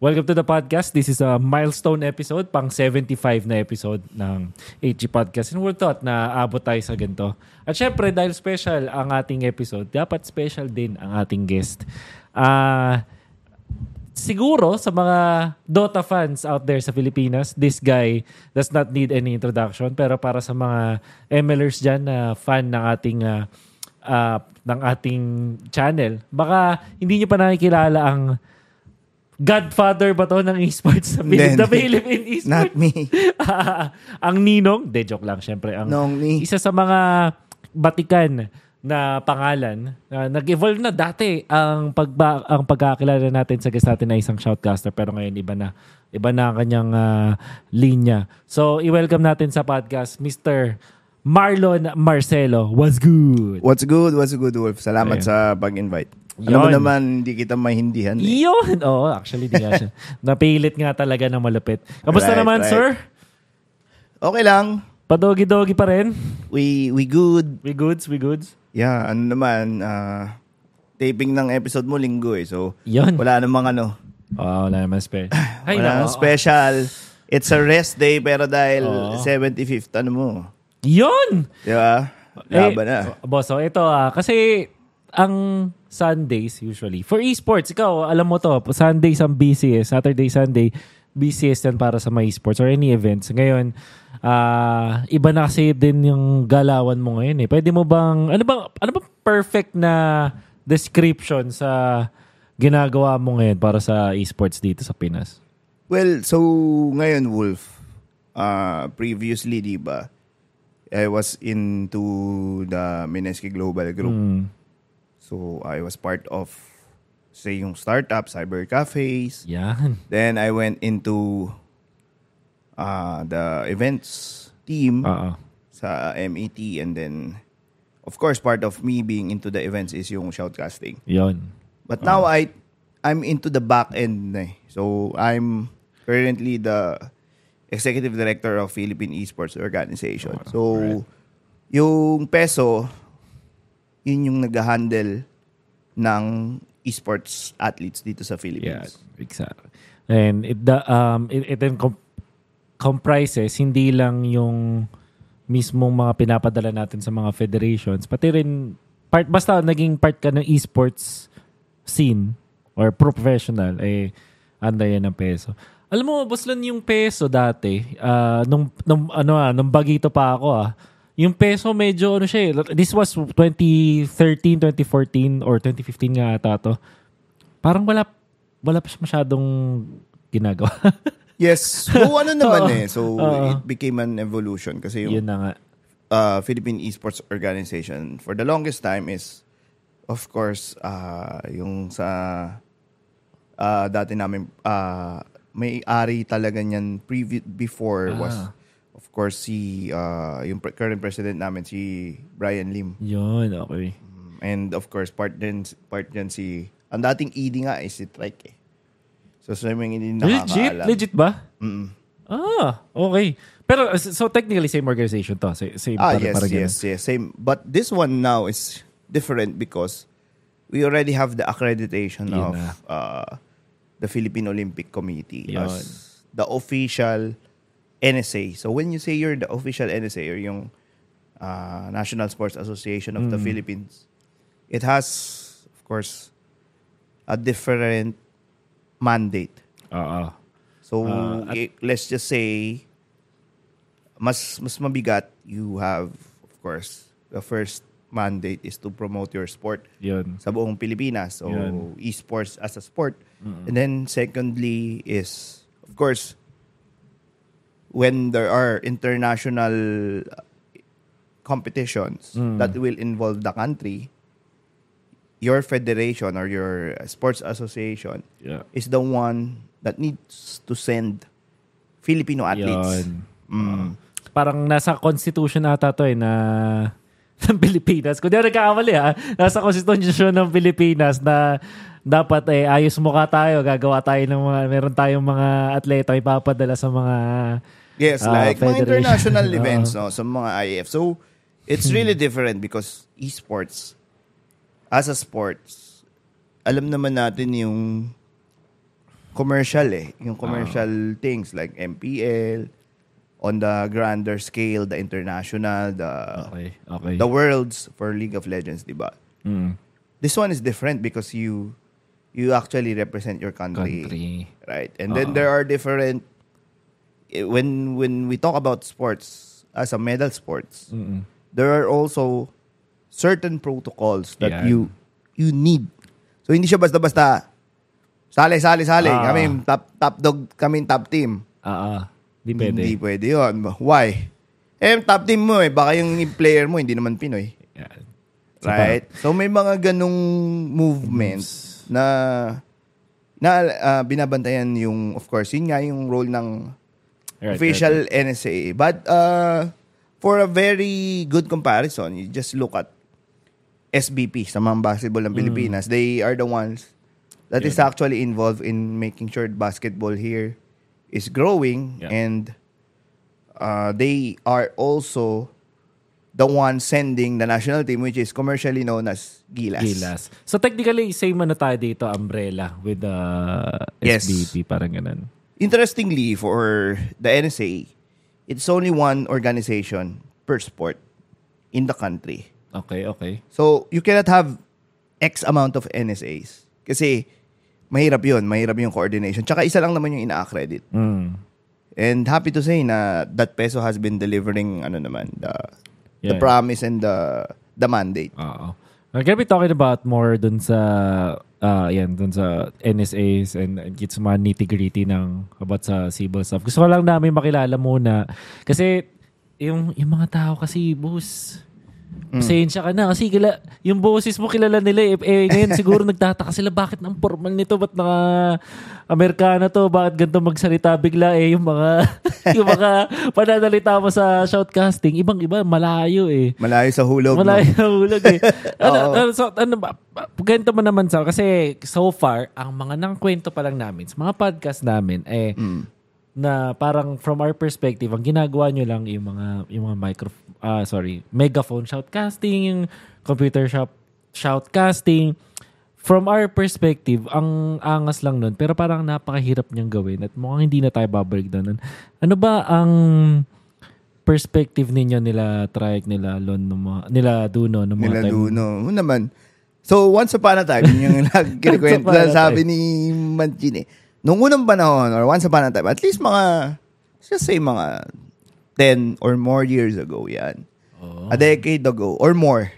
Welcome to the podcast. This is a milestone episode, pang 75 na episode ng HG Podcast. And we're thought na abot tayo sa ganito. At syempre, dahil special ang ating episode, dapat special din ang ating guest. Ah... siguro sa mga Dota fans out there sa Pilipinas, this guy does not need any introduction. Pero para sa mga MLers dyan na fan ng ating uh, uh, ng ating channel, baka hindi nyo pa nakikilala ang Godfather ba to ng esports sa Philippines? The Philippine esports? Not me. ang Ninong, de joke lang syempre. Ang, no, me. Isa sa mga batikan na pangalan. Uh, nag-evolve na dati ang pagba ang pagkakilala natin sa guest natin na isang shoutcaster pero ngayon iba na. Iba na ang kanyang uh, linya. So, i-welcome natin sa podcast Mr. Marlon Marcelo. What's good? What's good? What's good, Wolf? Salamat Ayan. sa pag-invite. Alam mo naman, hindi kita mahindihan. Eh. Yun! Oo, actually, di nga siya. Napilit nga talaga ng malupit. Kamusta right, naman, right. sir? Okay lang. Padogi-dogi pa rin? We we good. We goods, we goods. Yeah, ano naman, uh, taping ng episode mo linggo eh. So, Yun. wala namang ano. Oh, wala naman special. Ay, wala no. special. It's a rest day pero dahil oh. 75th ano mo. Yun! Di ba? Laban eh, na. Boss, so ito ah, kasi ang Sundays usually, for esports, ikaw, alam mo to, Sundays ang BCS, Saturday, Sunday, BCS yan para sa mga esports or any events. Ngayon, uh, iba na kasi din yung galawan mo ngayon eh. Pwede mo bang, ano bang, ano bang perfect na description sa ginagawa mo ngayon para sa esports dito sa Pinas? Well, so ngayon, Wolf, uh, previously, di ba, I was into the Mineski Global Group. Mm. So, I was part of say yung startup, cyber cafes. Yan. Then I went into uh, the events team Uh-oh. sa MET and then of course part of me being into the events is yung shoutcasting. Yon. But now Uh-oh. I I'm into the back end eh. So I'm currently the executive director of Philippine Esports Organization. Oh, so right. yung peso yun yung nag-handle ng esports athletes dito sa Philippines. Yeah, exactly. And it the um it, it then comp- comprises hindi lang yung mismong mga pinapadala natin sa mga federations, pati rin part basta naging part ka ng esports scene or professional eh anda yan ng peso. Alam mo, boss lang yung peso dati, uh, nung, nung, ano ah, nung bagito pa ako ah, yung peso medyo ano siya eh. This was 2013, 2014 or 2015 nga ata to. Parang wala wala pa siya masyadong ginagawa. yes. So ano naman eh. So uh, it became an evolution kasi yung yun na nga. Uh, Philippine Esports Organization for the longest time is of course uh, yung sa uh, dati namin uh, may ari talaga niyan pre- before ah. was of course, si uh, yung current president namin, si Brian Lim. Yun, okay. Mm, and of course, part din, part din si, ang dating ED nga is si Trike eh. So, sa mga hindi nakakaalam. Legit? Legit ba? Mm Ah, okay. Pero, so technically, same organization to. Same, ah, para, yes, para yes, yes. Same. But this one now is different because we already have the accreditation Yun of uh, the Philippine Olympic Committee Yun. as the official NSA. So when you say you're the official NSA or yung uh, National Sports Association of mm. the Philippines, it has, of course, a different mandate. Uh-uh. So uh, at- let's just say, mas mas mabigat. You have, of course, the first mandate is to promote your sport Yun. sa buong Pilipinas. So, Yun. esports as a sport. Mm-hmm. And then, secondly is, of course, when there are international competitions mm. that will involve the country, your federation or your sports association yeah. is the one that needs to send Filipino athletes. Mm. Uh, parang nasa constitution ata to eh na ng Pilipinas. Kung di nagkakamali ha, nasa constitution ng Pilipinas na dapat eh ayos mukha tayo, gagawa tayo ng mga meron tayong mga atleta ipapadala sa mga Yes, uh, like mga international events no, sa mga IF. So, it's really different because esports, as a sports, alam naman natin yung commercial eh. Yung commercial things like MPL, on the grander scale, the international, the Okay, okay. the worlds for League of Legends, di ba? Mm. This one is different because you you actually represent your country, Country. right? And then Oo. there are different when when we talk about sports as a medal sports, Mm-mm. there are also certain protocols that Yan. you you need. So hindi siya basta-basta sali sali sali. Ah. Kami top top dog, kami top team. Ah, ah. Di pwede. Hindi pwede 'yon. Why? Eh top team mo eh baka yung player mo hindi naman Pinoy. Yan. Right? So may mga ganong movements na na ah, binabantayan yung of course yun nga yung role ng Right, official right, NSA. But uh, for a very good comparison, you just look at SBP sa mga basketball ng Pilipinas. They are the ones that is actually involved in making sure basketball here is growing Yeah. and uh, they are also the one sending the national team which is commercially known as Gilas. Gilas. So technically, same ano tayo dito, umbrella with the Yes. SBP, parang ganun. Interestingly, for the NSA, it's only one organization per sport in the country. Okay, okay. So, you cannot have X amount of NSAs. Kasi, mahirap yun. Mahirap yung coordination. Tsaka isa lang naman yung ina-accredit. Mm. And happy to say na that peso has been delivering ano naman, the, the Yeah. promise and the the mandate. Oo. We're gonna be talking about more dun sa ah yan, dun sa NSAs and, and it's mga nitty-gritty ng about sa civil stuff. Gusto ko lang namin makilala muna kasi yung yung mga tao kasi boss Pasensya ka na kasi kila, yung boses mo kilala nila eh, eh ngayon siguro nagtataka sila bakit ang formal nito ba't naka Amerikana to bakit ganito magsalita bigla eh yung mga yung mga pananalita mo sa shoutcasting ibang iba malayo eh Malayo sa hulog. no? Malayo na hulog eh. ano, ano, so, ano ba? Ganito mo naman sa, kasi so far, ang mga nang kwento pa lang namin, sa mga podcast namin, eh, Mm. Na parang from our perspective, ang ginagawa nyo lang yung mga, yung mga micro, ah sorry, megaphone shoutcasting, yung computer shop, shoutcasting. From our perspective, ang angas lang nun, pero parang napakahirap niyang gawin at mukhang hindi na tayo babalik doon. Ano ba ang perspective ninyo nila Trike, nila Lon, nila Duno, nung Nila time? Duno. Oo naman. So, once upon a time, yun yung a sabi ni Mancini. Nung unang panahon, or once upon a time, at least mga, let's just say mga 10 or more years ago yan. Oo. A decade ago, or more.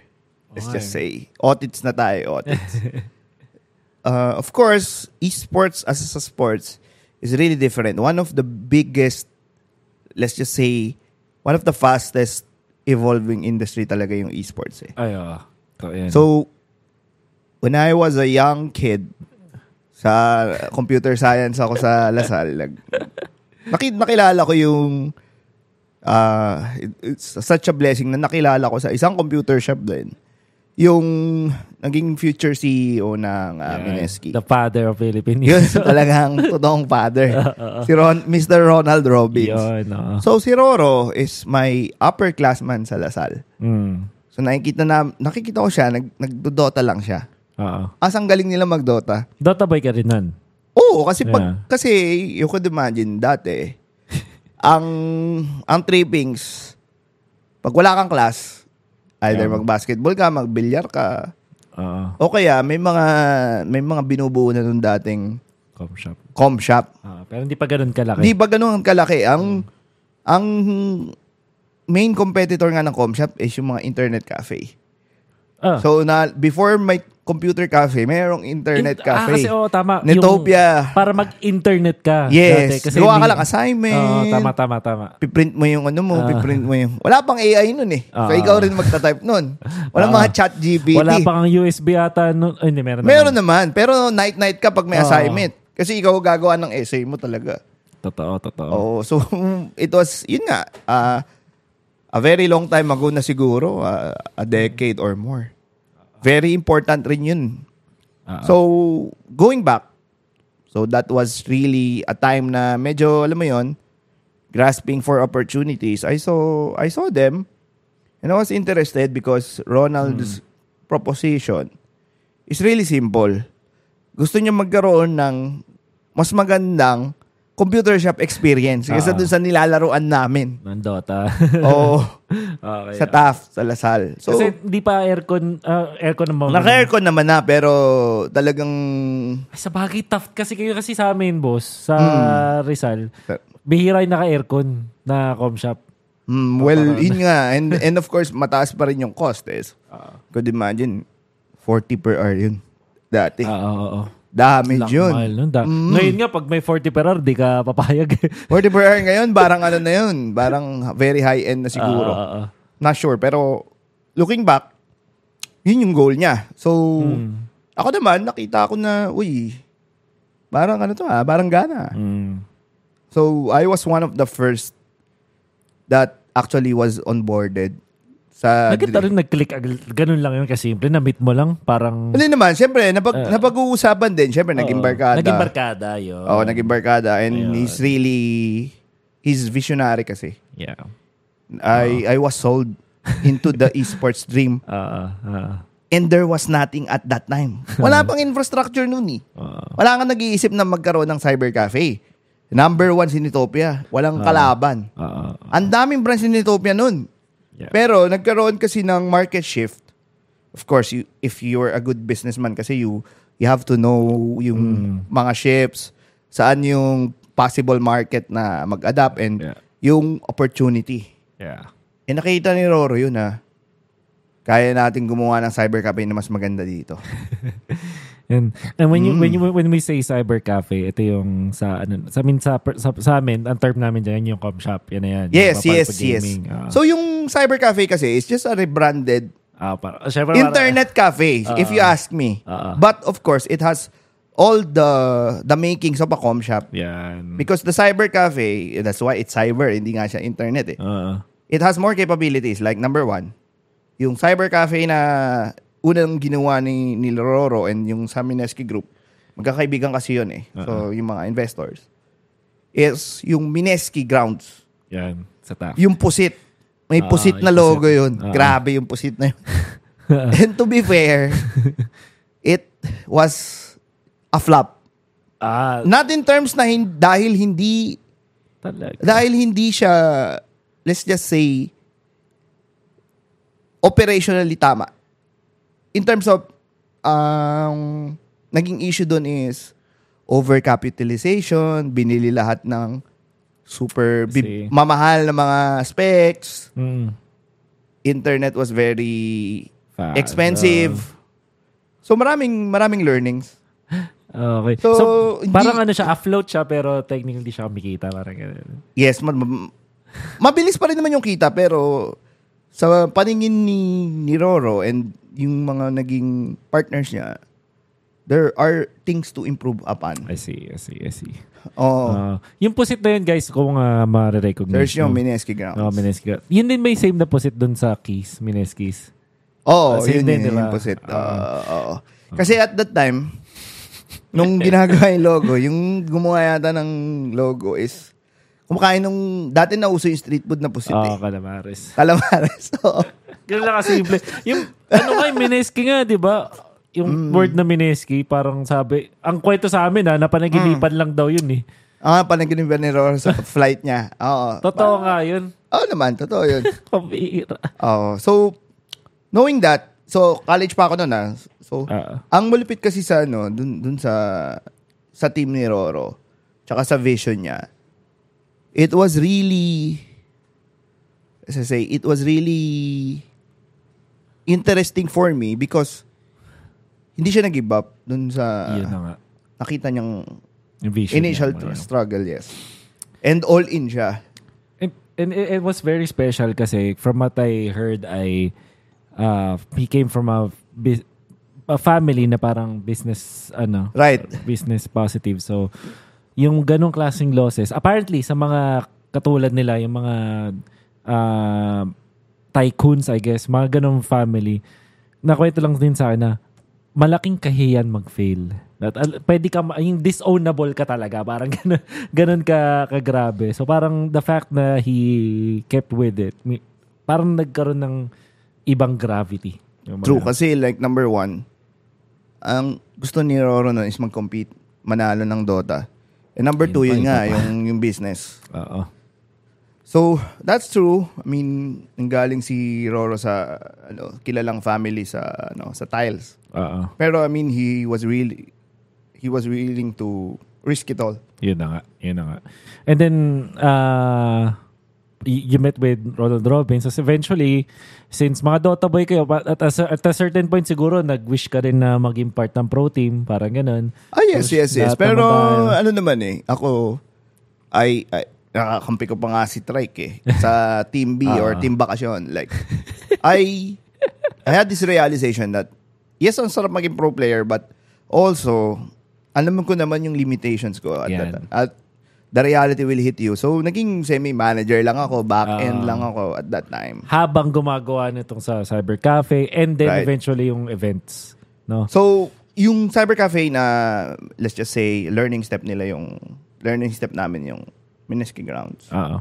Let's Okay. just say. Audits na tayo, audits. uh, of course, esports as a sports is really different. One of the biggest, let's just say, one of the fastest evolving industry talaga yung esports eh. Ay, yan. So, when I was a young kid, sa computer science ako sa Lasal, nag, naki, nakilala ko yung, uh, it- it's such a blessing na nakilala ko sa isang computer shop din, yung naging future CEO ng uh. Mineski. The father of Philippine Yun talagang totoong father. si Ron, Mr. Ronald Robbins. Yun, oo. So, si Roro is my upperclassman sa Lasal. Mm. So nakikita na nakikita ko siya nag nagdodota lang siya. Oo. Asang galing nila magdota. Dota boy ka rin nun. Oo, kasi pag Yeah. kasi you could imagine dati ang ang trippings pag wala kang class either Yeah. mag-basketball ka, mag-bilyar ka Oo. o kaya may mga may mga binubuo na nung dating Com shop. com shop. Ah, pero hindi pa ganun kalaki. Di ba ganun ang kalaki? Ang ang main competitor nga ng com shop is yung mga internet cafe. Ah. So na before my computer cafe, mayroong internet In- Ah, cafe. kasi oo, tama. Netopia. Yung, para mag-internet ka. Yes. Dati. Gawa ka lang assignment. Oo, tama, tama, tama. Piprint mo yung ano mo, Ah. piprint mo yung... Wala pang AI nun eh. so Ah. ikaw rin magta-type nun. Wala Ah. mga chat GPT. Wala pa kang USB ata. nun. Ay, hindi, meron, Meron naman. Pero night-night ka pag may Ah. assignment. Kasi ikaw gagawa ng essay mo talaga. Totoo, totoo. Oo. So, it was, yun nga, ah, a very long time ago na siguro, ah, a decade or more. Very important rin yun. Ah, So, going back, so that was really a time na medyo, alam mo yon grasping for opportunities. I saw, I saw them and I was interested because Ronald's proposition is really simple. Gusto niya magkaroon ng mas magandang computer shop experience kaysa Ah. dun sa nilalaruan namin. Ng Dota. Oo. okay. sa TAF, sa Lasal. So, Kasi hindi pa aircon, ah, aircon naman. naka-aircon naman na, pero talagang... Ay, sa bagay, tough kasi kayo kasi sa amin, boss, sa Hmm. Rizal. Bihira yung naka-aircon na com shop. Mm, well, yun nga. And, and of course, mataas pa rin yung cost. Eh. Ah. Could imagine, 40 per hour yun. Dati. Oo, oo, oo. Damage Lak- yun. mahal nun. Da- Mm. Ngayon nga, pag may 40 per hour, di ka papayag. 40 per hour ngayon, parang ano na yun. Parang very high-end na siguro. Ah, ah, ah. Not sure. Pero, looking back, yun yung goal niya. So, Hmm. ako naman, nakita ko na, uy, parang ano to ah, parang gana. Mm. So, I was one of the first that actually was onboarded sa... Nakita rin nag-click agad. Ganun lang yun kasimple. Na-meet mo lang. Parang... Hindi naman, siyempre, napag, Ah. napag-uusapan din. Siyempre, naging Oo. barkada. Naging barkada, yun. Oo, naging barkada. And Ayun. he's really, he's visionary kasi. Yeah. I, I was sold into the esports dream. Ah, ah. And there was nothing at that time. Wala pang infrastructure noon eh. Ah. Wala kang nag-iisip na magkaroon ng cyber cafe. Number one, Sinitopia. Walang kalaban. Ah, Ang daming branch ni Sinitopia noon. Yeah. Pero nagkaroon kasi ng market shift. Of course, you, if you're a good businessman kasi you you have to know yung Mm. mga shifts, saan yung possible market na mag-adapt and Yeah. yung opportunity. yeah. Eh nakita ni Roro yun ha. Kaya natin gumawa ng cyber cafe na mas maganda dito. And, and when you Mm. when you when we say cyber cafe, ito yung sa ano sa amin sa, sa, sa amin, ang term namin diyan yung com shop. Yan na yan. Yung Yes, para yes, yes. Ah. So yung cyber cafe kasi is just a rebranded ah, para, syempre, para- internet cafe if you ask me. Ah. But of course, it has all the the makings of a com shop. yan. Because the cyber cafe, that's why it's cyber, hindi nga siya internet eh. Ah, It has more capabilities. Like number one, yung cyber cafe na unang ginawa ni, ni Roro and yung sa Mineski Group, magkakaibigan kasi yun eh. So, yung mga investors, is yung Mineski Grounds. yan. Sa TAF. Yung pusit. May Ah, pusit na logo pusit. yun. Ah. Grabe yung pusit na yun. and to be fair, it was a flop. ah, Not in terms na hin- dahil hindi talaga. dahil hindi siya let's just say operationally tama. In terms of ang naging issue doon is overcapitalization, binili lahat ng super bi- See. mamahal na mga specs. Mm. Internet was very Fa- expensive. So maraming maraming learnings. Okay. So, So, hindi- parang ano siya, afloat siya, pero technically hindi siya kumikita. Parang ganun. Yes, ma- ma- mabilis pa rin naman yung kita pero sa paningin ni, ni Roro and yung mga naging partners niya, there are things to improve upon. I see, I see, I see. Oo. Ah, yung pusit na yun, guys, kung uh, ma-recognize. There's yung no? Mineski Grounds. Oh, Mineski. Yun din may same na pusit dun sa Keys, Mineskis. Ah, same yun din, yun, diba? yung pusit. Ah. Oo, oo. Kasi at that time, nung ginagawa yung logo, yung gumawa yata ng logo is, kumakain nung, dati nauso yung street food na pusit Oo, eh. calamares. Calamares. Oo. Ganun lang kasimple. Yung, ano nga, yung Mineski nga, di ba? Yung Mm. word na Mineski, parang sabi, ang kwento sa amin ha, napanaginipan Mm. lang daw yun eh. Ah, panaginip ba ni Roro sa flight niya? Oo. Totoo nga yun. Oo naman, totoo yun. Pambihira. Oo. So, knowing that, so college pa ako noon ah. So, Ah. ang malupit kasi sa ano, dun, dun sa sa team ni Roro, tsaka sa vision niya, it was really, as I say, it was really interesting for me because hindi siya nag-give up dun sa Yun na nga. nakita niyang Yung vision initial niya, tr- ano. struggle, yes. And all in siya. And, and it, it was very special kasi from what I heard ay uh, he came from a bus- a family na parang business ano Right. business positive so yung ganong klaseng losses apparently sa mga katulad nila yung mga uh, tycoons I guess mga ganong family nakwento lang din sa akin na malaking kahiyan mag-fail. That, al- pwede ka, ma- yung disownable ka talaga. Parang ganun, ganun ka, kagrabe. So parang the fact na he kept with it, parang nagkaroon ng ibang gravity. True, kasi like number one, ang gusto ni Roro nun is mag-compete, manalo ng Dota. And number Yun two, yun nga, yung, yung business. Oo. So, that's true. I mean, nanggaling si Roro sa ano, kilalang family sa ano, sa tiles. Oo. Pero I mean, he was really he was willing to risk it all. Yun na nga. Yun na nga. And then, uh, you met with Ronald Robbins. So eventually, since mga Dota boy kayo, at a, at a certain point siguro, nag-wish ka rin na maging part ng pro team. Parang ganun. Ah, yes, Tapos yes, yes. Pero tayo- ano naman eh, ako, ay, ay nakakampi ko pa nga si Trike eh, sa Team B or Ah. Team Bakasyon. Like, I, I had this realization that, yes, ang sarap maging pro player, but also, alam ko naman yung limitations ko at Yan. that At the reality will hit you. So, naging semi-manager lang ako, back-end Ah. lang ako at that time. habang gumagawa nitong sa Cyber Cafe and then Right. eventually yung events. No? So, yung Cyber Cafe na, let's just say, learning step nila yung, learning step namin yung Mineski Grounds. Oo.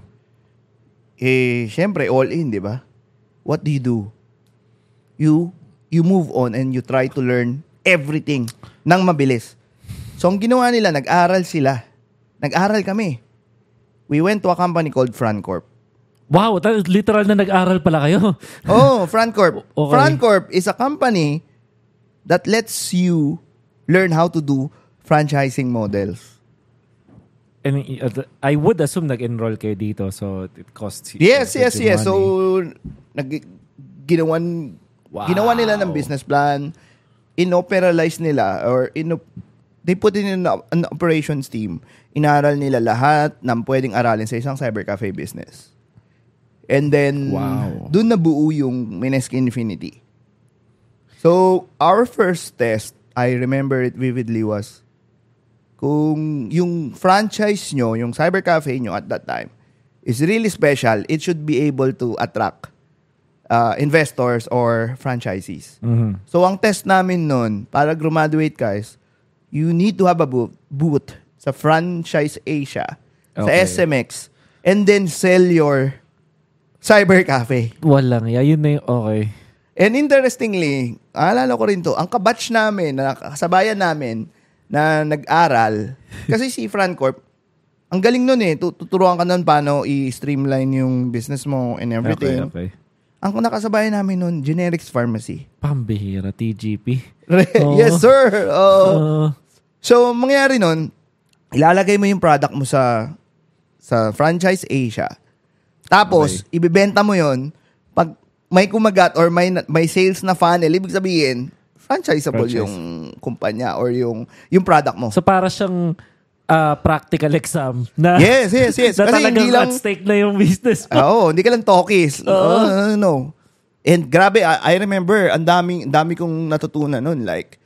Eh, syempre, all in, di ba? What do you do? You, you move on and you try to learn everything nang mabilis. So, ang ginawa nila, nag-aral sila. Nag-aral kami. We went to a company called Francorp. Wow, literal na nag-aral pala kayo. Oh, Francorp. Okay. Francorp is a company that lets you learn how to do franchising models. And uh, I would assume nag-enroll kayo dito so it costs you. Yes, yes, yes. So, nag, ginawan, Wow. ginawa nila ng business plan, inoperalize nila, or ino, they put in an, an operations team. Inaral nila lahat ng pwedeng aralin sa isang cyber cafe business. And then, Wow. dun nabuo yung Minesk Infinity. So, our first test, I remember it vividly was, kung yung franchise nyo, yung cyber cafe nyo at that time, is really special, it should be able to attract uh, investors or franchisees. Mhm. So, ang test namin nun, para graduate guys, you need to have a booth, booth sa Franchise Asia, sa Okay. SMX, and then sell your cyber cafe. Walang, yeah, yun na yung, okay. And interestingly, alala ko rin to, ang kabatch namin, na kasabayan namin, na nag-aral, kasi si Francorp, ang galing nun eh, tu- tuturuan ka nun paano i-streamline yung business mo and everything. Okay, okay. Ang kasabayan namin nun, generics pharmacy. Pambihira, TGP. Yes, sir! Oo. Uh, So, ang mangyari nun, ilalagay mo yung product mo sa sa franchise Asia. Tapos, ibibenta mo yon pag may kumagat or may may sales na funnel, ibig sabihin, franchisable Franchise. yung kumpanya or yung yung product mo. so para siyang ah, practical exam na, yes, yes, yes. na Kasi talagang hindi lang, at stake na yung business mo. Oo, hindi ka lang talkies. Oo. Uh, no. And grabe, I, I remember, ang daming, ang dami kong natutunan nun. Like,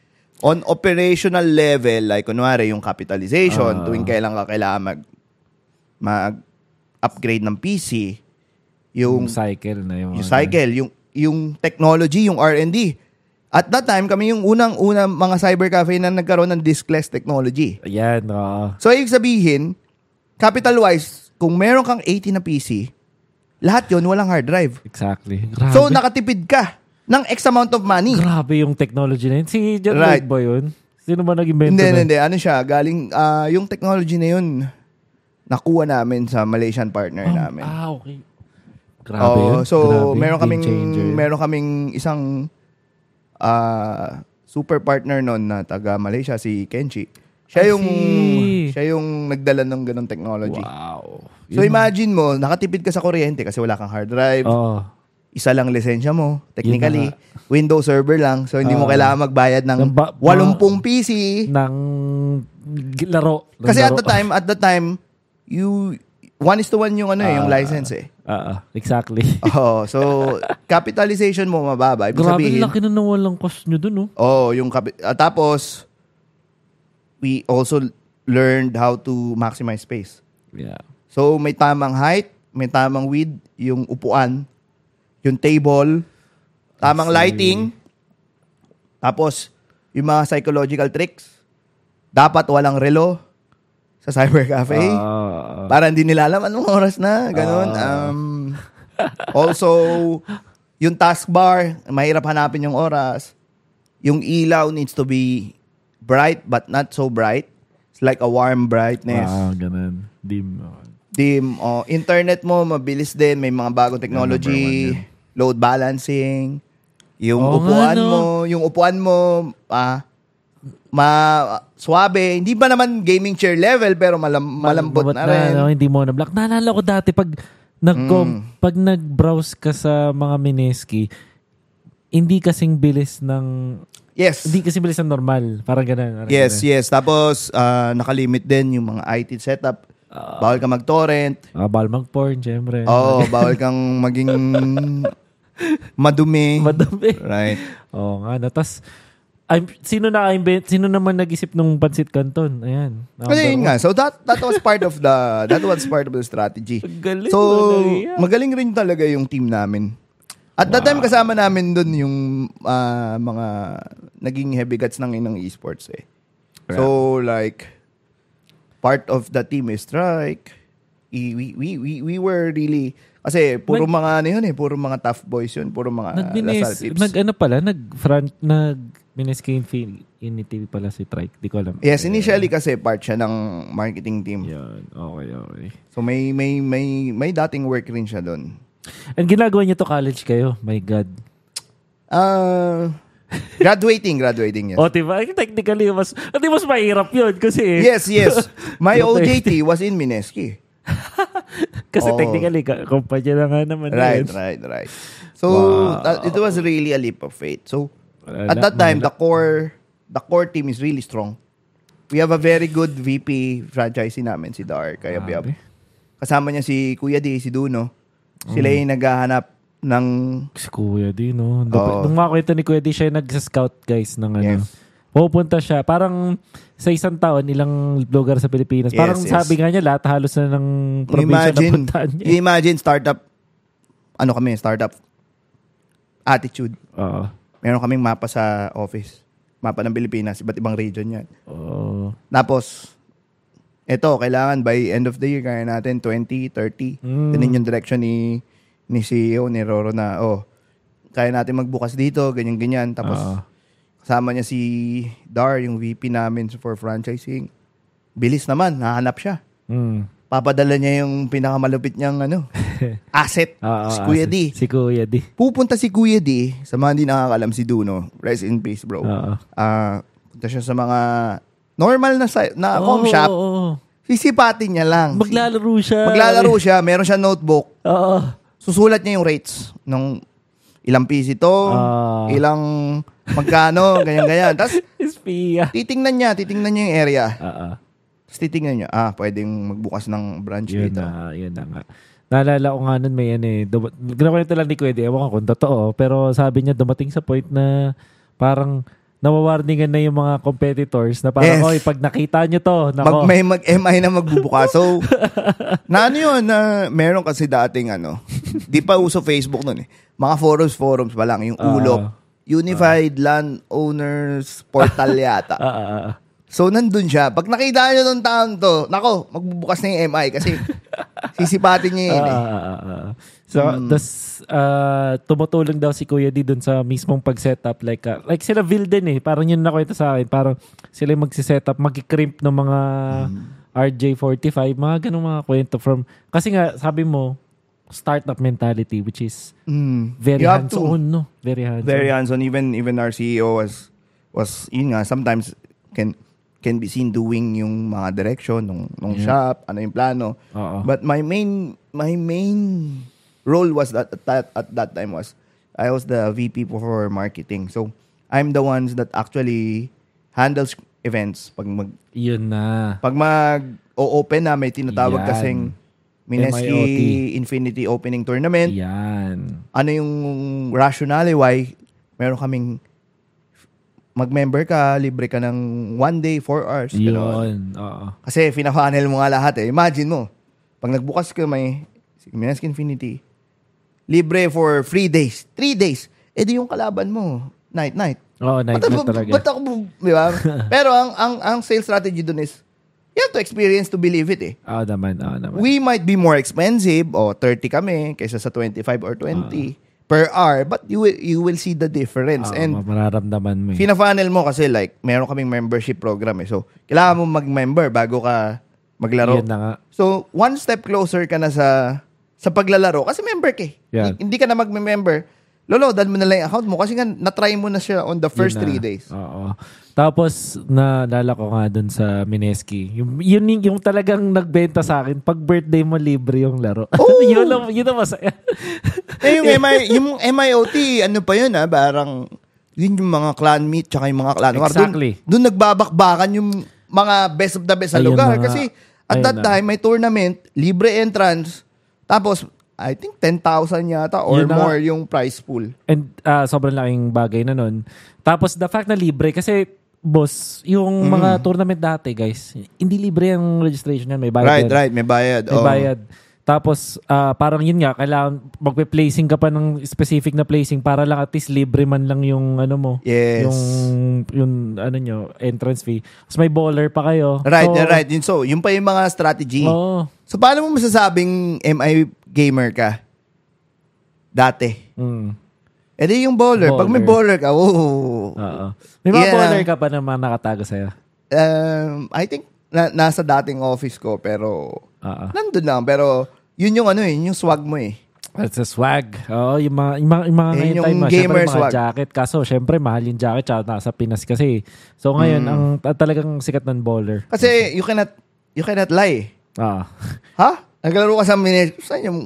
on operational level, like, kunwari, yung capitalization, Ah. tuwing kailan ka kailangan mag, mag-upgrade ng PC, yung, Yung cycle na yung, yung cycle, yung, yung technology, yung R&D. At that time, kami yung unang-unang mga cyber cafe na nagkaroon ng diskless technology. Ayan, oo. So, ibig sabihin, capital-wise, kung meron kang 80 na PC, lahat yon walang hard drive. Exactly. Grabe. So, nakatipid ka ng X amount of money. Grabe yung technology na yun. Si Jet Right. Lloyd ba yun? Sino ba nag-invento Hindi, na? hindi, hindi. Ano siya, galing, ah, yung technology na yun, nakuha namin sa Malaysian partner Ah, namin. Ah, okay. Grabe Oo, yun. so, Grabe. meron kaming, meron kaming isang ah, super partner nun na taga Malaysia, si Kenchi. Siya I yung, see. siya yung nagdala ng ganong technology. Wow. So, imagine mo, nakatipid ka sa kuryente kasi wala kang hard drive. Oo. Isa lang lisensya mo, technically. Windows server lang. So, hindi mo Ah. kailangan magbayad ng Ng ba- 80 PC. ng laro. Ng Kasi at laro. the time, at the time, you, one is to one yung ano eh, yung Ah. license eh. Ah, ah, exactly. Oh, so, capitalization mo mababa. Ibig Grabe, sabihin, laki na nawalang cost nyo dun, oh. oh, yung kapi- ah, tapos, we also learned how to maximize space. Yeah. So, may tamang height, may tamang width, yung upuan, yung table, tamang lighting, tapos, yung mga psychological tricks. Dapat walang relo sa cyber cafe. Ah, para hindi nila alam anong oras na. Ganon. Ah. um, also, yung taskbar, mahirap hanapin yung oras. Yung ilaw needs to be bright but not so bright. It's like a warm brightness. Ah, ganun. Dim. oh. Dim, oh, internet mo, mabilis din. May mga bagong technology. Load balancing. Yung Oo upuan nga, no? mo, yung upuan mo, ah, ma suabe. Hindi ba naman gaming chair level pero malam, malambot Mabat na rin. no, hindi mo na black. Naalala ko dati pag nag Mm. pag nag-browse ka sa mga Mineski, hindi kasing bilis ng Yes. hindi kasing bilis ng normal. Parang ganun. parang Yes, ganun. yes. Tapos, ah, nakalimit din yung mga IT setup. bawal ka mag-torrent. Ah, bawal mag-porn, syempre. Oo, bawal kang maging madumi. Madami. right. Oo nga. No. Tas, I'm, sino na invent sino naman nag-isip nung Pansit Canton? Ayan. Kasi yun nga. So that that was part of the that was part of the strategy. Galing, So magaling rin talaga yung team namin. At that time kasama namin doon yung ah, mga naging heavy guts ng inang esports eh. So like part of the team is strike. I- We, we, we, we were really kasi puro mga ano yun eh, puro mga tough boys yun, puro mga Nag-minis, Lasal tips. nag ano pala, nag-front, nag Mineski Infinity pala si Trike. Di ko alam. Yes, initially kasi part siya ng marketing team. Yan. Okay, okay. So may may may may dating work rin siya doon. And ginagawa niyo to college kayo? My God. Ah, graduating, graduating yes. O, diba? Technically, mas, hindi mas mahirap yun kasi, Yes, yes. My. OJT was in Mineski. kasi Oo. technically, kumpanya na nga naman. Right, yun. right, right. So Wow. that- it was really a leap of faith. So Wala, at that time, the core the core team is really strong. We have a very good VP franchisee namin si Dar kaya Biab. Grabe. Kasama niya si Kuya D, si Duno. Sila yung naghahanap ng Si Kuya D, no? Oo. Nung makakwento ni Kuya D, siya yung nag-scout, guys, ng ano. Pupunta siya. Parang sa isang taon, ilang vlogger sa Pilipinas. Yes, Parang yes. sabi nga niya, lahat halos na ng probinsya na imagine, puntaan niya. imagine startup ano kami, startup attitude. Oo. Meron kaming mapa sa office. Mapa ng Pilipinas, iba't ibang region yan. Oo. Tapos, eto, kailangan by end of the year, kaya natin 20, 30. Mm. Ganun yung direction ni, ni CEO, ni Roro na, oh, kaya natin magbukas dito, ganyan-ganyan. Tapos, Oo. Kasama niya si Dar, yung VP namin for franchising. Bilis naman, nahanap siya. Mm. Papadala niya yung pinakamalupit niyang ano, asset, Oo, si Kuya ah, D. Si Kuya D. Pupunta si Kuya D, sa mga hindi nakakalam si Duno, rest in peace bro. Oo. Ah, punta siya sa mga normal na si- na com Oo, shop. oo, oo. Sisipatin niya lang. Maglalaro siya. Maglalaro siya, meron siya notebook. Oo. Susulat niya yung rates ng ilang piece ito, Ah. ilang magkano, ganyan-ganyan. Tapos Espia. titingnan niya, titingnan niya yung area. Oo. Tapos titingnan niya, ah, pwedeng magbukas ng branch Yun dito. na, yun na nga. Naalala ko nga nun may ano eh. Dum- Ginakwento lang ni Kuya. Ewan ko kung totoo. Pero sabi niya dumating sa point na parang nawawarningan na yung mga competitors na parang, Yes. oy, pag nakita nyo to, Mag, nako. may mag-MI na magbubukas. So, na ano yun, na meron kasi dating ano, di pa uso Facebook nun eh. Mga forums, forums pa lang, yung Ah. ulop. Unified Land Owners Portal yata. Ah, ah, ah. So, nandun siya. Pag nakita nyo nung taon to, nako, magbubukas na yung MI kasi sisipatin niya yun eh. Ah, ah, ah, ah. So, Hmm. tas, ah, tumutulong daw si Kuya D dun sa mismong pag-setup. Like, ah, like sila Vil din eh. Parang yun nakwento sa akin. Parang sila yung magsisetup, magkikrimp ng mga Hmm. RJ45, mga ganung mga kwento from, kasi nga, sabi mo, startup mentality, which is Mm. very You have to. hands-on, no? Very hands-on. Very hands-on. Even, even our CEO was, was, yun nga, sometimes can can be seen doing yung mga direction nung, nung shop, ano yung plano. Oo. But my main my main role was that at that, at that time was I was the VP for marketing. So I'm the ones that actually handles events pag mag Yun na. pag mag o-open na may tinatawag Yan. kasing Mineski MIOT. Infinity Opening Tournament. Yan. Ano yung rationale why meron kaming mag-member ka, libre ka ng one day, four hours. Yun. Oo. Kasi fina-funnel mo nga lahat eh. Imagine mo, pag nagbukas ka may Mineski Infinity, libre for three days. Three days. Eh di yung kalaban mo, night-night. Oo, night ba't, talaga. ba't ako, di ba? Pero ang, ang, ang sales strategy dun is, you have to experience to believe it eh. Oo naman, oo naman. We might be more expensive, o 30 kami, kaysa sa 25 or 20. per hour, but you will, you will see the difference. Ah, And mararamdaman mo. eh. fina-funnel mo kasi like, meron kaming membership program eh. So, kailangan mo mag-member bago ka maglaro. Yun na nga. So, one step closer ka na sa sa paglalaro kasi member ka eh. Yan. Hindi ka na mag-member. Loloadan mo na lang yung account mo kasi nga na-try mo na siya on the first Yun na. three days. Oo. Tapos, naalala ko nga dun sa Mineski. Yung, yun yung, yung talagang nagbenta sa akin, pag birthday mo, libre yung laro. Oh! yun, ang, yun ang masaya. Eh, yung, MI, yung MIOT, ano pa yun ha, parang yun yung mga clan meet tsaka yung mga clan war. Exactly. Doon, doon nagbabakbakan yung mga best of the best sa Ayun lugar. na nga. Kasi at Ayun that na. time, may tournament, libre entrance, tapos I think 10,000 yata or Yun na more yung prize pool. And ah, sobrang laking bagay na nun. Tapos the fact na libre, kasi boss, yung Mm. mga tournament dati, guys, hindi libre ang registration yan. May bayad. Right, yan. right. May bayad. May oh. bayad. Tapos, ah, parang yun nga, kailangan magpe-placing ka pa ng specific na placing para lang at least libre man lang yung ano mo. Yes. Yung, yung ano nyo, entrance fee. Tapos may baller pa kayo. Right, So, right. Yun, so, yun pa yung mga strategy. Oo. So, paano mo masasabing MI gamer ka? Dati. Mm. E di yung bowler. Pag may bowler ka, oh. Oo. May mga Yeah. baller ka pa na mga nakatago sa'yo. Um, I think na, nasa dating office ko pero Oo. nandun lang. Pero yun yung ano eh, yun yung swag mo eh. That's a swag. Oo, yung mga, yung mga, yung mga ngayon yung time, ah, gamer syempre mga swag. jacket. Kaso, syempre, mahal yung jacket. Tsaka nasa Pinas kasi. So, ngayon, Mm. ang ta- talagang sikat ng baller. Kasi you cannot you cannot lie. Ah. Ha? Naglaro ka sa mini... Saan yung...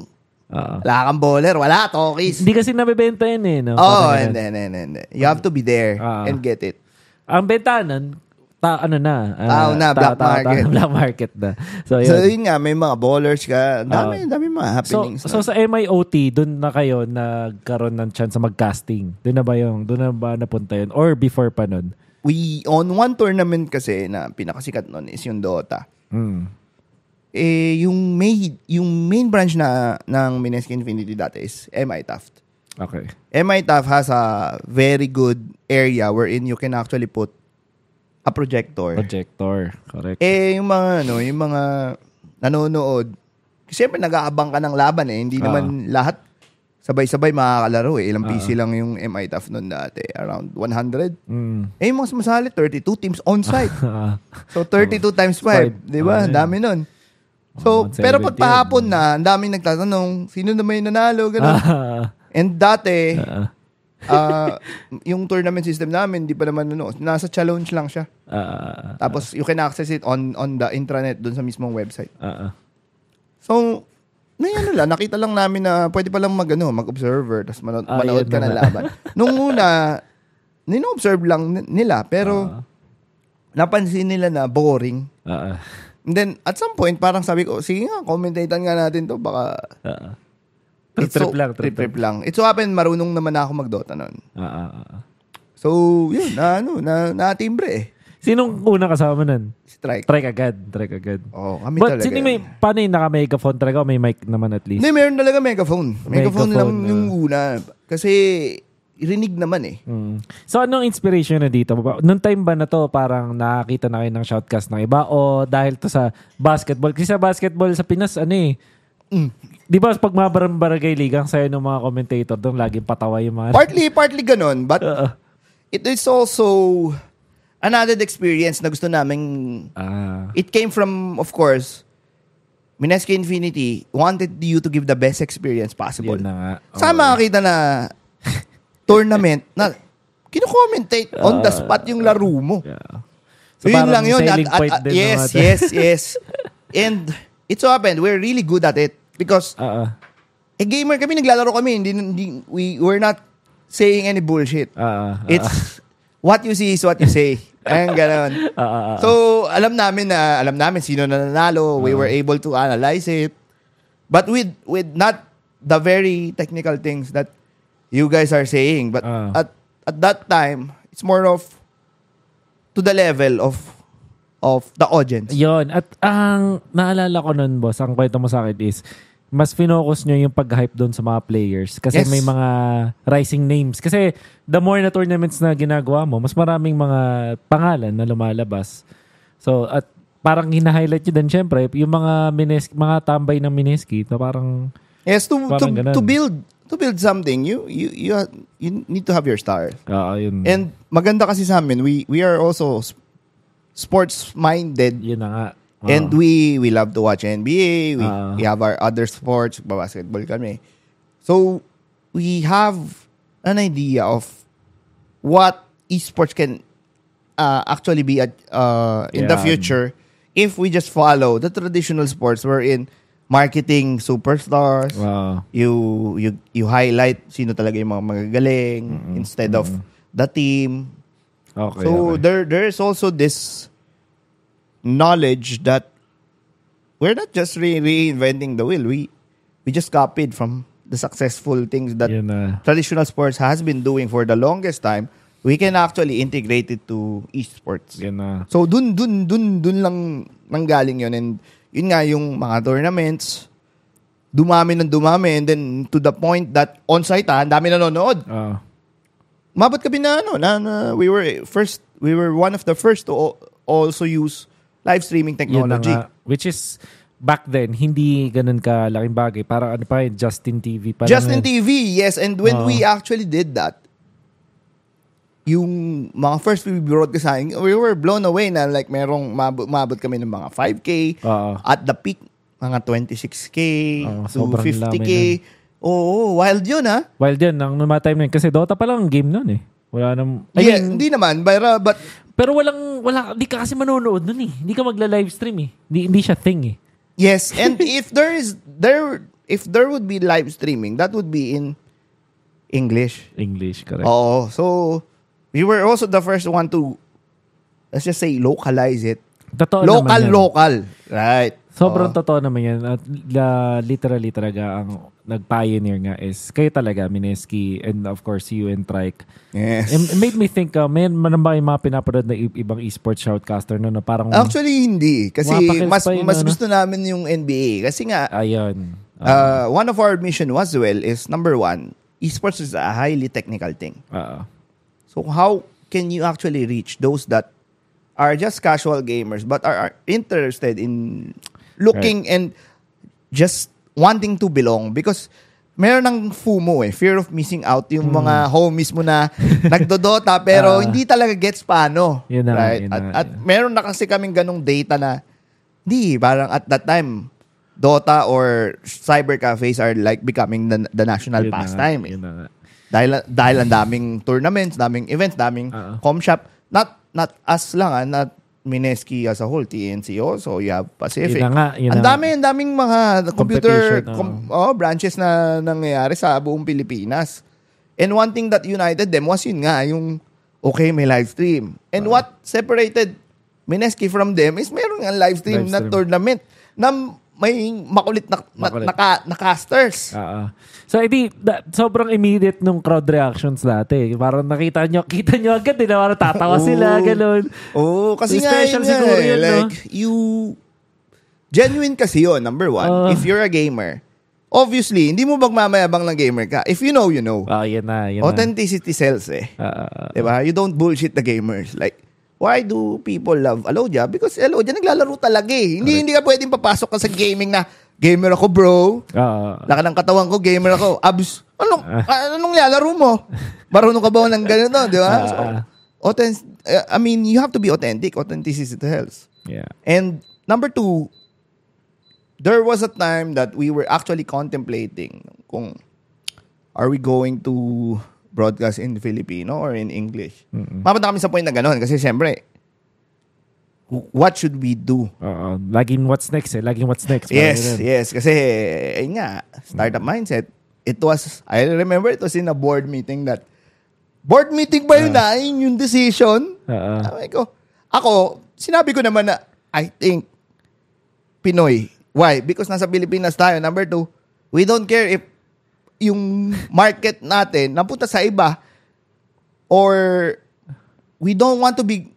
Oo. Wala kang bowler. Wala, tokis. Hindi kasi nabibenta yun eh. No? Oh, Parang hindi, ganun. hindi, hindi, hindi. You have to be there Ah. and get it. Ang benta nun, ta, ano na. ah, Tao na, black market. black market na. So, So, yun. yun nga, may mga bowlers ka. Ang Dami, dami mga So, happenings. so, sa MIOT, doon na kayo nagkaroon ng chance sa mag-casting. Doon na ba yung, doon na ba napunta yun? Or before pa nun? we, on one tournament kasi na pinakasikat nun is yung Dota. Hmm. Eh, yung main, yung main branch na ng Mineski Infinity dati is MI Taft. Okay. MI Taft has a very good area wherein you can actually put a projector. Projector. Correct. Eh, yung mga, ano, yung mga nanonood, siyempre nag-aabang ka ng laban eh. Hindi Ah. naman lahat sabay-sabay makakalaro eh. Ilang PC lang yung MI Taft noon dati. Around 100. Mm. Eh, yung mga sumasali, 32 teams on-site. Ah. So, 32 times 5. Five. Di ba? Ah, Ang dami nun. So, Oh, pero 170 pag pahapon na, ang daming nagtatanong, sino na may nanalo? Ganun. Ah. And dati, Ah. ah, yung tournament system namin, di pa naman ano, nasa challenge lang siya. Ah. Tapos, you can access it on on the intranet dun sa mismong website. Ah. ah. So, na ano lang, nakita lang namin na pwede palang mag, ano, mag-observer, tapos manood, Ah, manood ka na laban. Nung una, nino-observe lang nila, pero Ah. napansin nila na boring. Ah. ah. And then, at some point, parang sabi ko, sige nga, commentatean nga natin to, baka... Ah. It's Trip-trip so- lang, trip-trip. Trip-trip lang. It so happen, marunong naman ako mag-Dota nun. Ah, ah, ah. So, yun, na, ano, na, na-timbre eh. Sinong una kasama nun? Strike. Try agad. Try agad. Oo, kami But talaga. sino may, paano yung naka-megaphone talaga o may mic naman at least? Hindi, meron talaga megaphone. Megaphone, Megaphone, lang ah. yung una. Kasi, rinig naman eh. Mm. So, anong inspiration na dito? Noong time ba na to, parang nakakita na kayo ng shoutcast ng iba? O dahil to sa basketball? Kasi sa basketball sa Pinas, ano eh, Mm. di ba pag mga barang barangay ligang sa'yo ng mga commentator doon, laging patawa yung mga... Partly, partly ganun. But, Oo. it is also an added experience na gusto naming Ah. it came from, of course, Mineski Infinity wanted you to give the best experience possible. Yun na nga. Saan Oo. makakita na tournament na kino-commentate on the spot yung laro mo. Yeah. So, yun parang lang yun. At, at- at- yes, yes, yes. And it so happened, we're really good at it. Because, Ah, ah. eh, gamer kami, naglalaro kami. Hindi, hindi, we, we're not saying any bullshit. Ah, ah, ah. It's, what you see is what you say. Ah, ah, ah. So, alam namin na, alam namin sino na nanalo. We were able to analyze it. But with, with not the very technical things that you guys are saying. But Ah. at, at that time, it's more of to the level of of the audience. Yon At ang naalala ko nun, boss, ang kwento mo sa akin is, mas finocus nyo yung pag-hype doon sa mga players. Kasi Yes. may mga rising names. Kasi the more na tournaments na ginagawa mo, mas maraming mga pangalan na lumalabas. So, at parang hina-highlight nyo din, syempre, yung mga Mineski, mga tambay ng Mineski, na parang, Yes, to to, Parang ganun. to build to build something, you you you you need to have your star. Oo, yun. And maganda kasi sa amin, we we are also sports minded yun na nga. Oo. and we we love to watch NBA. We, Ah. we have our other sports, basketball kami. So we have an idea of what esports can uh, actually be at, uh, in the Yeah. future if we just follow the traditional sports we're in marketing superstars Oo. you you you highlight sino talaga yung mga magagaling instead of the team Okay, so okay. there there is also this knowledge that we're not just re- reinventing the wheel we we just copied from the successful things that Yun na. traditional sports has been doing for the longest time we can actually integrate it to esports Yun na. So dun dun dun dun lang nanggaling yun and yun nga yung mga tournaments dumami ng dumami and then to the point that on-site ah, ang dami nanonood. Oo. Mabot kami na ano, na, na we were first we were one of the first to al- also use live streaming technology. nga. Which is, back then, hindi ganun kalaking bagay. Para ano pa yun, Justin TV. Parang Justin. TV, yes. And when Oo. we actually did that, yung mga first we broadcast sa we were blown away na like merong mabot, mabot kami ng mga 5K. Oo. At the peak, mga 26K Oo, to sobrang 50K. dami Oo, wild yun ha. Wild yan, nang mga time na yun. Kasi Dota pa lang ang game nun eh. Wala nang... I yeah, mean, hindi naman, but, but pero walang, wala, hindi ka kasi manonood nun eh. Hindi ka magla-livestream eh. Hindi, hindi siya thing eh. yes, and if there is, there, if there would be live streaming, that would be in English. English, correct. Oo, so we were also the first one to, let's just say, localize it. Totoo local, naman local. Right. Sobrang Oo. totoo naman yan. At literally talaga ang nag-pioneer nga is kayo talaga, Mineski, and of course you and Trike. Yes. It, it made me think, uh, may man ba yung mga pinapanood na ibang esports shoutcaster no, na parang, Actually, hindi. Kasi mas, yun, mas ano? gusto namin yung NBA. Kasi nga, ayun. uh, one of our mission was well is number one, esports is a highly technical thing. Oo. So how can you actually reach those that are just casual gamers but are, are interested in looking and just wanting to belong because meron ng FOMO eh, fear of missing out yung mga homies mo na nagdodota pero. Ah. hindi talaga gets paano. Yun na right? yun at, na at yun. meron na kasi kaming ganong data na di, parang at that time Dota or cyber cafes are like becoming the, the national Yun na pastime. eh. Yun na. Dahil dahil ang daming tournaments, daming events, daming Oo. com shop. Not not us lang ah, not Mineski as a whole, TNC also, you have Pacific. Yun na nga, yun ang na dami, ang daming mga computer Competition, com- oh, branches na nangyayari sa buong Pilipinas. And one thing that united them was yun nga, yung okay, may live stream. And what separated Mineski from them is meron nga live stream, Live na stream. tournament na may makulit na, na, Makulit. naka- na casters. Oo. So, edi, da, sobrang immediate nung crowd reactions dati. Parang nakita nyo, kita nyo agad, eh, na parang tatawa Oo. sila, ganun. Oo, kasi nga Special yun nga siguro eh. yun, no? Like, you... Genuine kasi yun, number one. Oo. If you're a gamer, obviously, hindi mo magmamayabang ng gamer ka. If you know, you know. Ah, na, yan na. Authenticity sells eh. Ah, ah. Diba? You don't bullshit the gamers. Like, why do people love Alodia? Because Alodia naglalaro talaga eh. Hindi, hindi ka pwedeng papasok ka sa gaming na, gamer ako bro. Ah, ah. Laka ng katawan ko, gamer ako. Abs, anong, ah, anong lalaro mo? Marunong ka ba ng ganito, di ba? So, Ah. authentic, uh, I mean, you have to be authentic. Authenticity helps. yeah. And number two, there was a time that we were actually contemplating kung are we going to broadcast in Filipino or in English. Mapunta kami sa point na gano'n kasi siyempre, what should we do? Oo. Laging what's next eh. Laging what's next. Parang Yes, ganun. yes. Kasi, ayun nga, startup mindset. It was, I remember it was in a board meeting that, board meeting ba yun na? Yun yung decision? Oo. Sabi ko, ako, sinabi ko naman na, I think, Pinoy. Why? Because nasa Pilipinas tayo. Number two, we don't care if yung market natin napunta sa iba or we don't want to be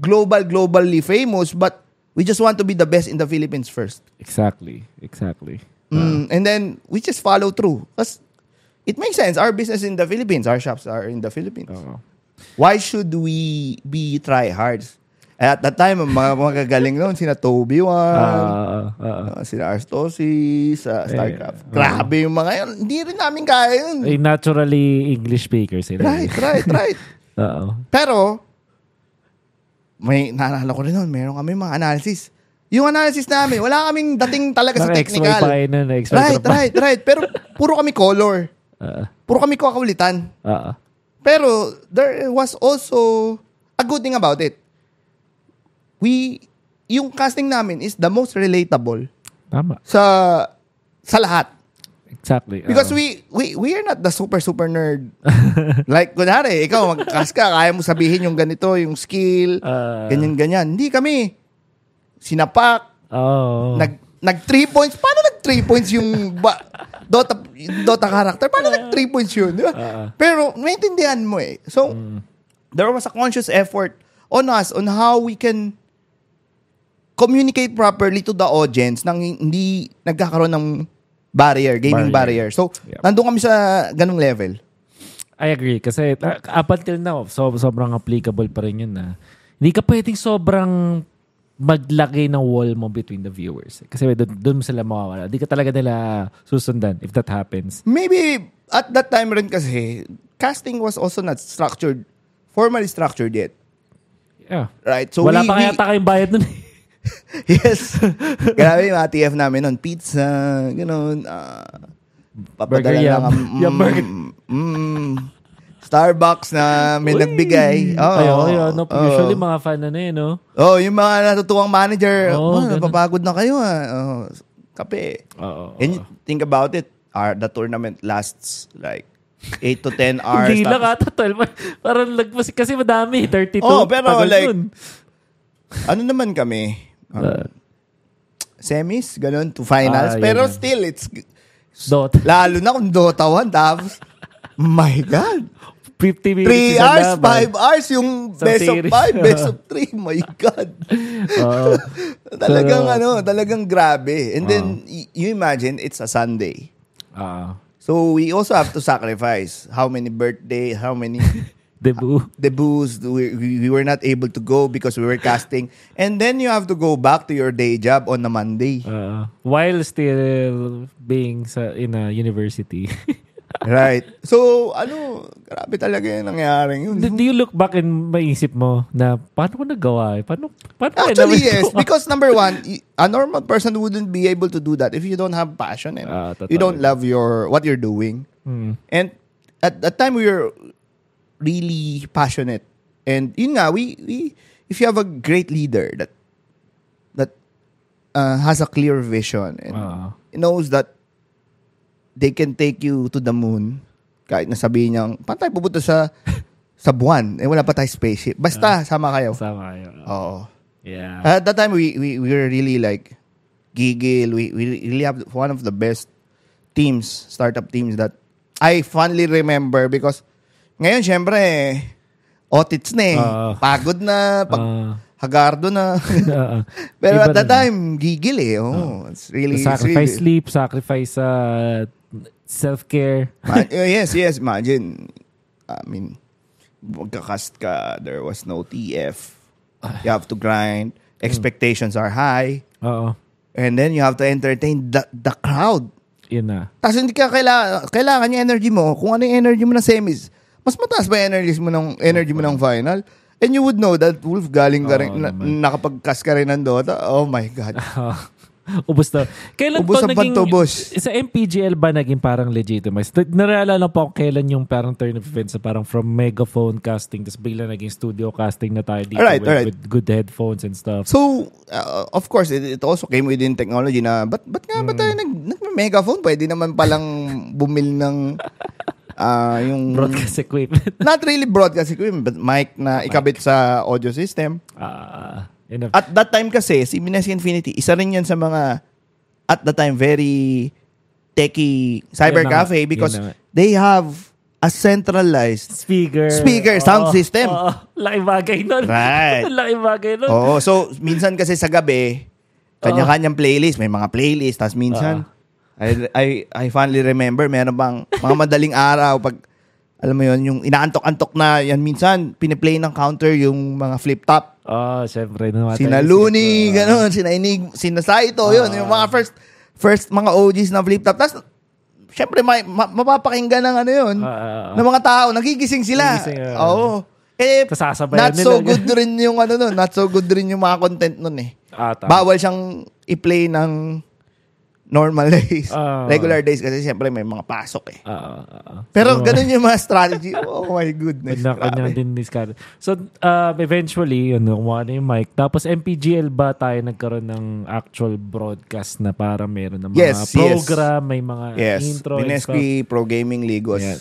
global, globally famous, but we just want to be the best in the Philippines first. Exactly. Exactly. Mm, and then we just follow through. Because it makes sense. Our business in the Philippines, our shops are in the Philippines. Oo. Why should we be tryhards? At that time, mga magagaling noon, sina Toby Wan, Ah, ah, ah. uh, sina Arstosi, sa StarCraft. Eh, Grabe yung mga yun. Hindi rin namin kaya yun. Eh, naturally English speaker sila. Right, right, right. Oo. Pero, may naalala ko rin noon, meron kami mga analysis. Yung analysis namin, wala kaming dating talaga sa technical. pa kayo nun, Right, right, right. Pero puro kami color. Ah, Puro kami kakaulitan. ah. Pero there was also a good thing about it. We, yung casting namin is the most relatable Tama. sa sa lahat. Exactly. Because Oo. we we we are not the super super nerd. like kunwari, ikaw mag-cast ka, kaya mo sabihin yung ganito, yung skill, Ah. ganyan ganyan. Hindi kami sinapak, Oo. nag nag 3 points. Paano nag 3 points yung ba, Dota Dota character? Paano nag 3 points yun? Di ba? Ah. Pero maintindihan mo eh. So there was a conscious effort on us on how we can communicate properly to the audience nang hindi nagkakaroon ng barrier, gaming barrier. Barrier. So, Yep. nandun kami sa ganung level. I agree. Kasi uh, up until now, so, sobrang applicable pa rin yun na hindi ka pwedeng sobrang maglagay ng wall mo between the viewers. Kasi doon, mo sila mawawala. Hindi ka talaga nila susundan if that happens. Maybe at that time rin kasi, casting was also not structured, formally structured yet. Yeah. Right? So Wala we, pa we- kaya kayong bayad nun. yes. Grabe yung mga TF namin nun. Pizza, gano'n. Uh, papadala Burger yum. lang. ang, Yum burger. mm, Starbucks na may Uy! nagbigay. Oh, Ay, okay, ano, oh. usually mga fan na eh, no? Oh, yung mga natutuwang manager. Oh, ganun. napapagod na kayo ah. Oh, kape. Oo. And you think about it, our, the tournament lasts like 8 to 10 hours. Hindi lang ata 12. Parang lagpas kasi madami. 32. Oh, pero like, ano naman kami? Um, Uh, semis, ganun, to finals. Ah, pero yun. still, it's Dota. lalo na kung Dota 1. Tapos, my God. 50 minutes 3 isang hours, laban. 5 hours, yung Sa best of series. 5, best of 3. My God. Oo. talagang Pero- ano, talagang grabe. And then, y- you imagine, it's a Sunday. Ah. So, we also have to sacrifice how many birthday, how many debut. debuts we, we, we were not able to go because we were casting. And then you have to go back to your day job on a Monday. Uh, while still being sa in a university. right. So, ano, grabe talaga yung nangyaring yun. do, do you look back and maisip mo na paano ko nagawa? eh? Paano, paano Actually, yes. Because number one, a normal person wouldn't be able to do that if you don't have passion and totoo. you don't love your what you're doing. Hmm. And at that time, we were really passionate. And yun nga, we, we if you have a great leader that that uh, has a clear vision and Ah. knows that they can take you to the moon, kahit na sabihin niyang, paano tayo pupunta sa sa buwan? Eh, wala pa tayo spaceship. Basta, sama kayo. Sama kayo. Oo. Yeah. At that time, we, we, we were really like gigil. We, we really have one of the best teams, startup teams that I fondly remember because ngayon, syempre, otits na eh. Oo. Pagod na, pag, Ah. hagardo na. Ah, ah. Pero Iba at rin. time, gigil eh. Oh, it's really, it's sacrifice really, sleep, sacrifice uh, self-care. Ma- uh, yes, yes. Imagine, I mean, magkakast ka, there was no TF. You have to grind. Expectations are high. Oo. And then you have to entertain the, the crowd. Yun na. Tapos hindi ka kailangan, kailangan yung energy mo. Kung ano yung energy mo ng semis, mas mataas ba yung energy mo ng, energy mo ng final? And you would know that Wolf galing ka rin, Oo na, naman. nakapag-cast ka rin ng Dota. Oh my God. Ubus na. Kailan Ubus to ang naging... pantubos. Sa MPGL ba naging parang legitimized? Naraalala po kung kailan yung parang turn of events na parang from megaphone casting tapos bigla naging studio casting na tayo dito Alright, with, alright. with good headphones and stuff. So, uh, of course, it, it also came within technology na, ba't, ba't nga ba tayo nag, nag-megaphone? Pwede naman palang bumili ng ah, yung... Broadcast equipment. Not really broadcast equipment, but mic na ikabit sa audio system. Enough. At that time kasi, si Minas Infinity, isa rin yan sa mga, at the time, very techy cyber Yun cafe because na nga. they have a centralized speaker. Speaker, sound Oo, system. oo. laki bagay nun. Right. laki bagay nun. Oo, so minsan kasi sa gabi, kanya-kanyang playlist, may mga playlist, tapos minsan, I, I, I fondly remember, meron bang mga madaling araw, pag alam mo yon yung inaantok-antok na yan minsan piniplay ng counter yung mga flip top Oh, syempre. namatay sina si- Looney Ah. gano'n sina Inig sina Saito yun yung mga first first mga OGs na flip top tapos syempre may, ma- mapapakinggan ng ano yun Ah, ah, ah. ng mga tao nagigising sila Nagigising, ah. oo eh not nila. so good rin yung ano nun not so good rin yung mga content nun eh Ah, tama. bawal siyang i-play ng normal days Ah. regular days kasi syempre may mga pasok eh ah, ah. pero So, ganun yung mga strategy. Oh my goodness. Kanya-kanya din discard. So, uh, eventually, yun, kumuha na yung mic. Tapos, MPGL ba tayo nagkaroon ng actual broadcast na para meron ng mga Yes, yes. program, may mga Yes. intro? Mineski Pro Gaming League was Yeah.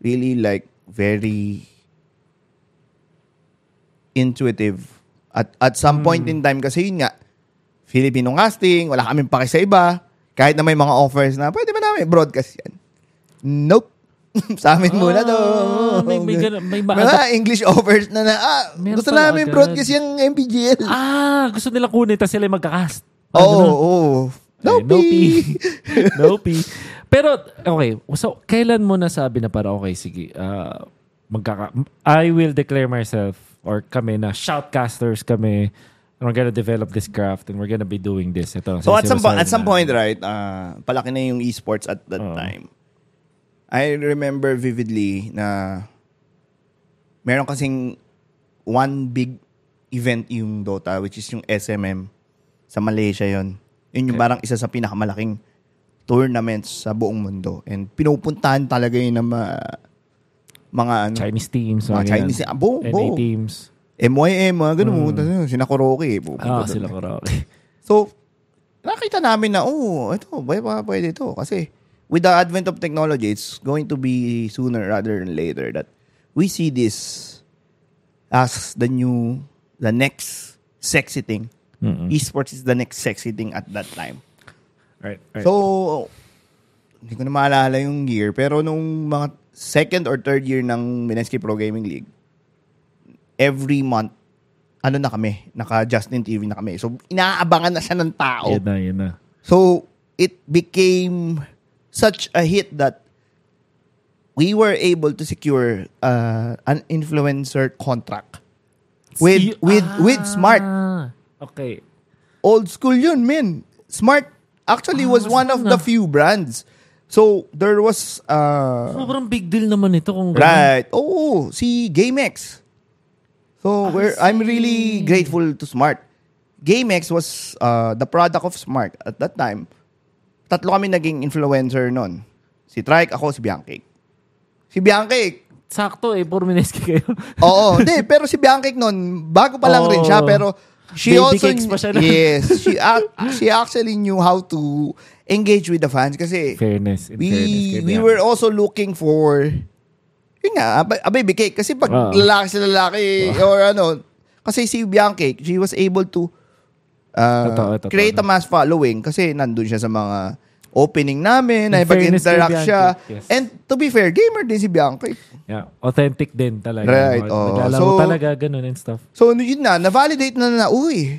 really like very intuitive. At at some point Hmm. in time kasi yun nga, Filipino casting, wala kaming paki sa iba. Kahit na may mga offers na, pwede ba namin broadcast yan? Nope. sa amin muna to. Ah, may- may ganun- may mga English offers na na, ah, Meron gusto namin agad. broadcast yung MPGL. Ah, gusto nila kunin, tapos sila yung magkakast. Oo, Ah, ganun. oo. Okay, Nope. no P. no P. Pero, okay. So, kailan mo nasabi na para, okay, sige, ah, magkaka... I will declare myself or kami na shoutcasters kami and we're gonna develop this craft and we're gonna be doing this. Ito, So at some, po- at some na- point, right, uh, palaki na yung esports at that Oo. time. I remember vividly na meron kasing one big event yung Dota, which is yung SMM sa Malaysia yon. Yun yung Okay. parang isa sa pinakamalaking tournaments sa buong mundo. And pinupuntahan talaga yun ng mga, mga ano, Chinese teams. mga. Chinese, ah, buo, NA buo. teams. MYM, mga ganun. pupunta sila. Sina Kuroki. Ah, sila okay. So, nakita namin na, oh, ito, pwede, pwede ito. Kasi, with the advent of technology, it's going to be sooner rather than later that we see this as the new, the next sexy thing. Mm-mm. Esports is the next sexy thing at that time. Right, right. So, hindi ko na maalala yung year, pero nung mga second or third year ng Mineski Pro Gaming League, every month, ano na kami, naka Justin TV na kami. So, inaabangan na siya ng tao. yun na, yun na. So, it became such a hit that we were able to secure uh, an influencer contract with Si- with with Smart. Ah, Okay. Old school yun, man. Smart actually Ah, was one of smart the na. few brands. So, there was uh, Sobrang big deal naman ito kung ganun. right. Oh, si GameX. So, we're I'm really grateful to Smart. GameX was uh, the product of Smart at that time. Tatlo kami naging influencer nun. Si Trike, ako, si Bianchi. Si Bianchi, Sakto eh, puro mineski kayo. Oo, hindi, pero si Bianchi nun, bago pa lang rin siya, pero she Baby also, cakes pa siya nun. yes, she, ac- she actually knew how to engage with the fans kasi fairness. In we fairness kay we Bianca. were also looking for yun nga, a, ba- a baby cake. Kasi pag Oo. lalaki sa lalaki or ano, kasi si Bianca, she was able to uh, Totoo, totoo. create a mass following kasi nandun siya sa mga opening namin, na In fairness kay interact Bianca, siya. yes. And to be fair, gamer din si Bianca. Yeah, authentic din talaga. Right, no? oo. Naglalaro So- talaga, ganun and stuff. So, yun na, na-validate na na, uy,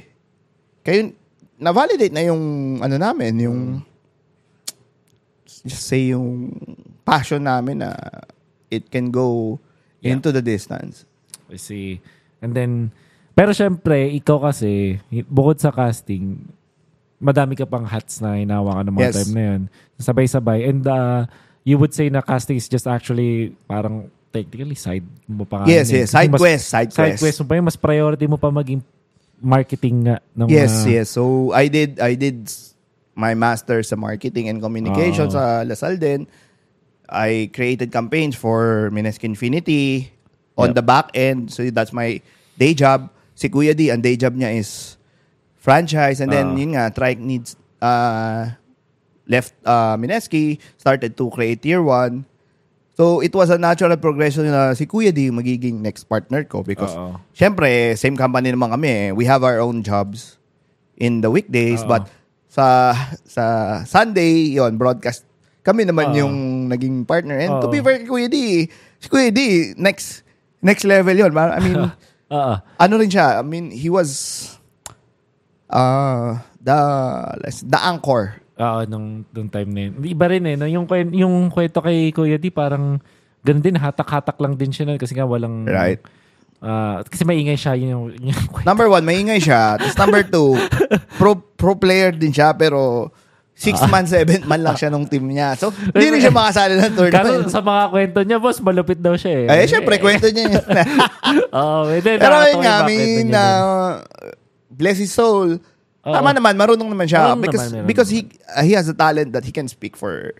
kayo, na-validate na yung, ano namin, yung, just say yung passion namin na it can go Yeah. into the distance. I see. And then, pero syempre, ikaw kasi, bukod sa casting, madami ka pang hats na hinawa ka ng mga Yes. time na yun. Sabay-sabay. And uh, you would say na casting is just actually parang technically side mo pa. Yes, eh. yes. Side mas- quest, side Side quest. quest mo pa yun. Mas priority mo pa maging marketing nga. Ng Yes, mga- yes. So, I did, I did my master's sa marketing and communication Oo. sa Lasal din. I created campaigns for Minesk Infinity on Yep. the back end. So, that's my day job. Si Kuya D, ang day job niya is franchise. And then, Oo. yun nga, Trike needs, uh, left uh, Mineski, started to create tier 1. So, it was a natural progression na si Kuya D magiging next partner ko because Oo. Siyempre, same company naman kami. eh. We have our own jobs in the weekdays, Oo. but sa sa Sunday, yon broadcast. Kami naman Oo. yung naging partner. And to Oo. be fair kay Kuya D, si Kuya D, next next level yon. I mean, Oo. ano rin siya, I mean, he was uh, the the anchor. Oo, nung, nung time na yun. Iba rin eh. No? Yung, yung kwento kay Kuya D, parang ganun din, hatak-hatak lang din siya nun kasi nga walang... Right. Uh, kasi maingay siya yun yung, yung Number one, maingay siya. Tapos number two, pro, pro player din siya pero six man, seven man lang siya nung team niya. So, hindi rin siya makasali ng tournament. Kano sa mga kwento niya, boss, malupit daw siya eh. Ay, syempre, kwento niya yun. Oo, oh, then, pero yun nga, I mean, uh, bless his soul. Oo. Tama naman, marunong naman siya. Marunong because naman, because he uh, he has a talent that he can speak for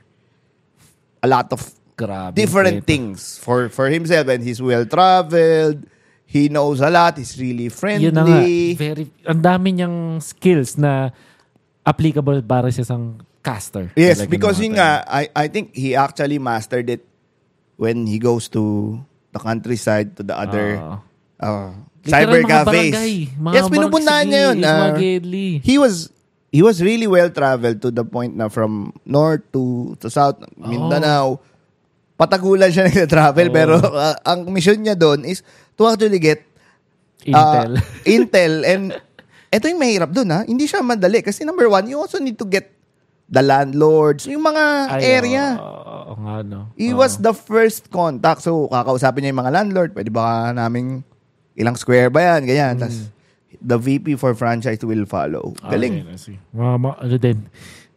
a lot of Grabe, different things for for himself and he's well traveled. He knows a lot. He's really friendly. Yun na nga, very, ang dami niyang skills na applicable para sa isang caster. Yes, because yun nga, I, I think he actually mastered it when he goes to the countryside, to the other uh, uh, cyber cafes. Yes, pinupuntahan niya yun. Uh, he was he was really well traveled to the point na from north to to south Mindanao. Oh. Patagulan siya nagta-travel oh. pero uh, ang mission niya doon is to actually get uh, intel. intel and ito yung mahirap dun ha. Hindi siya madali. Kasi number one, you also need to get the landlords, yung mga Ay, area. Oo, nga, no. He oh. was the first contact. So, kakausapin niya yung mga landlord. Pwede ba naming ilang square ba yan? Ganyan. Mm. Tapos, the VP for franchise will follow. Galing. Okay, Mama, ano din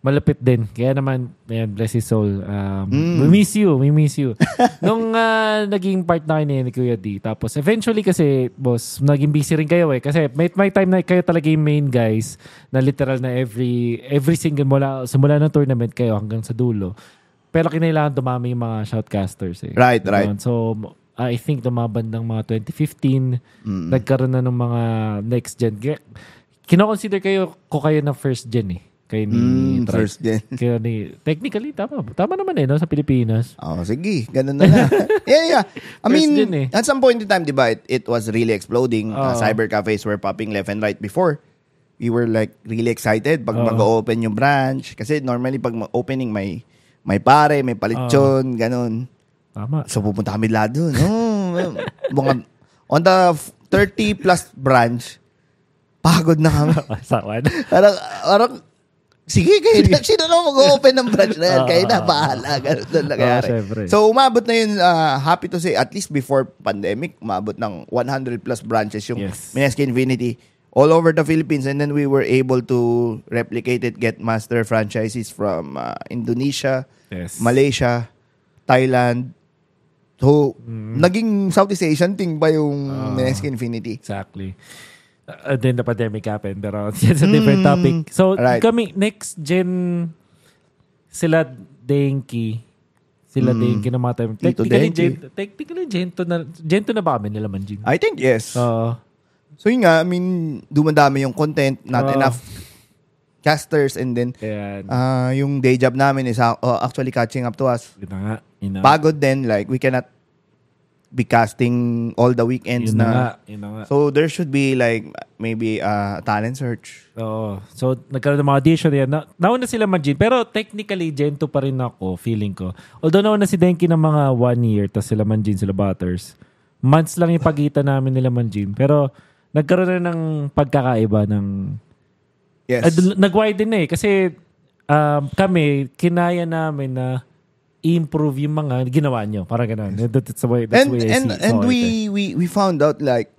malapit din. Kaya naman, ayan, bless his soul. Um, mm. We miss you, we miss you. Nung uh, naging part na kayo ni Kuya D, tapos eventually kasi, boss, naging busy rin kayo eh. Kasi may, may time na kayo talaga yung main guys na literal na every every single mula, simula ng tournament kayo hanggang sa dulo. Pero kinailangan dumami yung mga shoutcasters eh. Right, right. So, I think dumaban ng mga 2015, mm. nagkaroon na ng mga next gen. Kino-consider kayo ko kayo na first gen eh. Kay ni mm, first gen. Kaya ni, technically, tama. Tama naman eh, no? Sa Pilipinas. Oh, sige. Ganun na lang. yeah, yeah. I mean, gen, eh. at some point in time, di ba, it, it was really exploding. Oh. Uh, cyber cafes were popping left and right before. We were like really excited pag oh. mag-open yung branch. Kasi normally pag opening may may pare, may palitson, oh. ganun. Tama. So pupunta kami lahat doon. Oh, mga, on the 30 plus branch, pagod na kami. parang, parang Sige, kayo na. Sino na mag-open ng branch na yan? Uh, kayo na, bahala. Ganun na nangyari. Uh, so, umabot na yun, uh, happy to say, at least before pandemic, umabot ng 100 plus branches yung yes. Mineski Infinity all over the Philippines. And then we were able to replicate it, get master franchises from uh, Indonesia, yes. Malaysia, Thailand, So, mm. naging Southeast Asian thing ba yung uh, Mineski Infinity? Exactly uh, then the pandemic happened. Pero it's a different mm, topic. So, right. kami, next gen, sila Denki, sila mm. Denki na mga time. Technically, gen, technically, gento na, gento na ba kami nila Manjin? I think yes. Uh, so yun nga, I mean, dumadami yung content, not uh, enough casters and then uh, yung day job namin is uh, actually catching up to us. Yun nga. Yun Pagod din, like we cannot be casting all the weekends yun na. nga, yun na nga. So there should be like maybe a uh, talent search. Oo. So nagkaroon ng mga audition yan. Na, nauna sila mag pero technically Gento pa rin ako, feeling ko. Although nauna si Denki ng mga one year, tapos sila Manjin, sila Butters. Months lang yung pagitan namin nila Manjin. Pero nagkaroon na ng pagkakaiba ng... Yes. Uh, nag-widen na eh. Kasi um, kami, kinaya namin na improve yung mga ginawa nyo. Parang ganun. That's the way, that's and, way I and, see. And we, we, we found out like,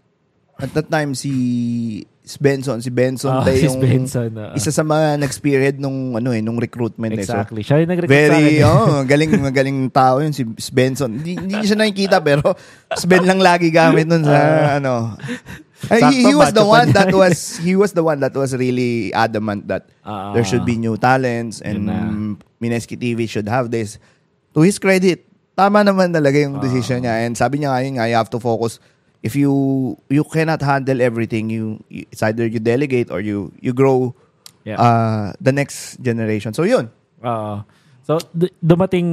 at that time, si Benson, si Benson oh, si yung Benson, uh, isa sa mga nag-spearhead nung ano eh, nung recruitment exactly. eh. So, siya yung nag-recruit very, sa akin. oh, galing, magaling tao yun si Benson. Hindi, hindi siya nakikita pero Sven lang lagi gamit nun sa uh, ano. Sakto, he, he was the one that was he was the one that was really adamant that uh, there should be new talents and Mineski TV should have this to his credit, tama naman talaga yung decision uh, niya. And sabi niya nga yun nga, you have to focus. If you you cannot handle everything, you, you it's either you delegate or you you grow yeah. uh, the next generation. So yun. Uh, so d- dumating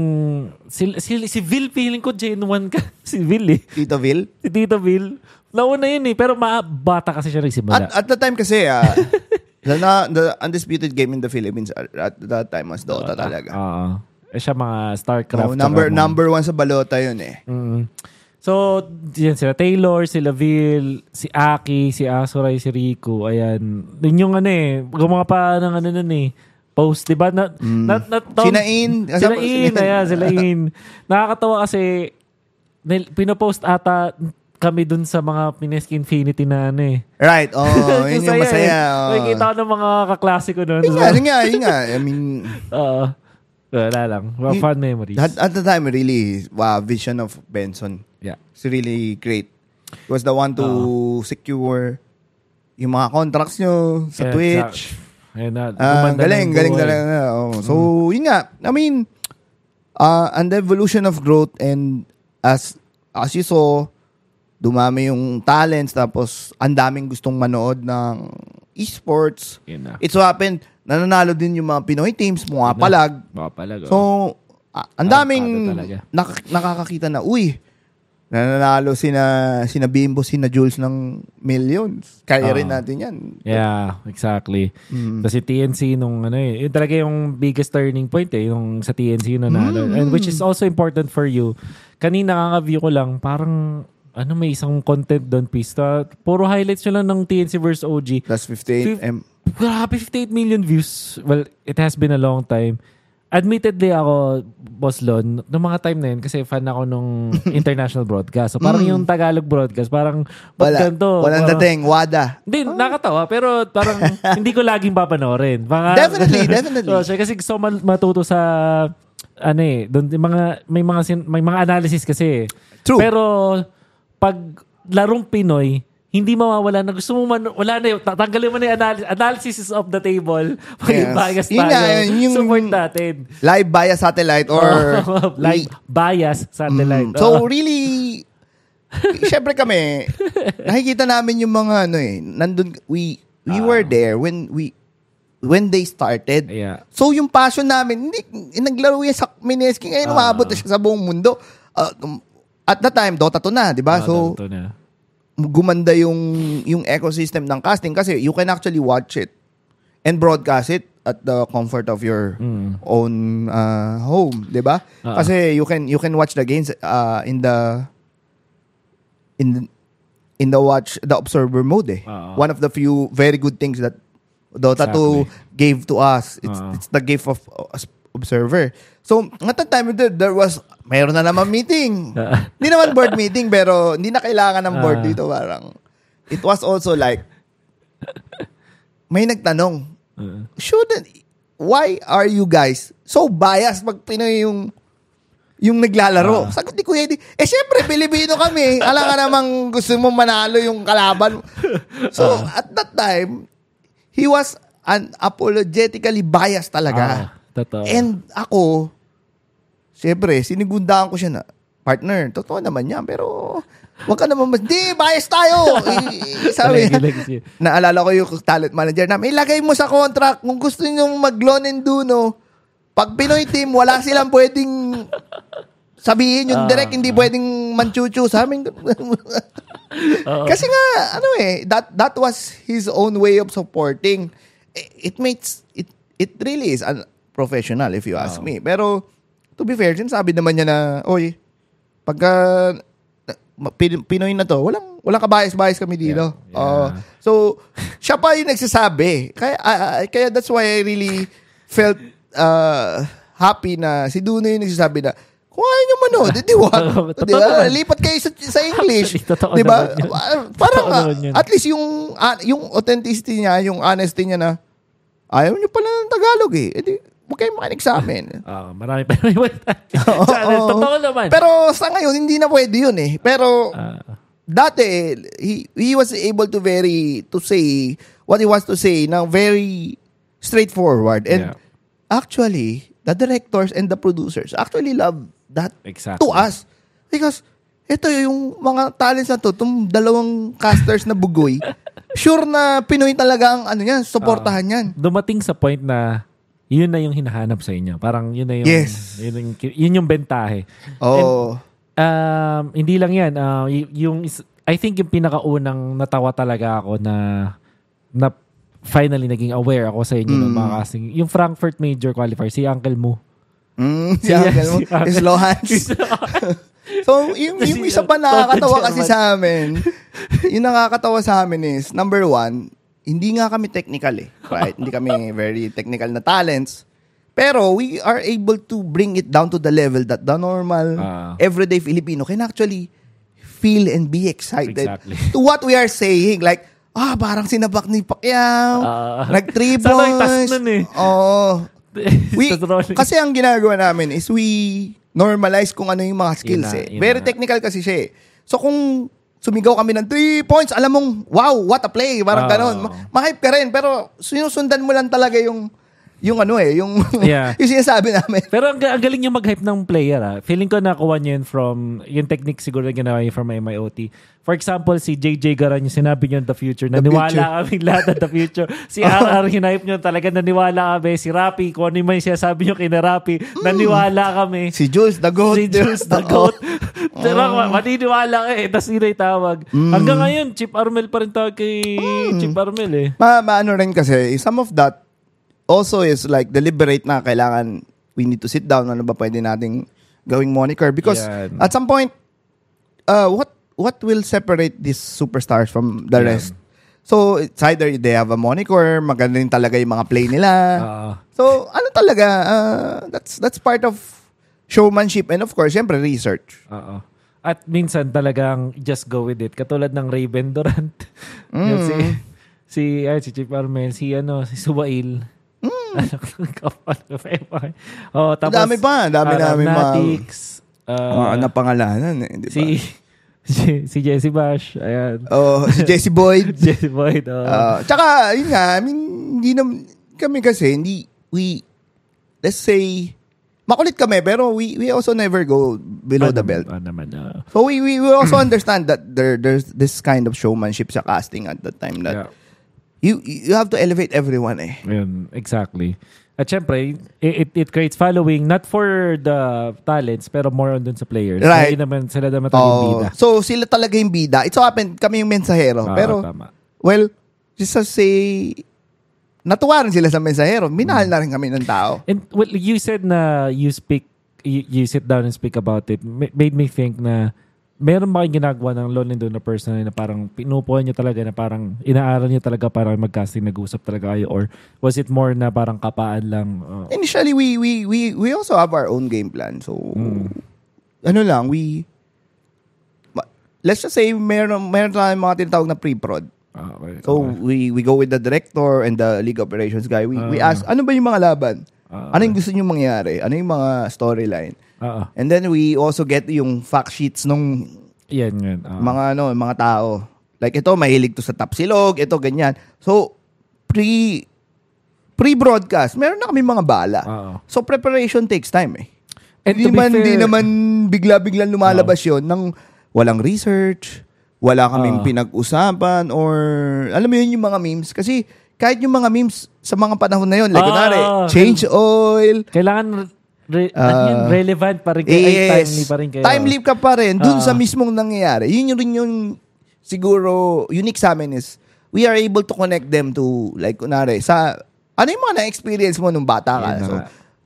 si, si, si Vil feeling ko genuine ka si Vil eh. Tito Vil? Si Tito Vil. Nauna yun eh, pero bata kasi siya nagsimula. At, at the time kasi, uh, the, the undisputed game in the Philippines at, at that time was Dota, Dota. talaga. Oo. Uh, eh, siya mga StarCraft. Oh, number number one sa balota yun eh. Mm. So, yan sila Taylor, sila Vil, si Aki, si Asuray, si Rico. Ayan. Yun yung ano eh. Gumawa pa ng ano nun eh. Post, di ba? Na, mm. na, na, Sinain. Sinain. Ayan, sila In. Nakakatawa kasi pinopost ata kami dun sa mga Pinesk Infinity na ano eh. Right. Oh, yun yung masaya. Eh. Oh. Nakikita ko ng mga kaklase ko noon. Yun nga, yun nga, yun nga. I mean, Oo. Wala lang. Y- fun memories. at, at the time, really, wow, vision of Benson. yeah. It's really great. He was the one to secure yung mga contracts nyo sa Yeah, Twitch. sa- Ayun na. Na galing, galing talaga. Oh. So, yun nga. I mean, uh, and the evolution of growth and as as you saw, dumami yung talents tapos ang daming gustong manood ng esports. Yun na. It so happened, nananalo din yung mga Pinoy teams, mga palag. Mga palag. So, ah, ang daming nak- nakakakita na, uy, nananalo sina, sina Bimbo, sina Jules ng millions. Kaya Ah. rin natin yan. Yeah, exactly. Mm. Kasi TNC nung ano eh, yun talaga yung biggest turning point eh, yung sa TNC na nanalo. Mm. And which is also important for you. Kanina kaka-view ko lang, parang ano may isang content doon, pista. Puro highlights nyo lang ng TNC versus OG. Plus 58 Fif- M. Grabe, 58 million views. Well, it has been a long time. Admittedly ako, Boss Lon, noong mga time na yun, kasi fan ako nung international broadcast. So parang yung Tagalog broadcast, parang, Mm. Wala. ganito? Walang Parang- dating. Wada. hindi, nakatawa. Pero parang hindi ko laging papanoorin. Mga, Definitely, definitely. so, kasi gusto matuto sa ano eh, doon mga may mga sin- may mga analysis kasi. eh. True. Pero pag larong Pinoy, hindi mawawala na gusto mo man, wala na yun, tatanggalin mo na yung analysis, analysis is off the table. Pag Yes. bias tayo, yun yung- support natin. Live via satellite or... Live bias satellite. Mm. So, Oo. really, syempre kami, nakikita namin yung mga ano eh, nandun, we, we Ah. were there when we, when they started. yeah. So, yung passion namin, hindi, naglaro yan sa Mineski. Ngayon, Ah. umabot na siya sa buong mundo. Uh, at that time, Dota 2 na, di ba? Ah, so, ganito na. Gumanda yung yung ecosystem ng casting kasi you can actually watch it and broadcast it at the comfort of your Mm. own uh, home, 'di ba? Ah. Kasi you can you can watch the games uh, in the in in the watch the observer mode eh. Ah. One of the few very good things that Dota 2 gave to us. It's Ah. it's the gift of uh, observer. So, at that time there, there was mayroon na naman meeting. Ah. Hindi naman board meeting pero hindi na kailangan ng board Ah. dito parang it was also like may nagtanong Uh, shouldn't why are you guys so biased pag Pinoy yung yung naglalaro. Ah. Sagot ni Kuya Eddie, eh syempre, Pilipino kami. Alam ka namang gusto mo manalo yung kalaban. So, Ah. at that time, he was unapologetically biased talaga. ah, totoo. And ako, syempre, sinigundaan ko siya na, partner, totoo naman yan, pero wag ka naman mas, di, bias tayo. I- sabi niya, naalala ko yung talent manager namin, ilagay mo sa contract, kung gusto nyo mag-loan and duno, pag Pinoy team, wala silang pwedeng sabihin yung Ah. direct, hindi pwedeng manchuchu sa amin. Kasi nga, ano eh, that that was his own way of supporting. It, it makes, it, it really is unprofessional if you ask Oo. me. Pero, to be fair, sinasabi naman niya na, oy, pagka Pin- Pinoy na to, walang, walang kabayas-bayas kami dito. Yeah, yeah. Oo. so, siya pa yung nagsasabi. Kaya, ah, kaya that's why I really felt uh, happy na si Duno yung nagsasabi na, kung ayaw nyo manood, di. Totoo di ba? Lipat kayo sa, sa English. Di ba? Parang, at least yung, ah, yung authenticity niya, yung honesty niya na, ayaw nyo pala ng Tagalog eh. E di, huwag kayong makinig sa amin. Ah, marami pa naman iwan Oo. Totoo naman. Pero sa ngayon, hindi na pwede yun eh. Pero, Ah, dati, he, he was able to very, to say what he wants to say na very straightforward. And Yeah. actually, the directors and the producers actually love that exactly. to us. Because, ito yung mga talents na to, itong dalawang casters na bugoy, sure na Pinoy talaga ang ano yan, suportahan yan. Dumating sa point na yun na yung hinahanap sa inyo. Parang yun na yung Yes. yun, yung, yun yung bentahe. Oh. Um, hindi lang yan. y- yung is- I think yung pinakaunang natawa talaga ako na na finally naging aware ako sa inyo ng mga casting. Yung Frankfurt Major Qualifier, si Uncle Mo. Mm, si Yes, Uncle mo, si Uncle. his low hands. So, yung, yung isa pa nakakatawa kasi sa amin, yung nakakatawa sa amin is, number one, hindi nga kami technical eh. Right? hindi kami very technical na talents. Pero we are able to bring it down to the level that the normal, Ah. everyday Filipino can actually feel and be excited Exactly. to what we are saying. Like, ah, parang sinabak ni Pacquiao. Ah. nag-three Sana yung tas points. nun eh. Oo. We, kasi ang ginagawa namin is we normalize kung ano yung mga skills Yun na, eh. Very na. technical kasi siya eh. So kung sumigaw kami ng 3 points, alam mong, wow, what a play. Parang ganon. Ma- Ma-hype ka rin. Pero sinusundan mo lang talaga yung, yung ano eh, yung, Yeah. yung sinasabi namin. Pero ang, ang galing niya mag-hype ng player ah. Feeling ko nakuha niya yun from, yung technique siguro na ginawa niya from MIOT. For example, si JJ Garan yung sinabi niyo the future. The Naniwala future. kami lahat at the future. Si RR hinaype niyo talaga naniwala kami. Si Rapi, kung ano yung may sinasabi niyo kay na Rapi, naniwala kami. Si Jules, the goat. Si Jules the. GOAT. Pero maniniwala ka eh. Tapos yun ay tawag. Mm. Hanggang ngayon, Chip Armel pa rin tawag kay Chip Armel eh. Ma, maano rin kasi, some of that also is like deliberate na kailangan we need to sit down ano ba pwede nating gawing moniker because Yan. at some point uh, what what will separate these superstars from the Yan. rest so it's either they have a moniker maganda rin talaga yung mga play nila Oo. so ano talaga uh, that's that's part of showmanship and of course syempre research Oo. At minsan talagang just go with it. Katulad ng Raven Durant. Yun si, si, ay, si Chip Armel, si ano, si Suwail. Anak ng kapal ng FMI. Oh, tapos, Dami pa, dami ah, namin mga- uh, ah, na pangalanan eh, di ba? si, si, si Jesse Bash. Ayan. oh, si Jesse Boyd Jesse Boyd. Oh. Uh, tsaka, yun nga, I mean, hindi nam, kami kasi, hindi, we, let's say, makulit kami, pero we, we also never go below the belt. Ah, naman, ah. So, we, we, we also understand that there, there's this kind of showmanship sa casting at the time that Yeah. you, you have to elevate everyone eh. Yun, exactly. At syempre, it, it, it creates following not for the talents, pero more on dun sa players. Right. Hindi naman sila naman Oh, bida. so, sila talaga yung bida. It so happened, kami yung mensahero. Ah, pero, tama. well, just to say, natuwa rin sila sa mensahero. Minahal na rin kami ng tao. And well, you said na you speak, you, you sit down and speak about it. Ma- made me think na meron ba kayong ginagawa ng Lone doon na person na parang pinupuan nyo talaga na parang inaaral nyo talaga para mag-casting nag-usap talaga kayo or was it more na parang kapaan lang uh, Initially, we we we we also have our own game plan. So, ano lang, we let's just say meron meron tayong mga tinatawag na pre-prod. Ah, okay, So, okay. we we go with the director and the league operations guy. We we Ah. ask, ano ba yung mga laban? Ah, Ano yung gusto niyo mangyari? Ano yung mga storyline? Ah, ah. And then we also get yung fact sheets nung yan yun ah. mga ano, mga tao. Like ito, mahilig to sa tapsilog, ito ganyan. So, pre pre-broadcast, meron na kami mga bala. Ah. So preparation takes time eh. And Hindi man, fair- naman bigla-bigla lumalabas yon ng walang research, wala kaming Ah. pinag-usapan, or alam mo yun yung mga memes. Kasi kahit yung mga memes sa mga panahon na yun, like Ah, kunwari, change oil, Kailangan re- yun, relevant pa rin kayo. Ay, timely pa rin kayo. Timely ka pa rin dun Ah. sa mismong nangyayari. Yun yung rin yung siguro unique sa amin is we are able to connect them to like kunwari sa ano yung mga na-experience mo nung bata ka. Na So.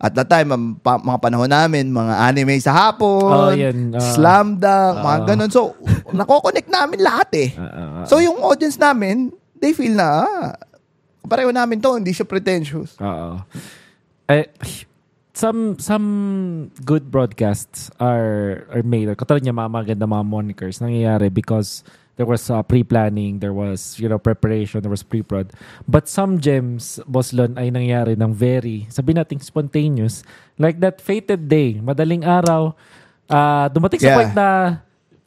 At that time, pa- mga panahon namin, mga anime sa hapon, Oh, yan. Ah. slam dunk, mga Ah. ganun. So, nako-connect namin lahat eh. Ah, ah, ah. So, yung audience namin, they feel na, ah, pareho namin to, hindi siya pretentious. Oo. Eh, some some good broadcasts are are made. Katulad niya, mga maganda mga monikers nangyayari because there was uh, pre-planning, there was, you know, preparation, there was pre-prod. But some gems, Boss Lon, ay nangyari ng very, sabi natin spontaneous. Like that fated day, madaling araw, ah dumating sa Yeah. point na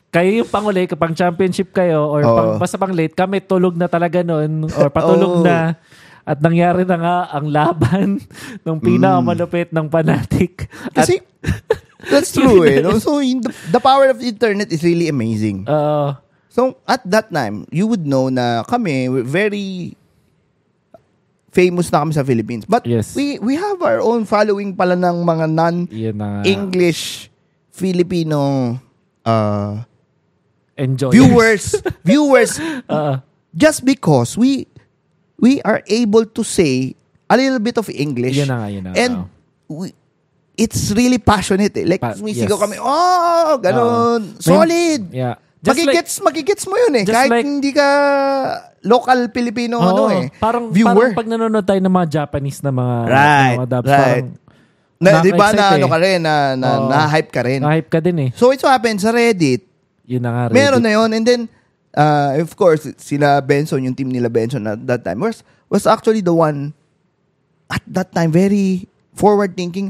kayo yung panguli, kapag championship kayo, or Oo. pang, basta pang late, kami tulog na talaga noon, or patulog Oo. na. At nangyari na nga ang laban ng pinakamalupit ng Fanatic. At, Kasi, that's true eh. No? So, yung- the, the power of the internet is really amazing. uh, So, at that time, you would know na kami, we're very famous na kami sa Philippines. But Yes. we we have our own following pala ng mga non-English Filipino uh, Enjoy. viewers. viewers. Uh, Just because we we are able to say a little bit of English. yun na nga, yun na. And we, it's really passionate eh. Like, Pa- sumisigaw yes. kami, oh, ganun. Oo. Solid. yeah. Just like, Magigets, magigets mo yun eh. Just Kahit like- hindi ka local Filipino ano Oo, eh. Parang, viewer. parang pag nanonood tayo ng mga Japanese na mga, Right, na mga dubs, right. parang Na, di ba na ano eh. ka rin, na, na, Oo. na-hype ka rin. Na-hype ka din eh. So it so happens sa Reddit, Yun na nga. meron Reddit. na yun. And then, uh, of course, sila Benson, yung team nila Benson at that time, was, was actually the one at that time very forward thinking.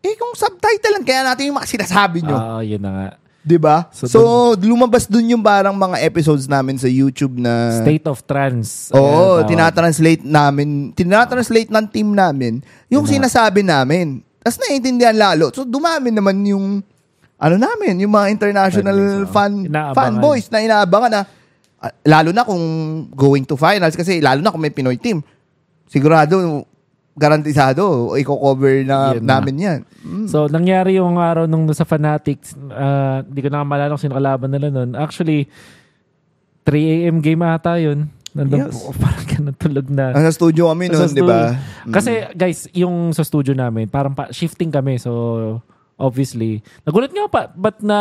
Eh, kung subtitle lang, kaya natin yung mga sinasabi nyo. Oo, yun na nga. Di ba? So, So, lumabas dun yung parang mga episodes namin sa YouTube na... State of trance. Oo, tawag. tinatranslate namin, tinatranslate ng team namin yung Diba? sinasabi namin. Tapos naiintindihan lalo. So, dumami naman yung, ano namin, yung mga international Fan Inaabangan. fanboys na inaabangan na, ah, lalo na kung going to finals, kasi lalo na kung may Pinoy team, sigurado, garantisado, i-cover na, Yun na. namin yan. So, nangyari yung araw nung sa Fanatics, ah, hindi ko na malala kung sino kalaban nila nun. Actually, 3 a.m. game ata yun. Nandun Yes. po, parang ka natulog na. Nasa studio kami Sa noon, di ba? Kasi guys, yung sa studio namin, parang pa, shifting kami. So, obviously, nagulat nga pa, ba't na,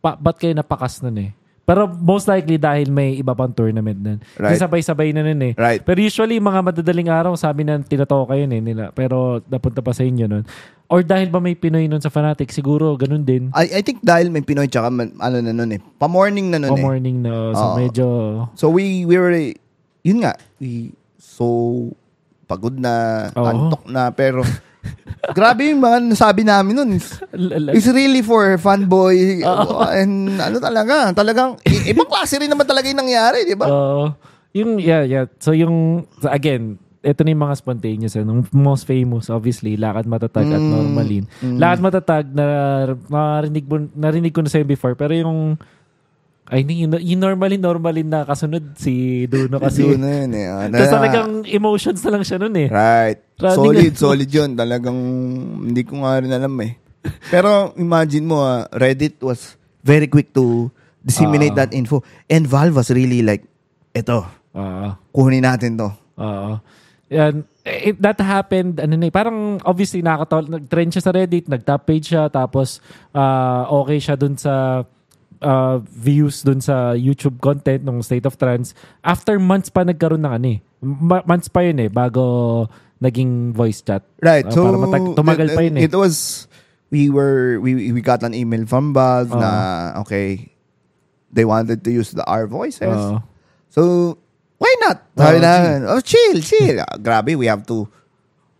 pa, ba't kayo napakas nun eh? Pero most likely dahil may iba pang tournament nun. Right. Kasi sabay-sabay na nun eh. Right. Pero usually, mga madadaling araw, sabi na tinatoko kayo eh, nila. Pero napunta pa sa inyo nun. Or dahil ba may Pinoy nun sa Fanatic, siguro ganun din. I, I think dahil may Pinoy tsaka man- ano na nun eh. Pa-morning na nun O eh. morning na. So Oo. medyo... So we we were yun nga, we so pagod na, Oo. antok na pero grabe yung mga nasabi namin nun. It's, really for fanboy and ano talaga, talagang ibang klase rin naman talaga yung nangyari, di ba? Oo. yung, yeah, yeah. So yung, so again, ito na yung mga spontaneous. Ano, most famous, obviously, Lakad Matatag at Mm. Normalin. Lakad Matatag, na, narinig, narinig ko na sa'yo before, pero yung, ay, hindi, yung, yung Normalin, Normalin na kasunod, si Duno kasi. Yun na yun eh. Ano Tapos na- talagang emotions na lang siya nun eh. Right. Running solid, ano. solid yun. Talagang hindi ko nga rin alam eh. Pero imagine mo, ah, Reddit was very quick to disseminate Ah. that info. And Valve was really like, eto, Oo. kukunin natin to. Oo. Yan. Eh, It, that happened, ano na eh, parang obviously nakakatawa, nag-trend siya sa Reddit, nag-top page siya, tapos ah, okay siya dun sa ah, views dun sa YouTube content ng State of Trance. After months pa nagkaroon ng ano eh. Ma- months pa yun eh, bago naging voice chat. Right. Ah, so, para matag- tumagal pa yun eh. It was, we were, we, we got an email from Valve Oo. na, okay, they wanted to use the our voices. Oo. So, why not? Sabi Oo, na, oh, chill, chill. Grabe, we have to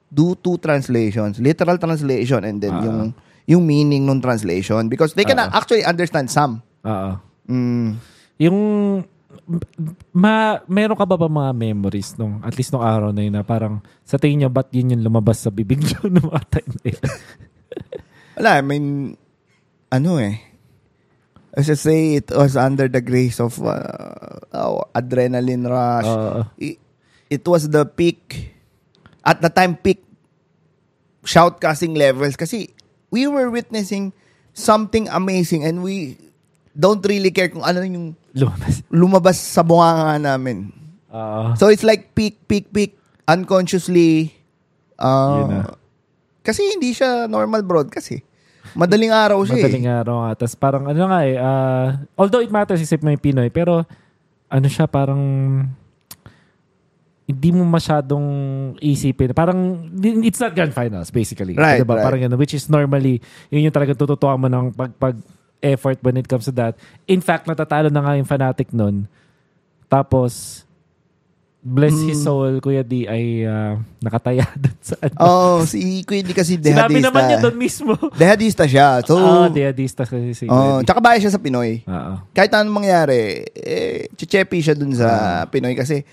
do two translations. Literal translation and then Ah. yung yung meaning ng translation because they can Ah. actually understand some. Oo. Mm. Yung ma meron ka ba ba mga memories nung at least nung araw na yun na parang sa tingin niyo ba't yun yung lumabas sa bibig niyo nung mga time na yun? Wala, I mean, ano eh. As I say, it was under the grace of uh, oh, adrenaline rush. Oo. it, it was the peak, at the time peak shoutcasting levels kasi we were witnessing something amazing and we don't really care kung ano yung lumabas. lumabas sa bunganga namin. Oo. So it's like peak, peak, peak, unconsciously. Uh, Yun na. kasi hindi siya normal broadcast eh. Madaling araw siya Madaling eh. araw nga. Tapos parang ano nga eh, ah, although it matters isip mo yung Pinoy, pero ano siya parang hindi mo masyadong isipin. Parang it's not grand finals basically. Right, diba? right. Parang ganun, which is normally yun yung talaga tututuan mo ng pag, pag effort when it comes to that. In fact, natatalo na nga yung fanatic nun. Tapos, bless his Hmm. soul, Kuya D, ay ah, nakataya dun sa ano. Oh, si Queen kasi Sinabi dehadista. naman niya doon mismo. Dehadista siya. So, Oo, deadista kasi si oh, Kuya D. tsaka bahay siya sa Pinoy. Oo. Kahit anong mangyari, eh, chichepi siya dun sa Pinoy kasi,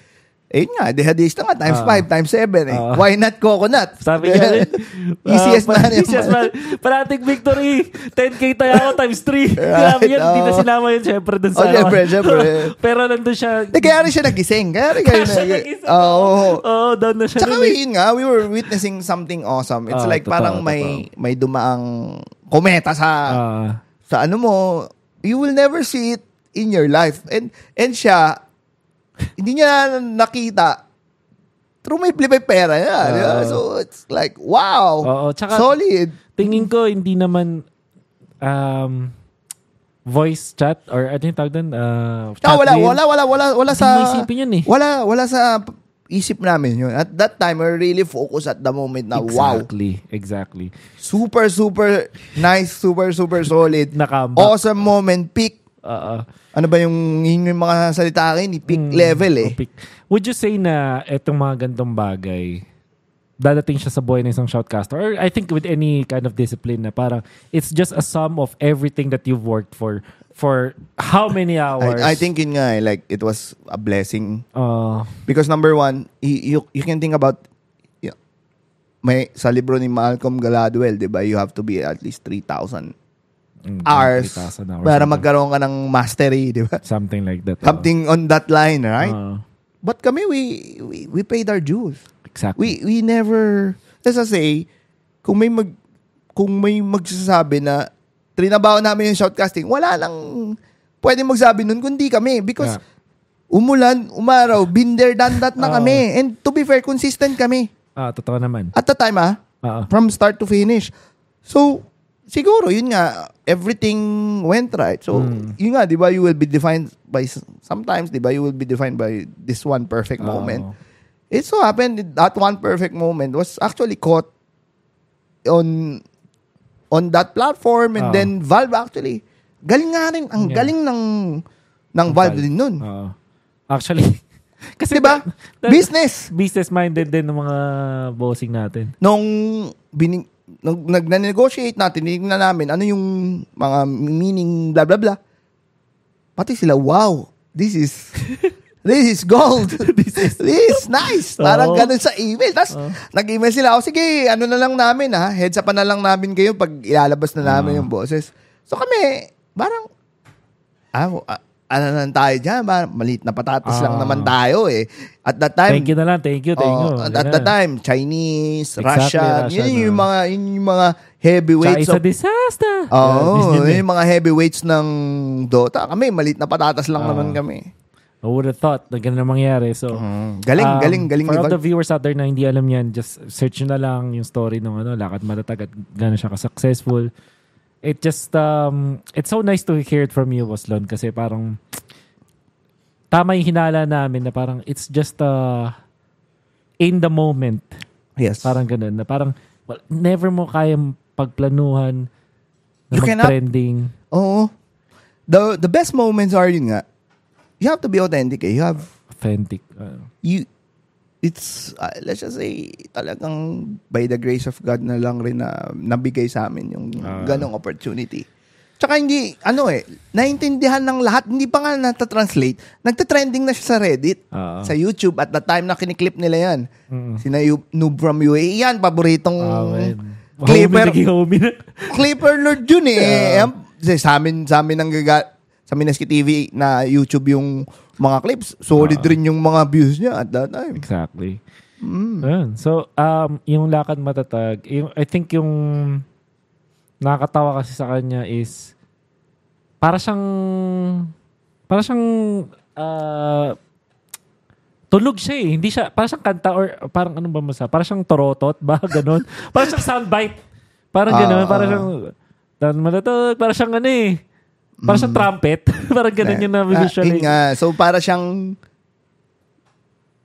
eh nga, dehadista nga, times Ah. 5, times 7 eh. Ah. Why not coconut? Sabi nga rin, Easiest ah, man. Easiest man. Parating victory. 10k tayo ako times 3. Grabe yan. Hindi na sinama yun syempre dun Oh, sa... syempre, syempre. Pero nandun siya. Eh, kaya rin siya nagising. Kaya rin Kaya kayo nagising. Oo. Oo, down na siya. Tsaka yun nga, we were witnessing something awesome. It's Ah, like parang may may dumaang kometa sa Ah, sa ano mo, you will never see it in your life. And and siya hindi niya nakita through may may pera niya. di ba? Ah. So it's like, wow. Oo, tsaka- solid. tingin ko, hindi naman um, voice chat or ano yung tawag doon? Uh, Ah, wala, wala, wala, wala, wala Sa, Hindi yun eh. wala, wala sa isip namin yun. At that time, we're really focused at the moment na wow. Exactly. Exactly. Super, super nice, super, super solid. Nakambak. Awesome moment, peak. Oo. Ano ba yung, yun yung mga salita akin? Peak Mm, level eh. topic. Would you say na etong mga gantong bagay, dadating siya sa buhay ng isang shoutcaster? Or I think with any kind of discipline na parang it's just a sum of everything that you've worked for for how many hours? I, I think yun nga eh, like it was a blessing Uh, because number one, you, you can think about may sa libro ni Malcolm Gladwell, 'di ba? You have to be at least 3,000 mm, hours 3,000 hours para something. magkaroon ka ng mastery, 'di ba? something like that. Something on that line, right? Uh, But kami we, we we paid our dues. exactly. We we never let's just say kung may mag kung may magsasabi na trinabaho namin yung shoutcasting, wala lang pwede magsabi nun kundi kami because Yeah. umulan, umaraw, been there, done that na Oo. kami. And to be fair, consistent kami. ah, totoo naman. At the time ah, Oo. from start to finish. So, siguro, yun nga, everything went right. So, Hmm. yun nga, di ba, you will be defined by, sometimes, di ba, you will be defined by this one perfect Oo. moment. It so happened that one perfect moment was actually caught on on that platform and Oo. then Valve actually galing nga rin ang Yeah. galing ng ng Valve din nun. Oo. Actually, kasi 'Di ba? that- Business. business-minded din ng mga bossing natin. Nung bining nung nag-negotiate natin, tinignan namin ano yung mga meaning blah blah blah. Pati sila, wow, this is this is gold. this is this is nice. Parang Oo. ganun sa email. Tapos nag-email sila, oh sige, ano na lang namin ha, heads up na lang namin kayo pag ilalabas na namin Oo. yung boses. So kami, parang ah, ah, ano na lang tayo dyan, ba? maliit na patatas lang Ah. naman tayo eh. At that time, Thank you na lang. Thank you. Thank you. Oh, at, Yan at na. the time, Chinese, Exactly, Russian, Russian, yun yung oh. mga yun yung mga heavyweights isa of disaster. Oh, Yeah, yun yung mga heavyweights ng Dota. Kami maliit na patatas lang Ah. naman kami. I would have thought na ganun ang mangyari. So, Galing, um, galing, galing For all the viewers out there na hindi alam yan, just search nyo na lang yung story ng ano, Lakad Matatag at gano'n siya ka-successful. It just, um, it's so nice to hear it from you, Waslon, kasi parang tama yung hinala namin na parang it's just uh, in the moment. Yes. Parang ganun. Na parang well, never mo kayang pagplanuhan na You cannot- mag-trending. Oo. The the best moments are yun nga. You have to be authentic eh. You have Authentic. Uh, you it's uh, let's just say talagang by the grace of God na lang rin na nabigay sa amin yung Ah. ganong opportunity. Tsaka hindi, ano eh, naintindihan ng lahat, hindi pa nga natatranslate, nagtatrending na siya sa Reddit, Oo. sa YouTube, at the time na kiniklip nila yan. Mm. Sina Noob from UAE, yan, paboritong man. Clipper. Clipper Lord yun eh. Kasi sa amin, sa amin ang gaga, sa Minaski TV na YouTube yung mga clips, solid Ah. rin yung mga views niya at that time. Exactly. Ayun. So, um, yung lakad matatag, yung, I think yung nakakatawa kasi sa kanya is para siyang para siyang uh, tulog siya eh. Hindi siya, para siyang kanta or parang ano ba masa? Para siyang torotot ba? Ganon. para siyang soundbite. Parang ganon. Ah, para ah. siyang dan matatag. Para siyang ano eh. Para siyang trumpet. parang ganon yung Ah, na-visualize. yun nga. So, para siyang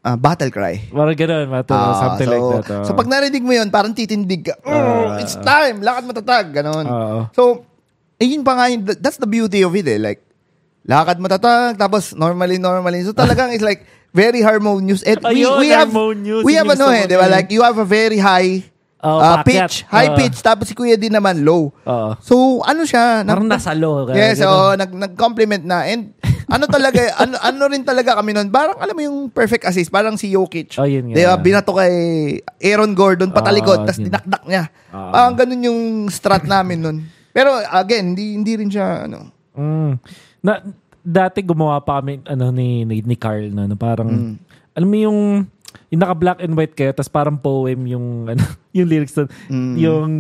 ah, battle cry. Parang ganon. Mato, Ah, something so, like that. oh. So, pag narinig mo yun, parang titindig ka. Oh, Ah. it's time! Lakad matatag! Ganon. Oo. So, eh, yun pa nga yun. That's the beauty of it eh. Like, lakad matatag, tapos normally, normally. So, talagang it's like, very harmonious. And we, Ayun, we have, harmonious. we Yun have ano eh, di ba? Like, you have a very high Oh, uh, pitch, high Oo. pitch, tapos si Kuya din naman low. Oo. So, ano siya? Parang nag- nasa low. kaya Yes, so nag nag-compliment na and ano talaga ano ano rin talaga kami noon. Parang alam mo yung perfect assist, parang si Jokic. Oh, yun nga. Di ba? Binato kay Aaron Gordon patalikod, Oh, tapos dinakdak niya. Oo. Parang ganun yung strat namin noon. Pero again, hindi hindi rin siya ano. Mm. Na, dati gumawa pa kami ano, ni, ni, ni Carl na, na parang, Mm. alam mo yung, yung naka black and white kayo, tapos parang poem yung, ano, yung lyrics doon. Mm. Yung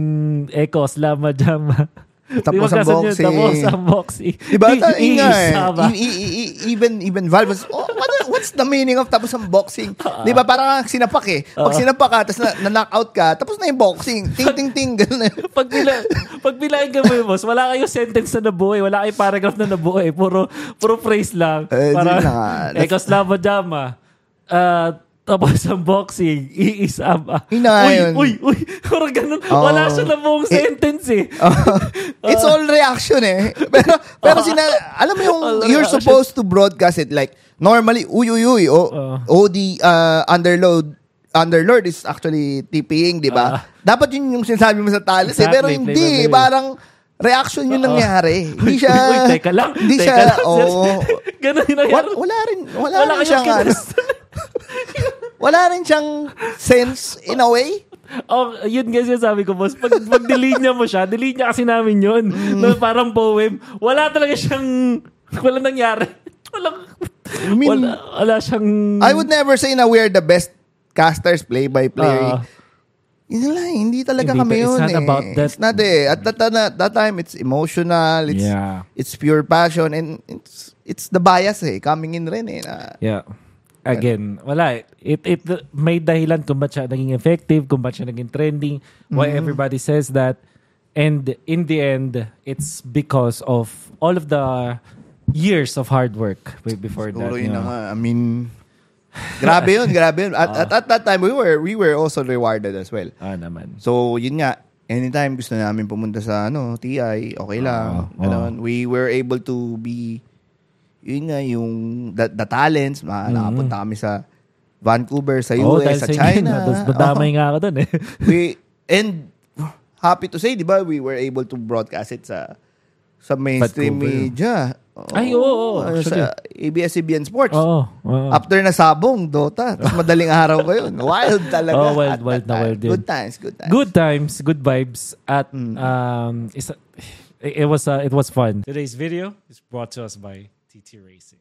Eko, Slama Jama. Tapos ang boxing. Tapos ang boxing. Diba? Nga eh. I- i- i- even even Valve was, oh, what, what's the meaning of tapos ang boxing? Di ba? Parang sinapak eh. Pag sinapak ka, tapos na, na-knockout ka, tapos na yung boxing. Ting, ting, ting. Ganun na. pag bila pag bilahin ka mo, boss, wala kayong sentence na nabuhay, wala kayong paragraph na nabuhay, puro puro phrase lang. Para yun na nga. Eko Slava Jama. Uh, Tapos sa boxing, iisa pa. Hinayon. Uy, uy, uy. Parang ganun. Oo. Wala siya na buong Eh, sentence eh. It's all reaction eh. Pero, pero sina, alam mo yung, All you're reaction. supposed to broadcast it like, normally, uy, uy, uy, o, Uh. OD, uh, underload, underlord is actually TPing, di ba? Ah. Dapat yun yung sinasabi mo sa talis eh. Pero Exactly, hindi, play parang reaction yun Oo. nangyari. Hindi siya, Uy, teka lang. hindi siya, lang. oo. Ganun yung Wala, nangyari. wala rin, wala, Wala rin siyang, ano. Wala rin siyang sense in a way. Oh, yun kasi sabi ko, boss. Pag, pag delinya mo siya, delinya kasi namin yun. Mm. Na parang poem. Wala talaga siyang, wala nangyari. Walang, mean, wala, wala siyang... I would never say na we're the best casters play-by-play. Ah. Yun lang, hindi talaga Hindi, kami it's yun not eh. about that. It's not eh. At that, that, that time, it's emotional, it's Yeah. it's pure passion, and it's it's the bias eh, coming in rin eh. Na, Yeah. Again, wala. It, it may dahilan kung ba't siya naging effective, kung ba't siya naging trending, why Mm-hmm. everybody says that. And in the end, it's because of all of the years of hard work before that. siguro you yun know. nga. I mean, grabe yun, grabe yun. At, at, at that time, we were we were also rewarded as well. Ah, naman. So, yun nga, anytime gusto namin pumunta sa ano, TI, okay lang. Oo, Ganon. We were able to be, yun nga, yung the, the talents, ma- nakapunta kami sa Vancouver, sa US, dahil sa China. Tapos nadamay nga ako dun eh. we, and happy to say, di ba, we were able to broadcast it sa sa mainstream Vancouver. media. Ay, oo, oo, Ano, actually. sa ABS-CBN Sports. Oo. oo. After na sabong, Dota. Tapos madaling araw ko yun. Wild talaga. Oh, wild, at wild na wild yun. Good times, good times. good times, good vibes at Mm. um it's a- it, it was uh, it was fun. Today's video is brought to us by Racing.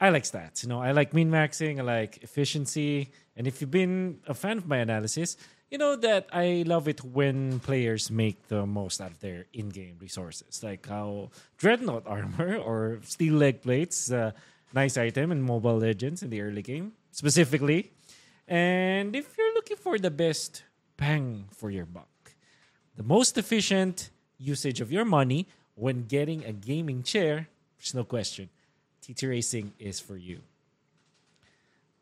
I like stats, you know. I like min maxing, I like efficiency, and if you've been a fan of my analysis, you know that I love it when players make the most out of their in-game resources, like how Dreadnought armor or steel leg plates, nice item in Mobile Legends in the early game, specifically. And if you're looking for the best bang for your buck, the most efficient usage of your money when getting a gaming chair, there's no question, TT Racing is for you.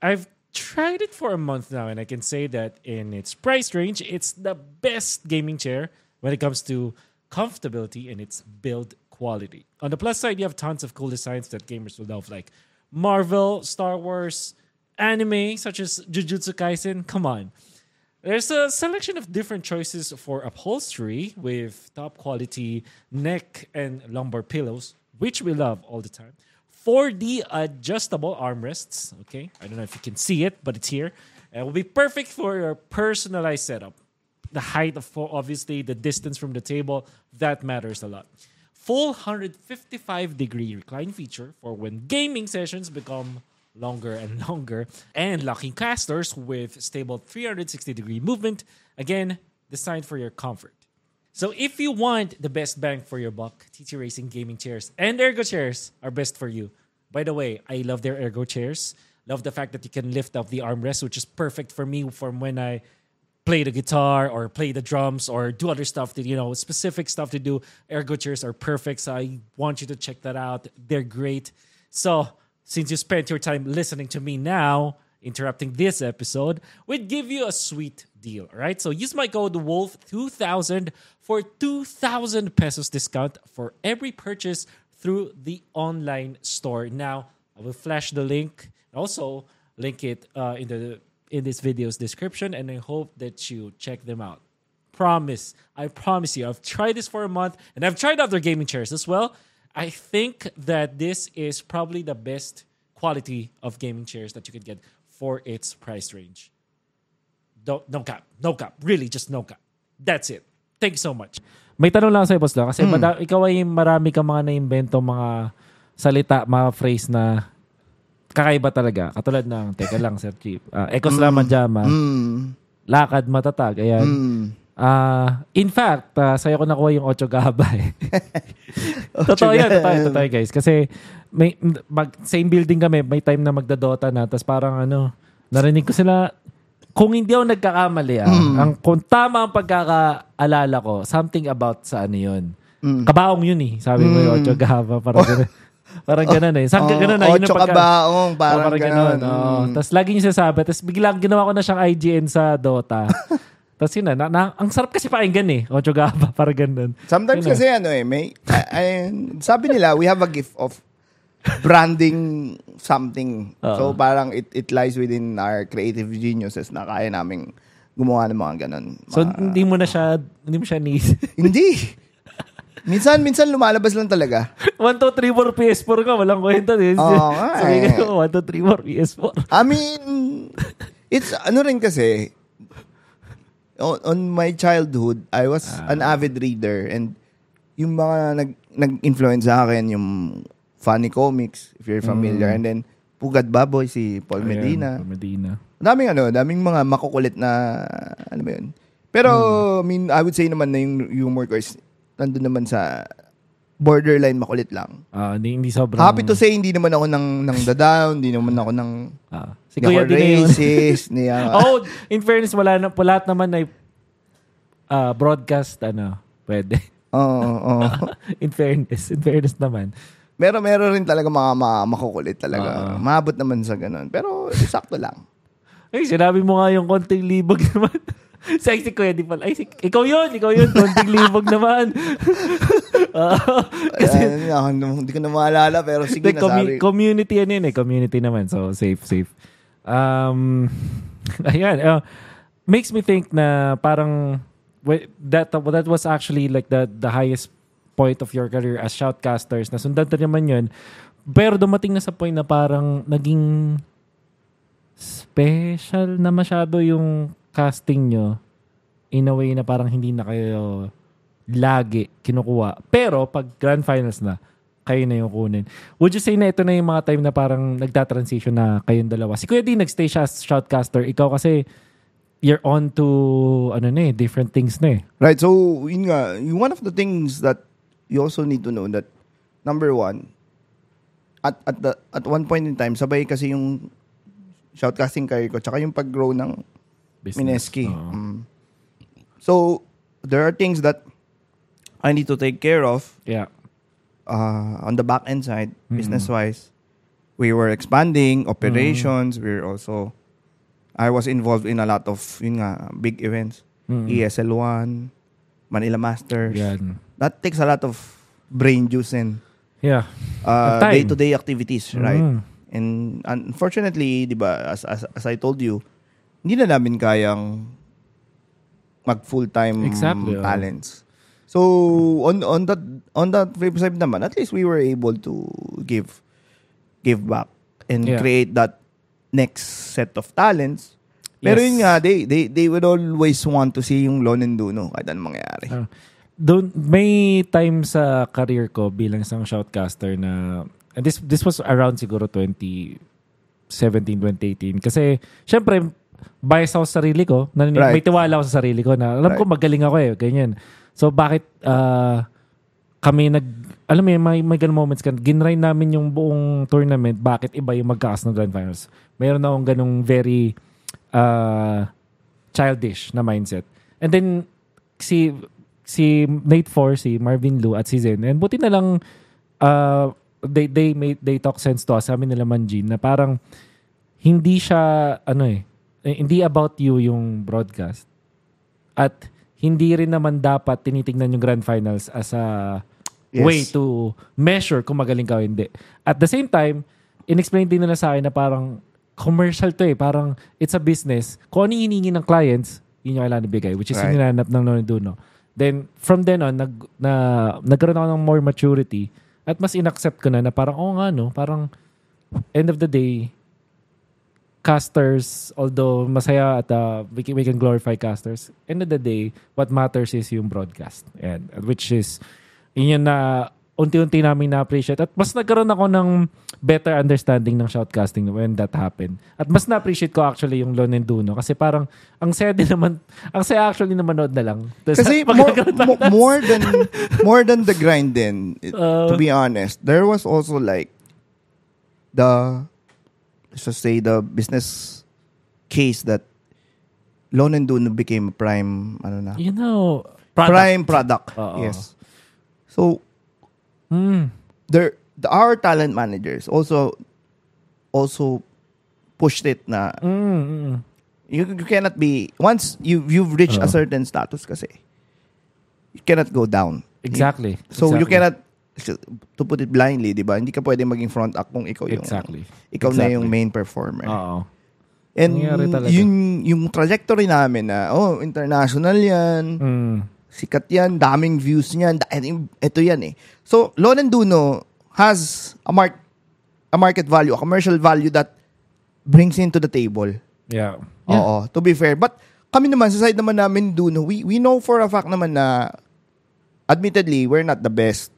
I've tried it for a month now, and I can say that in its price range, it's the best gaming chair when it comes to comfortability and its build quality. On the plus side, you have tons of cool designs that gamers will love, like Marvel, Star Wars, anime such as Jujutsu Kaisen. Come on. There's a selection of different choices for upholstery with top quality neck and lumbar pillows, which we love all the time. 4D adjustable armrests. Okay, I don't know if you can see it, but it's here. It will be perfect for your personalized setup. The height of obviously the distance from the table that matters a lot. Full 155 degree recline feature for when gaming sessions become longer and longer, and locking casters with stable 360 degree movement. Again, designed for your comfort. So if you want the best bang for your buck, TT Racing gaming chairs and ergo chairs are best for you. By the way, I love their ergo chairs. Love the fact that you can lift up the armrest, which is perfect for me from when I play the guitar or play the drums or do other stuff that you know specific stuff to do. Ergo chairs are perfect, so I want you to check that out. They're great. So since you spent your time listening to me now, interrupting this episode, we'd give you a sweet deal. Right. So use my code WOLF2000 for 2,000 pesos discount for every purchase through the online store. Now, I will flash the link. Also, link it uh, in the in this video's description, and I hope that you check them out. Promise, I promise you. I've tried this for a month, and I've tried other gaming chairs as well. I think that this is probably the best quality of gaming chairs that you could get for its price range. No, no cap. No cap. Really, just no cap. That's it. Thank you so much. May tanong lang sa'yo, boss lang. Kasi mada- ikaw ay marami ka mga na-invento, mga salita, mga phrase na kakaiba talaga. Katulad ng, teka lang, Sir Chief. Uh, Ekos Laman Jama. Mm. Lakad matatag. Ayan. Mm. Ah, in fact, uh, sa'yo ko nakuha yung 8 gaba eh. totoo yan, totoo, yan, totoo yan, guys. Kasi may, mag, same building kami, may time na magdadota na, tapos parang ano, narinig ko sila, kung hindi ako nagkakamali, ah, ang, kung tama ang pagkakaalala ko, something about sa ano yun. Mm. Kabaong yun eh. Sabi mo yung 8 gaba. Parang ganun. Parang ganun eh. Saan Oh, ganun na. Yun ang ocho pagka- kabaong, parang, Oh, parang ganun. Oo. Mm. Tapos lagi niya sasabi. Tapos biglang ginawa ko na siyang IGN sa Dota. Tapos yun na, na, na- ang sarap kasi pakinggan eh. Ocho Gaba, parang ganun. Sometimes Yun na. kasi ano eh, may, ay- ay- sabi nila, we have a gift of branding something. So Oo. parang it, it lies within our creative geniuses na kaya naming gumawa ng mga ganun. So Mga- hindi mo na siya, hindi mo siya ni... hindi. Minsan, minsan lumalabas lang talaga. 1, 2, 3, 4, PS4 ka. Walang kwenta. Eh. Oo nga Sabi eh. ko, 1, 2, 3, 4, PS4. I mean, it's ano rin kasi, on, on my childhood, I was an avid reader and yung mga nag, nag-influence sa akin, yung funny comics, if you're familiar, and then Pugad Baboy, si Paul Medina. Ayan, Paul Medina. Daming ano, daming mga makukulit na, ano ba yun. Pero, I mean, I would say naman na yung humor ko is, nandun naman sa borderline makulit lang. Ah, hindi, hindi sobrang... Happy to say, hindi naman ako ng, ng down, hindi naman ako ng, Ah, si Kuya racist, ako, oh, in fairness, wala na, lahat naman ay ah, broadcast, ano, pwede. Oo, oo. in fairness, in fairness naman. Meron, meron rin talaga mga, mga makukulit talaga. Oo. Maabot naman sa ganun. Pero, sakto lang. Ay, sinabi mo nga yung konting libog naman. sa si Kuya di pala. Ay, si, ikaw yun, ikaw yun, konting libog naman. Ah, kasi, Ay, ako, hindi ko na maalala, pero sige na, commu- community yan yun eh, community naman. So, safe, safe. Um, ayan, uh, makes me think na parang that that was actually like the the highest point of your career as shoutcasters. Nasundan na naman yun. Pero dumating na sa point na parang naging special na masyado yung casting nyo in a way na parang hindi na kayo lagi kinukuha. Pero pag grand finals na, kayo na yung kunin. Would you say na ito na yung mga time na parang nagta-transition na kayong dalawa? Si Kuya D, nagstay siya as shoutcaster. Ikaw kasi, you're on to, ano na eh, different things na eh. Right, so, yun nga, one of the things that you also need to know that, number one, at, at, the, at one point in time, sabay kasi yung shoutcasting career ko, tsaka yung pag-grow ng Mineski. Oo. Mm. So, there are things that I need to take care of Yeah. uh, on the back end side, business-wise. We were expanding operations. We're also, I was involved in a lot of, yun nga, big events. Mm. ESL1, Manila Masters. Yan. That takes a lot of brain juice and Yeah. uh, Time. day-to-day activities, right? Mm. And unfortunately, di ba, as, as, as I told you, hindi na namin kayang mag full-time Exactly, talents. So on on that on that flip side naman, at least we were able to give give back and Yeah. create that next set of talents. Pero Yes. yun nga, they, they, they would always want to see yung Lon and Duno kahit anong mangyari. Ah. Doon may time sa career ko bilang isang shoutcaster na and this this was around siguro 2017 2018 kasi syempre bias ako sa sarili ko. Na Right. may tiwala ako sa sarili ko na alam ko magaling ako eh ganyan. So bakit ah, kami nag alam mo may, may ganun moments ka ginray namin yung buong tournament bakit iba yung magkakas ng grand finals? Mayroon akong ganung very ah, childish na mindset. And then si si Nate Four, si Marvin Lu at si Zen. And buti na lang uh, they they made they talk sense to us. Sabi nila Manjin na parang hindi siya ano eh eh, hindi about you yung broadcast. At hindi rin naman dapat tinitingnan yung grand finals as a Yes. way to measure kung magaling ka o hindi. At the same time, in-explain din nila sa akin na parang commercial to eh. Parang it's a business. Kung ano yung hiningi ng clients, yun yung kailangan ibigay, which is Right. yung hinanap ng Lono Duno. Then, from then on, nag, na, nagkaroon ako ng more maturity at mas inaccept ko na na parang, oh nga no, parang end of the day, casters, although masaya at uh, we, can, we can glorify casters, end of the day, what matters is yung broadcast. And, which is, yun na unti-unti namin na-appreciate. At mas nagkaroon ako ng better understanding ng shoutcasting when that happened. At mas na-appreciate ko actually yung Lon and Duno. Kasi parang, ang saya din naman, ang saya actually na manood na lang. Tapos Kasi more, mo- more than more than the grind then it- Uh, to be honest there was also like the let's just say the business case that Lone and Duno became a prime ano na you know, product. prime product Oo. yes so Mm. there the, our talent managers also also pushed it na Mm, you, you cannot be once you you've reached a Oo. certain status kasi you cannot go down. Exactly. So you Exactly. cannot to put it blindly, 'di ba? Hindi ka pwede maging front act kung ikaw yung Exactly. ikaw na Exactly. yung main performer. Oo. And yung yung trajectory namin na oh, international 'yan, Mm. Sikat 'yan, daming views niyan, da- and ito 'yan eh. So Lon and Duno has a mark a market value, a commercial value that brings into the table. Yeah. Oo, to be fair. But kami naman, sa side naman namin Duno, we, we know for a fact naman na admittedly, we're not the best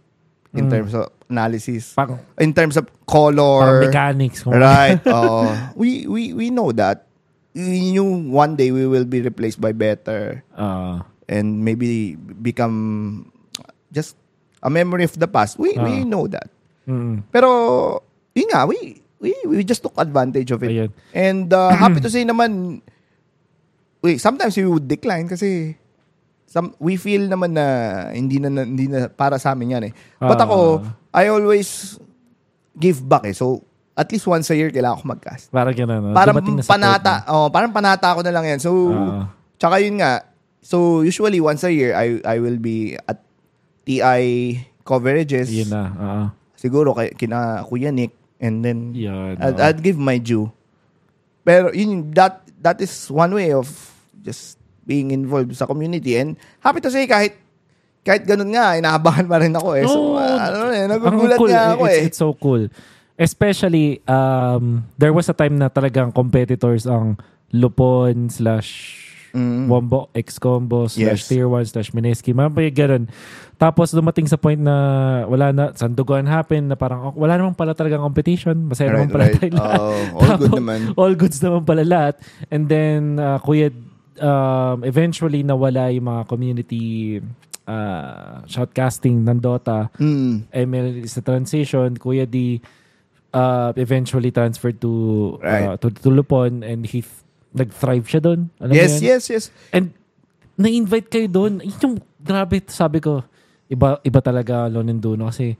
in Mm. terms of analysis. Pang, In terms of color. mechanics. Right. Oo. we, we, we know that. We knew one day we will be replaced by better Oo. And maybe become just a memory of the past. We, we Ah. know that. Mm. Pero, yun nga, we, we, we just took advantage of it. Ayun. And uh, happy to say naman, we, sometimes we would decline kasi some, we feel naman na hindi na, hindi na para sa amin yan eh. But Ah. ako, I always give back eh. So, at least once a year kailangan ko mag-cast. Parang gano'n. no? Parang panata, oh, parang panata ko na lang yan. So, Ah. tsaka yun nga, so usually once a year, I I will be at TI coverages. Yun na. Oo. Siguro kay, kina Kuya Nick and then Yun. I'd, oo. I'd give my due. Pero yun, that, that is one way of just being involved sa community. And happy to say, kahit kahit ganun nga, inaabangan pa rin ako eh. So, Oo. uh, ano eh, nagugulat cool. nga ako it's, eh. It's so cool. Especially, um, there was a time na talagang competitors ang Lupon slash Mm. Wombo, X-Combo slash Yes. Tier 1 slash Mineski. Mga pa ganun. Tapos dumating sa point na wala na, sanduguan happen na parang oh, wala naman pala talagang competition. Masaya naman pala tayo lahat. Oo, all good Tapos, naman. All goods naman pala lahat. And then, uh, Kuya, um, eventually nawala yung mga community uh, shoutcasting ng Dota. Mm. ML is the transition. Kuya D uh, eventually transferred to, uh, Right. to, to Lupon and he nag-thrive siya doon. Alam Yes, yun? yes, yes. And na-invite kayo doon. Yun Yung grabe, sabi ko, iba iba talaga Lonenduno kasi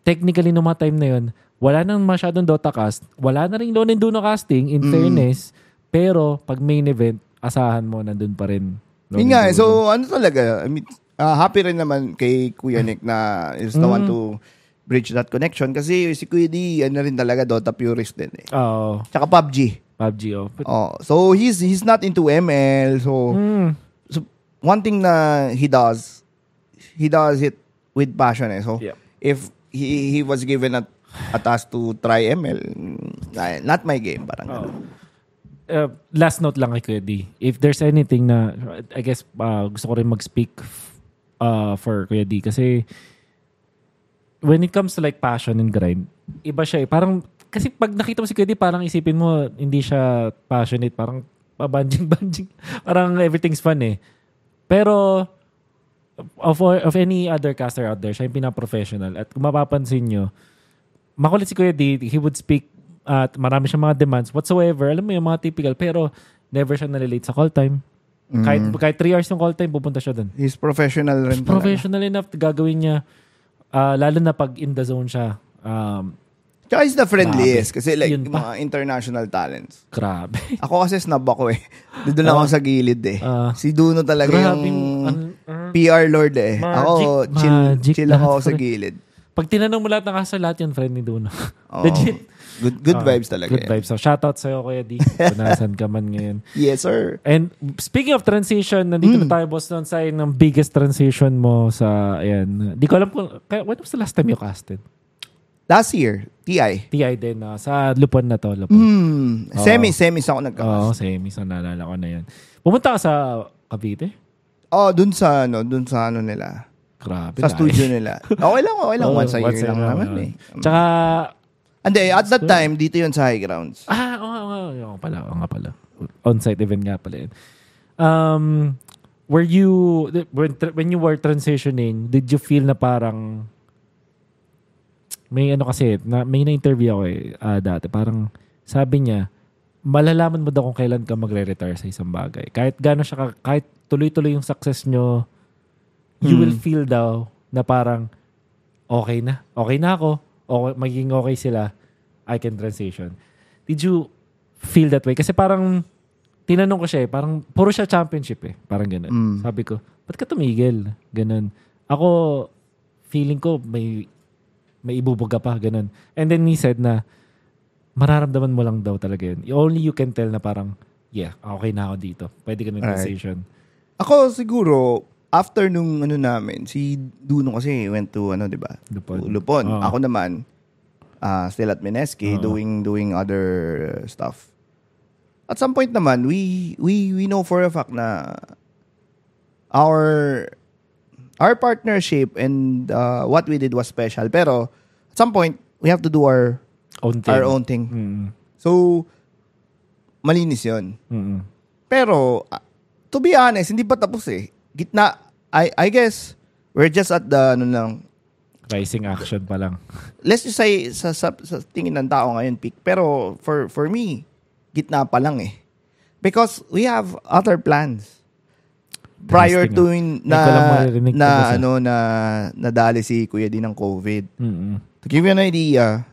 technically no mga time na yun, wala nang masyadong Dota cast, wala na rin Lonenduno casting in Mm. fairness, pero pag main event, asahan mo nandun pa rin. Yun nga, eh, so ano talaga, I mean, ah, happy rin naman kay Kuya Nick na is the one Mm. to bridge that connection kasi si Kuya D, ano rin talaga, Dota purist din eh. Oo, Tsaka PUBG. PUBG oh. But, Oh, so he's he's not into ML. So, mm, so one thing na he does, he does it with passion eh. So Yeah. if he he was given a, a task to try ML, not my game parang ganun. uh, last note lang kay Kuya. If there's anything na, I guess, uh, gusto ko rin mag-speak uh, for Kuya D. Kasi, when it comes to like passion and grind, iba siya eh. Parang, kasi pag nakita mo si Kuya D, parang isipin mo, hindi siya passionate. Parang, pabanjing-banjing. parang everything's fun eh. Pero, of, of any other caster out there, siya yung pinaka-professional. At kung mapapansin nyo, makulit si Kuya D, he would speak at marami siyang mga demands whatsoever. Alam mo yung mga typical. Pero never siya nalilate sa call time. Kahit, kahit 3 hours yung call time, pupunta siya dun. He's professional rin talaga. Professional enough to gagawin niya. ah, lalo na pag in the zone siya. Um, Tsaka he's the friendliest kasi like Yun yung pa. mga international talents. grabe. Ako kasi snub ako eh. Doon lang ako sa gilid eh. Ah. si Duno talaga grabe. yung an- ah. PR lord eh. Magic, ako, chill, magic chill lahat, ako sa gilid. pag tinanong mo lahat ng kaso, lahat yun friend ni Duno. Oo. Legit. Good, good Ah, vibes talaga. Good yan. vibes. So, shoutout sa'yo, Kuya D. Kung nasan ka man ngayon. Yes, sir. And speaking of transition, nandito na tayo, boss, noon sa ng biggest transition mo sa, ayan. Di ko alam kung, kaya- when was the last time you casted? Last year, TI. TI din, ah, sa Lupon na to. Lupon. Hmm. Oo. Semi, semi ako nagka Oo, same. Isa naalala ko na yan. Pumunta ka sa Cavite? Oh, dun sa ano, dun sa ano nila. Grabe. Sa studio nila. Okay lang, okay lang. Oo, once a year lang year, naman oo. eh. Tsaka, Hindi, at that time, dito yun sa high grounds. ah, oo, oo, oo, oo pala, oo nga pala. On-site event nga pala yun. Um, were you, when, when you were transitioning, did you feel na parang, may ano kasi, na, may na-interview ako eh, ah, dati, parang sabi niya, malalaman mo daw kung kailan ka magre-retire sa isang bagay. Kahit gano'n siya, ka- kahit tuloy-tuloy yung success nyo, you Hmm. will feel daw na parang, okay na. Okay na ako. o maging okay sila, I can transition. Did you feel that way? Kasi parang, tinanong ko siya eh, parang, puro siya championship eh. Parang ganun. Mm. Sabi ko, ba't ka tumigil? Ganun. Ako, feeling ko, may, may ibubuga pa, ganun. And then he said na, mararamdaman mo lang daw talaga yun. Only you can tell na parang, yeah, okay na ako dito. Pwede ka Alright. transition. Ako siguro, after nung ano namin, si Duno kasi went to ano, 'di ba? Lupon. Lupon. Oo. Ako naman ah, still at Mineski Oo. doing doing other stuff. At some point naman, we we we know for a fact na our our partnership and uh, what we did was special. Pero at some point, we have to do our Own thing. our own thing. Mm-mm. So malinis 'yon. Mm-mm. Pero, uh, to be honest, hindi pa tapos eh. Gitna, I, I guess, we're just at the, ano lang, Rising action pa lang. let's just say, sa, sa, sa tingin ng tao ngayon, peak. Pero, for, for me, gitna pa lang eh. Because we have other plans. Prior to in, na, na, ano, na, nadali si Kuya din ng COVID. Mm-mm. To give you an idea,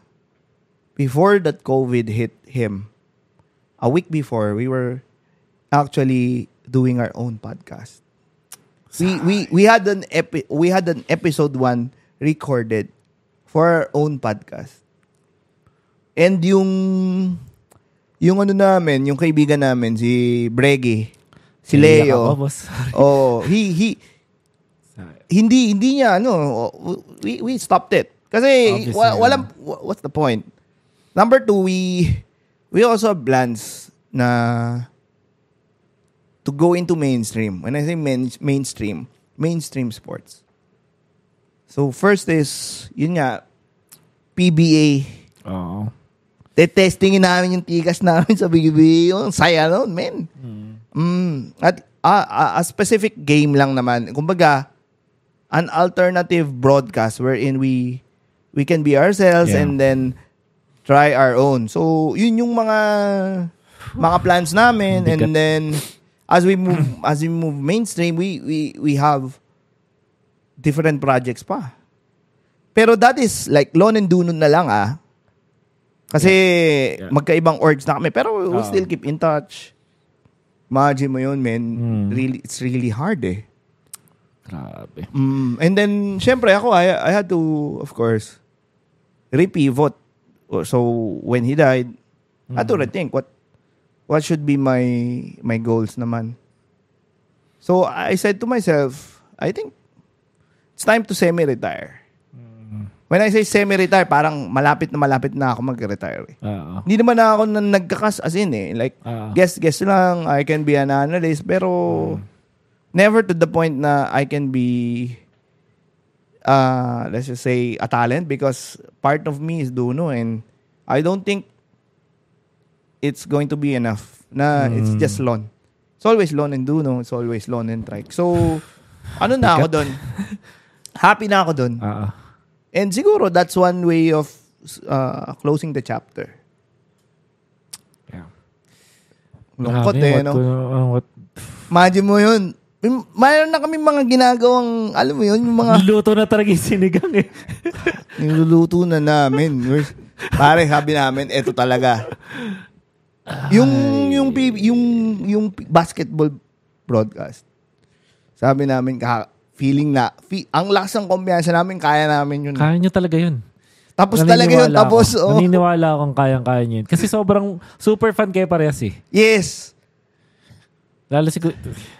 before that COVID hit him, a week before, we were actually doing our own podcast. We we we had an epi- we had an episode one recorded for our own podcast. And yung yung ano namin, yung kaibigan namin si Bregi, si Naiiyak ako, Leo. boss. Oh, he he hindi hindi niya ano we we stopped it. Kasi Obviously, wa, walang wa- what's the point? Number two we we also have plans na to go into mainstream. When i say main, mainstream mainstream sports. So first is yun nga PBA Oo. tetestingin namin yung tikas namin sa PBA yung saya nun men. Mm, at ah, ah, a specific game lang naman. Kumbaga, an alternative broadcast wherein we we can be ourselves Yeah. and then try our own. So, yun yung mga mga plans namin Bigat. and then as we move as we move mainstream, we we we have different projects pa. Pero that is like Lon and Dunon na lang ah. Kasi Yeah. magkaibang orgs na kami pero we'll Oo. still keep in touch. Imagine mo yun, man. Mm. Really, it's really hard eh. Grabe. Mm, and then, syempre ako, I, I had to, of course, repivot. So, when he died, I had to rethink what what should be my my goals naman. So, I said to myself, I think it's time to semi-retire. When I say semi-retire, parang malapit na malapit na ako mag-retire. Eh. Oo. Hindi naman na ako na nagkakas as in eh. Like, Oo. guess guess lang I can be an analyst pero never to the point na I can be uh let's just say a talent because part of me is Duno and I don't think it's going to be enough na it's just Lon. It's always Lon and Duno, it's always Lon and Trike. So ano na ako doon? Happy na ako doon. Oo. And siguro that's one way of uh, closing the chapter. Yeah. Lungkot eh, what no? uh, what, Imagine mo yun. May- Mayroon na kami mga ginagawang, alam mo yun, yung mga Luto na talaga yung sinigang eh. niluluto na namin. Pare, sabi namin, eto talaga. Yung, yung, P- yung, yung basketball broadcast. Sabi namin, ka, feeling na, fi- ang lakas ng kumpiyansa namin, kaya namin yun. Kaya nyo talaga yun. Tapos talaga yun, tapos, ako. oh. Naniniwala akong kayang-kaya nyo yun. Kasi sobrang super fan kayo parehas eh. Yes. Lalo si Ku-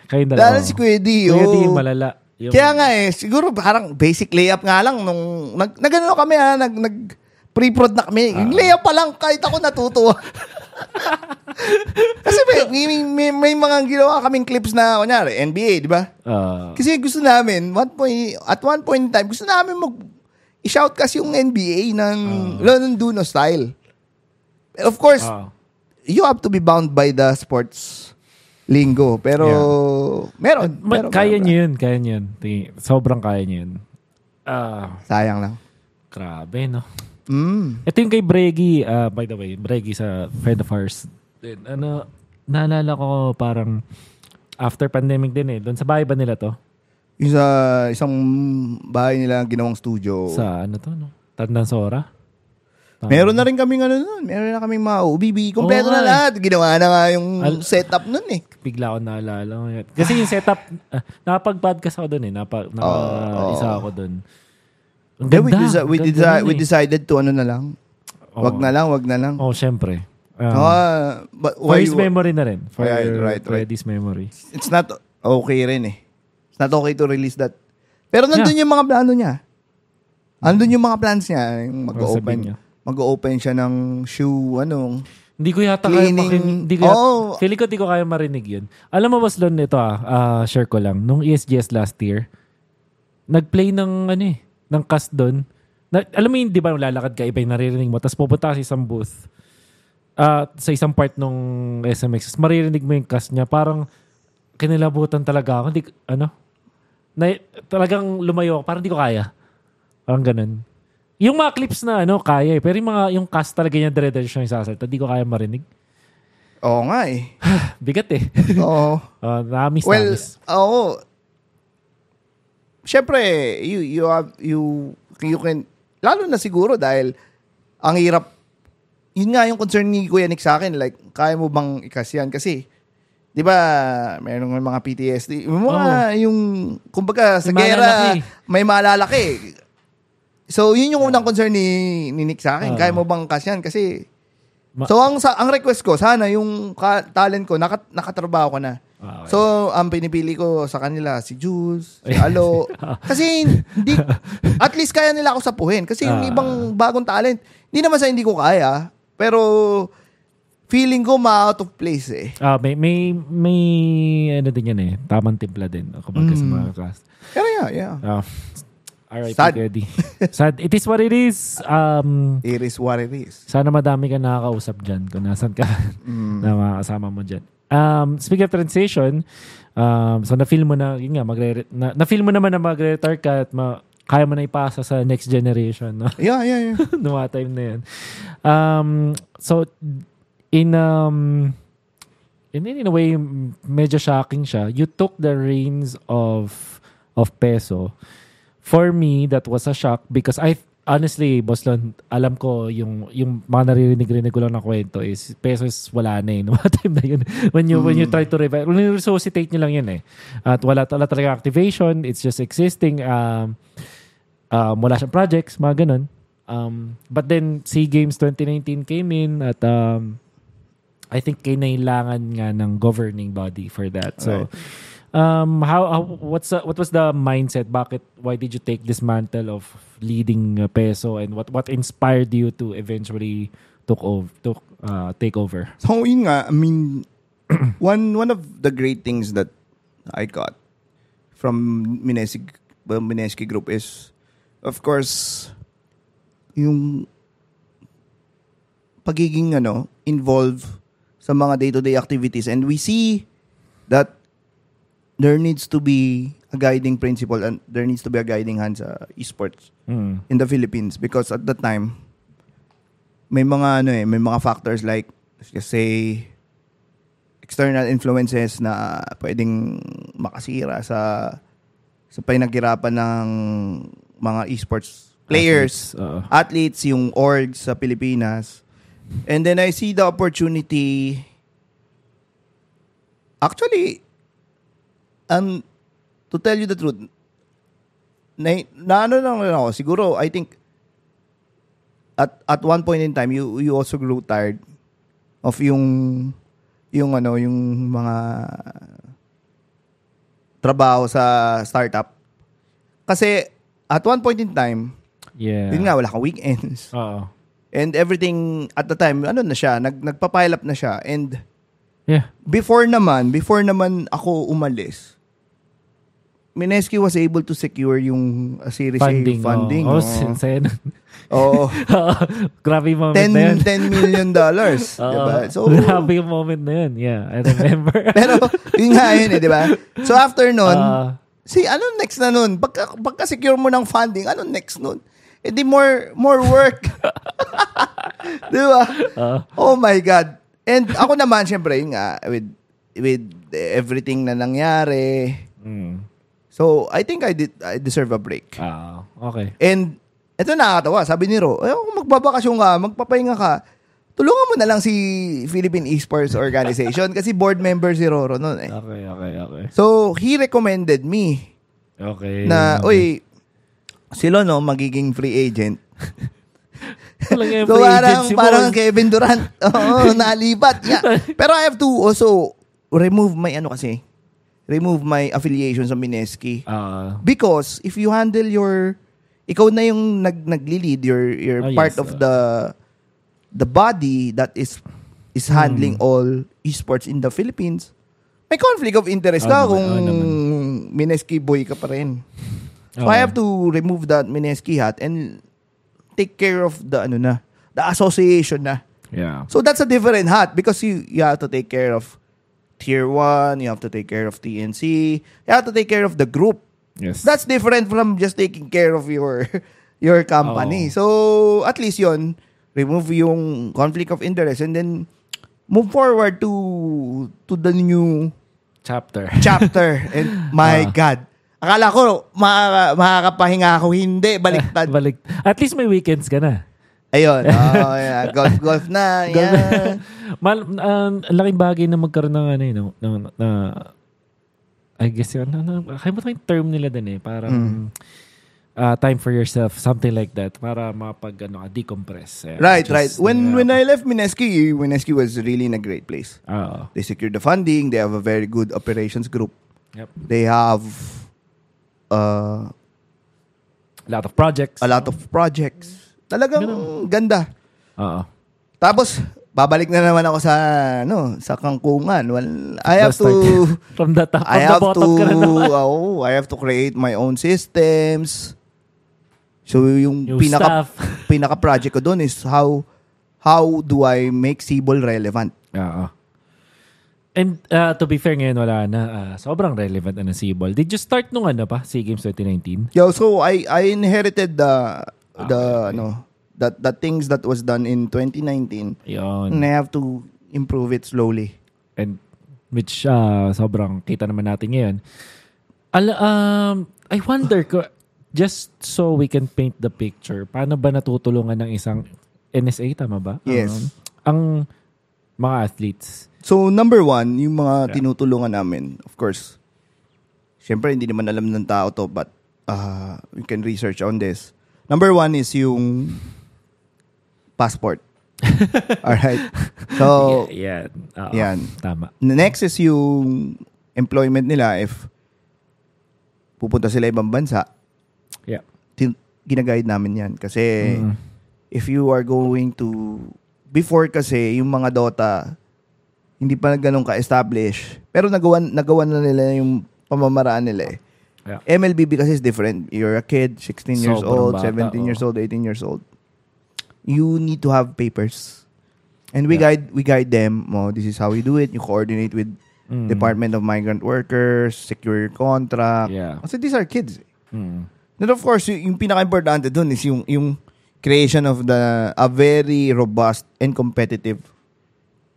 kayo dalawa. Lalo si Kuya D, Kuya D, oh. yung malala. Yung, Kaya nga eh, siguro parang basic layup nga lang nung nag, nagano kami ha, nag, nag pre-prod na kami. Yung layup pa lang kahit ako natutuwa. Kasi may, may, may, may mga ginawa kaming clips na, kunyari, NBA, di ba? Ah, Kasi gusto namin, one point, at one point in time, gusto namin mag, i-shout kasi yung NBA ng London Duno style. Of course, ah. you have to be bound by the sports lingo. Pero, meron. Ma- meron kaya meron. nyo yun, kaya nyo yun. Sobrang kaya nyo yun. Ah, Sayang lang. grabe, no? Mm. Ito yung kay Bregi, ah, by the way, Bregi sa friend of ours. Din, ano, naalala ko parang after pandemic din eh. Doon sa bahay ba nila to? Yung sa isang bahay nila ginawang studio. Sa ano to, no? Tandang Sora? Meron na rin kaming ano nun. Meron na kaming mga OBB. Kompleto Oo na eh. lahat. Ginawa na nga yung Al- setup nun eh. Bigla ako naalala. Kasi yung setup, uh, nakapag-podcast ako doon eh. Napa, naka, Oo. isa ako doon. Then we, desi- we, Ganda desi- nun we eh. decided to ano na lang. Oo. Wag na lang, wag na lang. Oo, syempre. Um, Ah, but for why his you- memory na rin. For, Right, right, right. Eddie's memory. it's not okay rin eh. It's not okay to release that. Pero nandun yung mga plano niya. Andun yung mga plans niya. Yung Ano sabihin mag-open. niya? Mag-open siya ng shoe, ano. Hindi ko yata kaya Cleaning. makinig. Hindi ko yata, Oo. feeling ko di ko kaya marinig yun. Alam mo, Baslon, ito ah, ah, share ko lang. Nung ESGS last year, nag-play ng ano eh, ng cast doon. Na, alam mo yun, di ba, lalakad ka, iba yung naririnig mo, tapos pupunta ka sa isang booth, ah, sa isang part nung SMX, maririnig mo yung cast niya, parang kinilabutan talaga ako. Hindi, ano? Na, talagang lumayo ako, parang di ko kaya. Parang ganun. Yung mga clips na ano, kaya eh. Pero yung mga, yung cast talaga niya dire-diretso yung sasalta, di ko kaya marinig. Oo nga eh. Bigat eh. Oo. uh, na-miss, well, na-miss. oo. Siyempre, you, you have, you, you can, lalo na siguro dahil ang hirap, yun nga yung concern ni Kuya Nick sa akin, like, kaya mo bang ikas yan? Kasi, di ba, meron mga PTSD. Yung mga, yung, kumbaga, sa May gera, malalaki. may malalaki. So, yun yung unang concern ni, ni Nick sa akin. Oo. Kaya mo bang ikas yan? Kasi, Ma- so, ang, sa, ang request ko, sana yung ka, talent ko, nakat, nakatrabaho ko na. Ah, okay. So, ang pinipili ko sa kanila, si Jules, si Alo. kasi, hindi, at least kaya nila ako sapuhin. Kasi yung Ah. ibang bagong talent, hindi naman sa hindi ko kaya. Pero, feeling ko ma-out of place eh. Ah, may, may, may, ano din yan eh. Tamang timpla din. Kumbaga sa Mm. mga class. Pero yeah, yeah. Ah, R.I.P. Sad. Eddie. Sad. It is what it is. Um, It is what it is. sana madami ka nakakausap dyan kung nasan ka Mm. na makakasama mo dyan. Um, speaking of transition, um, so na-feel mo na, yun nga, magre na, na-feel mo naman na magre-retire ka at ma- kaya mo na ipasa sa next generation, no? Yeah, yeah, yeah. Noong time na yun. Um, so, in, um, in, in a way, medyo shocking siya. You took the reins of, of peso. For me, that was a shock because I, honestly, Boslon, alam ko yung, yung mga naririnig-rinig ko lang na kwento is, peso is wala na eh. Mga time na yun. When you, when you try to revive, when you resuscitate nyo lang yun eh. At wala, wala talaga activation, it's just existing. Um, um, wala siyang projects, mga ganun. Um, but then, SEA Games 2019 came in at um, I think kinailangan nga ng governing body for that. So, um, how, how what's the, what was the mindset? Bakit, why did you take this mantle of leading uh, peso and what what inspired you to eventually took over, took, uh, take over? So, nga, I mean, one one of the great things that I got from Mineski, Mineski Group is, of course, yung pagiging ano, involved sa mga day-to-day activities. And we see that there needs to be a guiding principle and there needs to be a guiding hand sa esports Mm. in the Philippines because at that time may mga ano eh, may mga factors like let's just say external influences na pwedeng makasira sa sa pinaghirapan ng mga esports players, Athletes, athletes, yung orgs sa Pilipinas. And then I see the opportunity actually um to tell you the truth na, na ano lang rin ako siguro I think at at one point in time you you also grew tired of yung yung ano yung mga trabaho sa startup kasi at one point in time Yeah. yun nga wala kang weekends Oo. and everything at the time ano na siya nag nagpa-pile up na siya and Yeah. before naman before naman ako umalis Mineski was able to secure yung uh, Series Funding. A funding. Oh, oh oo. sin- Oo. Grabe yung moment 10, na yun. 10 million dollars. Oo. diba? So, Grabe yung moment na yun. Yeah, I remember. pero, yun nga yun eh, di ba? So, after nun, Ah, see, ano next na nun? Pagka, pagka-secure mo ng funding, ano next nun? Eh di more, more work. di ba? ah, Oh my God. And ako naman, syempre, yun nga, with, with everything na nangyari. mm. So, I think I did, I deserve a break. Ah, okay. And, Ito nakakatawa. Sabi ni Ro, eh, kung magbabakasyon ka, magpapahinga ka, tulungan mo na lang si Philippine Esports Organization kasi board member si Roro noon eh. Okay, okay, okay. So, he recommended me Okay. na, okay. uy, sila no, magiging free agent. Talaga So, free parang, mo. parang Kevin Durant. Oo, nalipat. Yeah. Pero I have to also remove my, ano kasi, remove my affiliation sa Mineski. Ah, Because if you handle your, ikaw na yung nag, nagli-lead, your, your Oh, part yes, of uh. the, the body that is, is handling Hmm. all esports in the Philippines, may conflict of interest Oh, ka naman, kung oh, naman. Mineski boy ka pa rin. So okay. I have to remove that Mineski hat and take care of the ano na, the association na. Yeah. So that's a different hat because you you have to take care of tier 1, you have to take care of TNC, you have to take care of the group. Yes. That's different from just taking care of your your company. Oo. So at least 'yon, remove yung conflict of interest and then move forward to to the new chapter. chapter. And my Ah. God. Akala ko, makaka- makakapahinga ako. Hindi, baliktad. Balik. At least may weekends ka na. Ayun. Oh, yeah. Golf, golf na. Yeah. Mal, um, laking bagay na magkaroon ng ano yun, no, na, na, I guess yun, na, na, kalimutan ko yung term nila din eh. Parang, Mm. uh, time for yourself, something like that, para mapag, ano, ka, decompress. Eh. right, Just, right. When uh, when I left Mineski, Mineski was really in a great place. Oo. They secured the funding. They have a very good operations group. Yep. They have uh, A lot of projects. a lot of projects. Talagang ganda. Oo. Tapos, babalik na naman ako sa, ano, sa kangkungan. Well, I have to... From the top, I the have to bottom ka na oh, I have to create my own systems. So yung, Yung pinaka staff. pinaka project ko doon is how how do I make Cebol relevant? Oo. And uh, to be fair ngayon, wala na. Uh, sobrang relevant na ng Seaball. Did you start nung ano pa? SEA Games 2019? Yo, so I I inherited the the Ah, okay. ano that the things that was done in 2019 Yun. and I have to improve it slowly. And which uh, sobrang kita naman natin ngayon. Ala, um, I wonder, ko, just so we can paint the picture, paano ba natutulungan ng isang NSA, tama ba? Yes. Um, ang mga athletes. So number one, yung mga Yeah. tinutulungan namin, of course, syempre hindi naman alam ng tao to, but uh, we can research on this. Number one is yung passport. Alright. So, yeah, yeah. Oo, yan. Tama. next is yung employment nila if pupunta sila ibang bansa, Yeah. tin- ginaguide namin yan. Kasi Mm. if you are going to before kasi yung mga Dota hindi pa ganun ka-establish pero nagawa nagawa na nila yung pamamaraan nila eh. Yeah. MLBB kasi is different. You're a kid, 16 years Sobrang old, bata, 17 years old, 18 years old. You need to have papers. And we Yeah. guide we guide them, oh, this is how we do it. You coordinate with Mm. Department of Migrant Workers, secure your contract. Yeah. Kasi these are kids. eh. Mm. And of course, yung pinaka-importante dun is yung, yung creation of the a very robust and competitive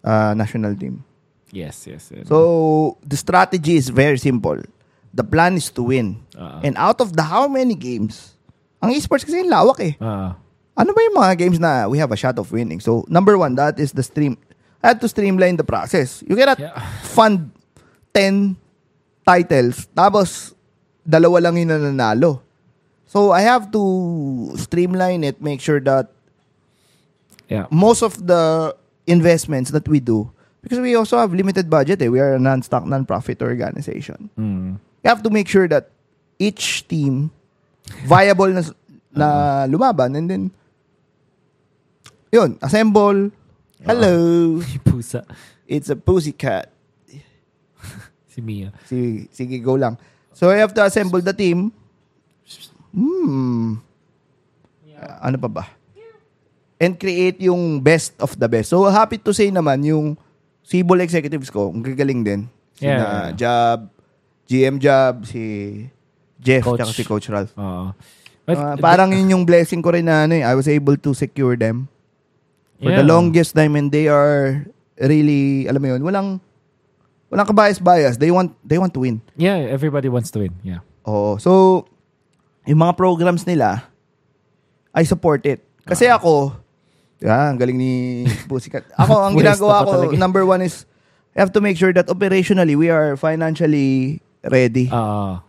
uh, national team. Yes, yes. yes. So, the strategy is very simple. The plan is to win. Oo. And out of the how many games, ang esports kasi lawak eh. Oo. Ano ba yung mga games na we have a shot of winning? So, number one, that is the stream. I had to streamline the process. You cannot Yeah. fund 10 titles, tapos dalawa lang yung nananalo. So, I have to streamline it, make sure that Yeah. most of the investments that we do, because we also have limited budget, eh. we are a non-stock, non-profit organization. Mm. You have to make sure that each team viable na, na lumaban and then yun, assemble. Hello. Si Pusa. It's a pussycat. Si Mia. Sige, sige, go lang. So, I have to assemble the team. Hmm. Ah, Ano pa ba? And create yung best of the best. So, happy to say naman, yung Cebol executives ko, ang gagaling din. Si Yeah, na yeah. Job, GM Job, si Jeff, Coach. tsaka si Coach Ralph. Oo. But, Ah, parang yun yung blessing ko rin na ano, eh, I was able to secure them for Yeah. the longest time and they are really, alam mo yun, walang walang kabias-bias. They want they want to win. Yeah, everybody wants to win. Yeah. Oo. So, yung mga programs nila, I support it. Kasi Ah. ako, yeah, ang galing ni Pussycat. Ako, ang ginagawa ko, number one is, I have to make sure that operationally, we are financially ready. Ah.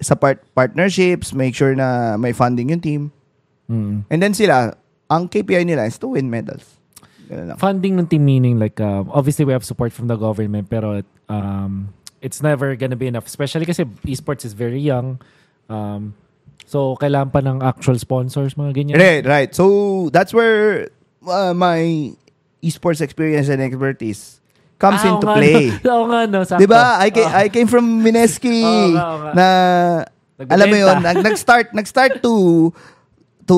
Sa part partnerships, make sure na may funding yung team. mm. And then sila, ang KPI nila is to win medals. Funding ng team meaning like uh, obviously we have support from the government pero um, it's never gonna be enough especially kasi esports is very young um, so kailangan pa ng actual sponsors mga ganyan Right, right. So, that's where uh, my esports experience and expertise comes Ah, into nga, play. no. oo nga no sakto. 'Di ba? I came, Ah. I came from Mineski Oo nga, na alam mo nag, nag-start nag-start to to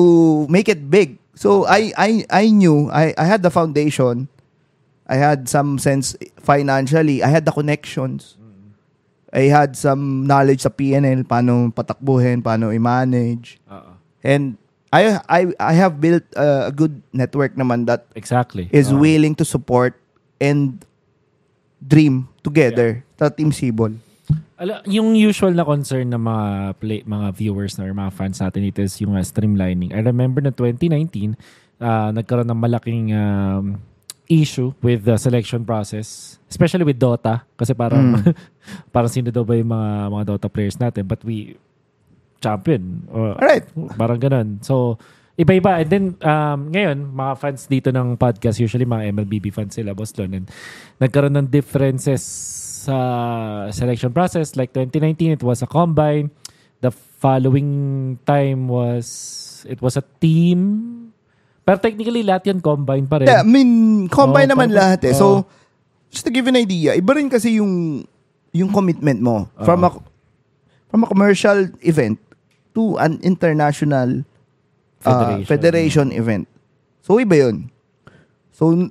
make it big. So I I I knew I I had the foundation. I had some sense financially. I had the connections. I had some knowledge sa PNL, paano patakbuhin, paano i-manage. Oo. And I I I have built a good network naman that exactly is Oo. willing to support and dream together sa Team Sibol. Ala, yung usual na concern ng mga play, mga viewers na or mga fans natin ito is yung uh, streamlining. I remember na 2019, uh, nagkaroon ng malaking um, issue with the selection process, especially with Dota kasi parang parang sino daw ba yung mga mga Dota players natin but we champion. Uh, Alright. Parang ganun. So, iba-iba. And then, um, ngayon, mga fans dito ng podcast, usually mga MLBB fans sila, Boss Lon, and nagkaroon ng differences sa selection process. Like 2019, it was a combine. The following time was, it was a team. Pero technically, lahat yan combine pa rin. Yeah, I mean, combine Oo, naman combine. lahat eh. Oo. So, just to give an idea, iba rin kasi yung yung commitment mo from a from a commercial event to an international uh, Federation. federation event. So, iba yun. So,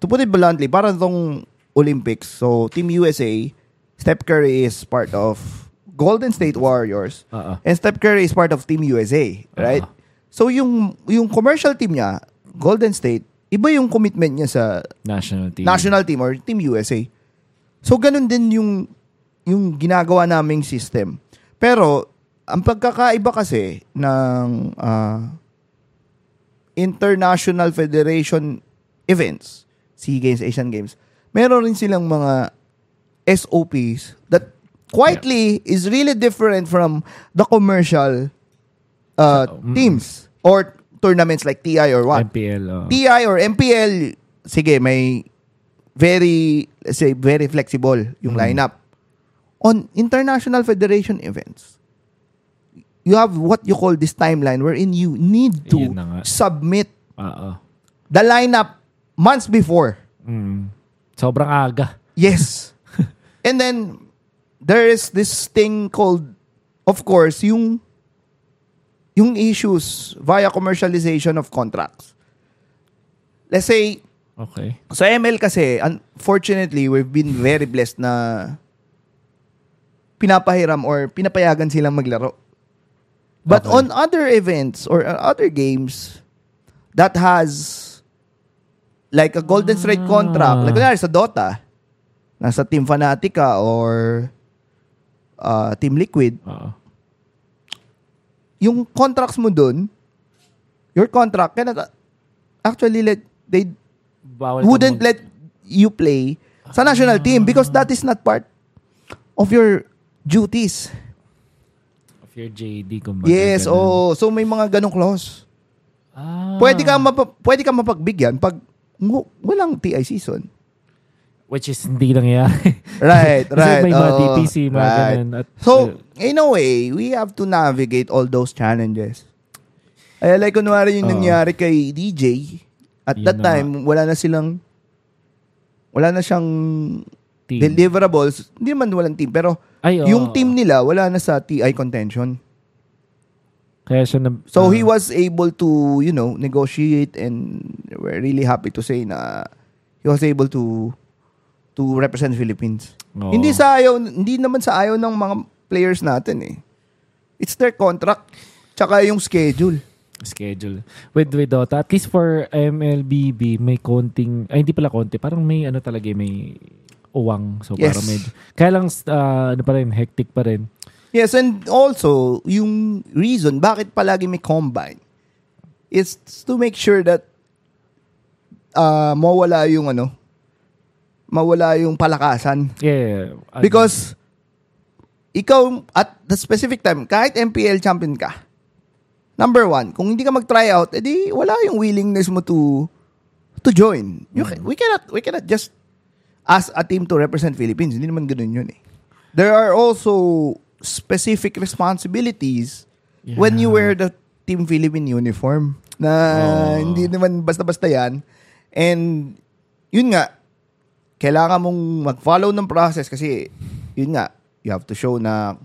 to put it bluntly, para tong Olympics, so Team USA, Steph Curry is part of Golden State Warriors, Oo. and Steph Curry is part of Team USA, right? Ah. So, yung, yung commercial team niya, Golden State, iba yung commitment niya sa National team. national team or Team USA. So, ganun din yung, yung ginagawa naming system. Pero, ang pagkakaiba kasi ng ah, International Federation events, SEA Games, Asian Games, meron rin silang mga SOPs that quietly is really different from the commercial uh, So, mm. teams or tournaments like TI or what. MPL. oo. TI or MPL, sige, may very, say, very flexible yung Mm. lineup. On international federation events, you have what you call this timeline wherein you need to submit Oo. the lineup months before. Mm. Sobrang aga. Yes. And then, there is this thing called, of course, yung yung issues via commercialization of contracts. Let's say, Okay. Sa ML kasi, unfortunately, we've been very blessed na pinapahiram or pinapayagan silang maglaro. But Okay. on other events or uh, other games that has like a golden strike contract, like kunyari sa Dota, nasa Team Fanatica or uh, Team Liquid, Oo. yung contracts mo dun, your contract cannot actually let, they Bawal wouldn't let you play sa national team because that is not part of your duties. Your JD kumbaga. Yes, ganun. oh, so may mga ganong clause. Ah. Pwede ka mapa, pwede ka mapagbigyan pag walang TI season. Which is hindi nangyayari. Right, Kasi right. may mga oo, DPC, mga right. ganun. At, So, in a way, we have to navigate all those challenges. Ay, like, kunwari yung Oo. nangyari kay DJ, at Yun that na time, wala na silang, wala na siyang team. deliverables. Hindi naman walang team, pero Ay, oo. yung team nila, wala na sa TI contention. Kaya siya na... So, ah, he was able to, you know, negotiate and we're really happy to say na he was able to to represent Philippines. oo. Hindi sa ayaw, hindi naman sa ayaw ng mga players natin eh. It's their contract tsaka yung schedule. schedule. With, with Dota, at least for MLBB, may konting... Ay, hindi pala konti. Parang may ano talaga, eh, may uwang. So, Yes. parang medyo... Kaya lang, ah, ano pa rin, hectic pa rin. Yes, and also, yung reason bakit palagi may combine is to make sure that uh, mawala yung ano, mawala yung palakasan. Yeah. ano, Because ikaw at the specific time, kahit MPL champion ka, number one, kung hindi ka mag-try out, edi wala yung willingness mo to to join. You ca- we cannot we cannot just ask a team to represent Philippines. Hindi naman ganun yun eh. There are also specific responsibilities when you wear the Team Philippine uniform na hindi naman basta-basta yan. And yun nga, kailangan mong mag-follow ng process kasi yun nga, you have to show na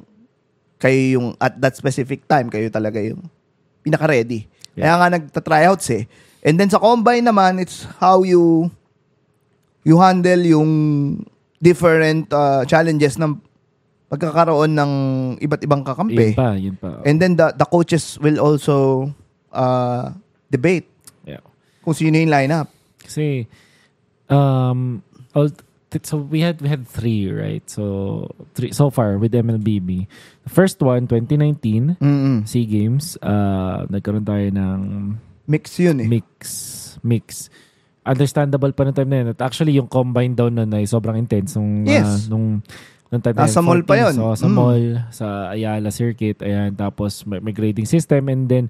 kayo yung at that specific time, kayo talaga yung pinaka-ready. Kaya nga nagta-tryouts eh. And then sa combine naman, it's how you you handle yung different uh, challenges ng pagkakaroon ng iba't ibang kakampi. Yun pa, yun pa. And then the the coaches will also uh, debate yeah. kung sino yung lineup. Kasi, um, all, so we had we had three, right? So, three, so far with MLBB. The first one, 2019, Mm-mm. SEA Games, uh, nagkaroon tayo ng Mix yun eh. mix. Mix. Understandable pa ng time na yun. At actually, yung combine down nun ay sobrang intense. Nung, uh, Yes. nung, nung time na yun, mall pa 14, yun. So, sa Mm. mall, sa Ayala Circuit. Ayan, tapos may, may grading system. And then,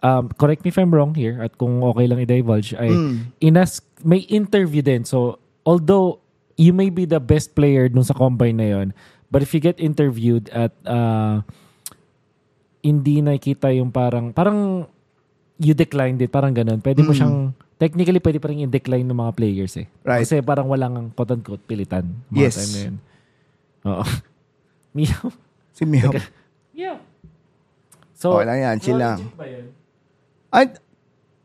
um, correct me if I'm wrong here, at kung okay lang i-divulge, ay Mm. inas may interview din. So, although you may be the best player nung sa combine na yon, but if you get interviewed at uh, hindi nakita yung parang parang you declined it, parang ganun. Pwede mo Mm. siyang technically pwede pa rin i-decline ng mga players eh. Right. Kasi parang walang quote-unquote pilitan. Mga Yes. time na yun. Oo. Meow. Si Mio. Teka. Yeah. So, Okay lang yan, chill lang. legit ba yun? At,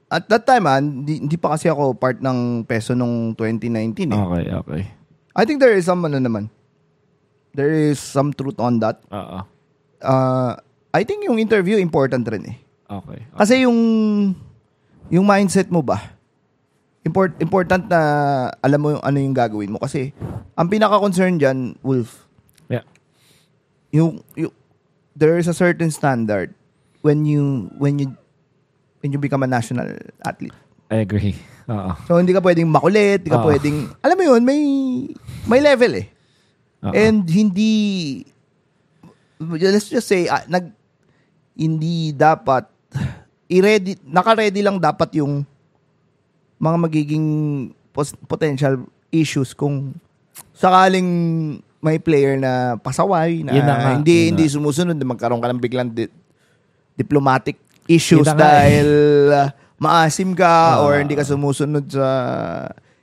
at that time, ah, hindi, hindi pa kasi ako part ng peso nung 2019 eh. Okay, okay. I think there is some ano naman. There is some truth on that. Oo. Uh, I think yung interview important rin eh. Okay. Kasi yung yung mindset mo ba? Import, important na alam mo yung ano yung gagawin mo kasi ang pinaka-concern diyan, Wolf, Yeah. yung, yung there is a certain standard when you when you when you become a national athlete. I agree. Oo. So hindi ka pwedeng makulit, hindi ka Oo. pwedeng alam mo yun, may may level eh. Oo. And hindi let's just say ah, nag hindi dapat i-ready naka-ready lang dapat yung mga magiging potential issues kung sakaling may player na pasaway na, na nga, hindi hindi na. sumusunod na magkaroon ka ng biglang di- diplomatic issues Yun eh. dahil uh, maasim ka Ah. or hindi ka sumusunod sa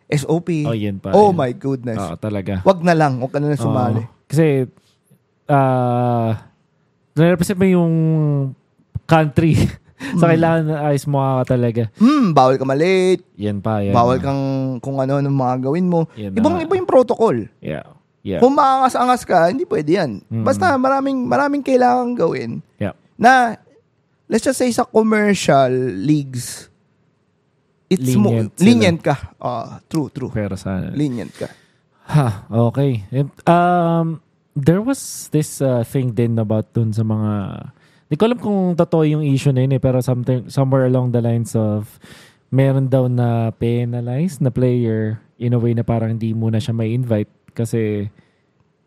SOP. Oh, yun pa. Oh Yun. my goodness. Oo, talaga. Wag na lang, wag ka na lang sumali. Oo. kasi, ah, represent mo yung country. so, Hmm. kailangan na ayos mo ka talaga. Hmm, bawal ka malate, Yan pa, yan. bawal kang kung ano ng mga gawin mo. Yan Ibang na. iba yung protocol. Yeah. Yeah. Kung maangas-angas ka, hindi pwede yan. Mm. Basta maraming maraming kailangan gawin Yeah. na let's just say sa commercial leagues it's mo Lenient sila. lenient ka. Ah, true, true. Pero sana. Lenient ka. Ha, okay. Um, there was this uh, thing din about dun sa mga... Di ko alam kung totoo yung issue na yun eh, pero something, somewhere along the lines of meron daw na penalize na player in a way na parang hindi muna siya may invite kasi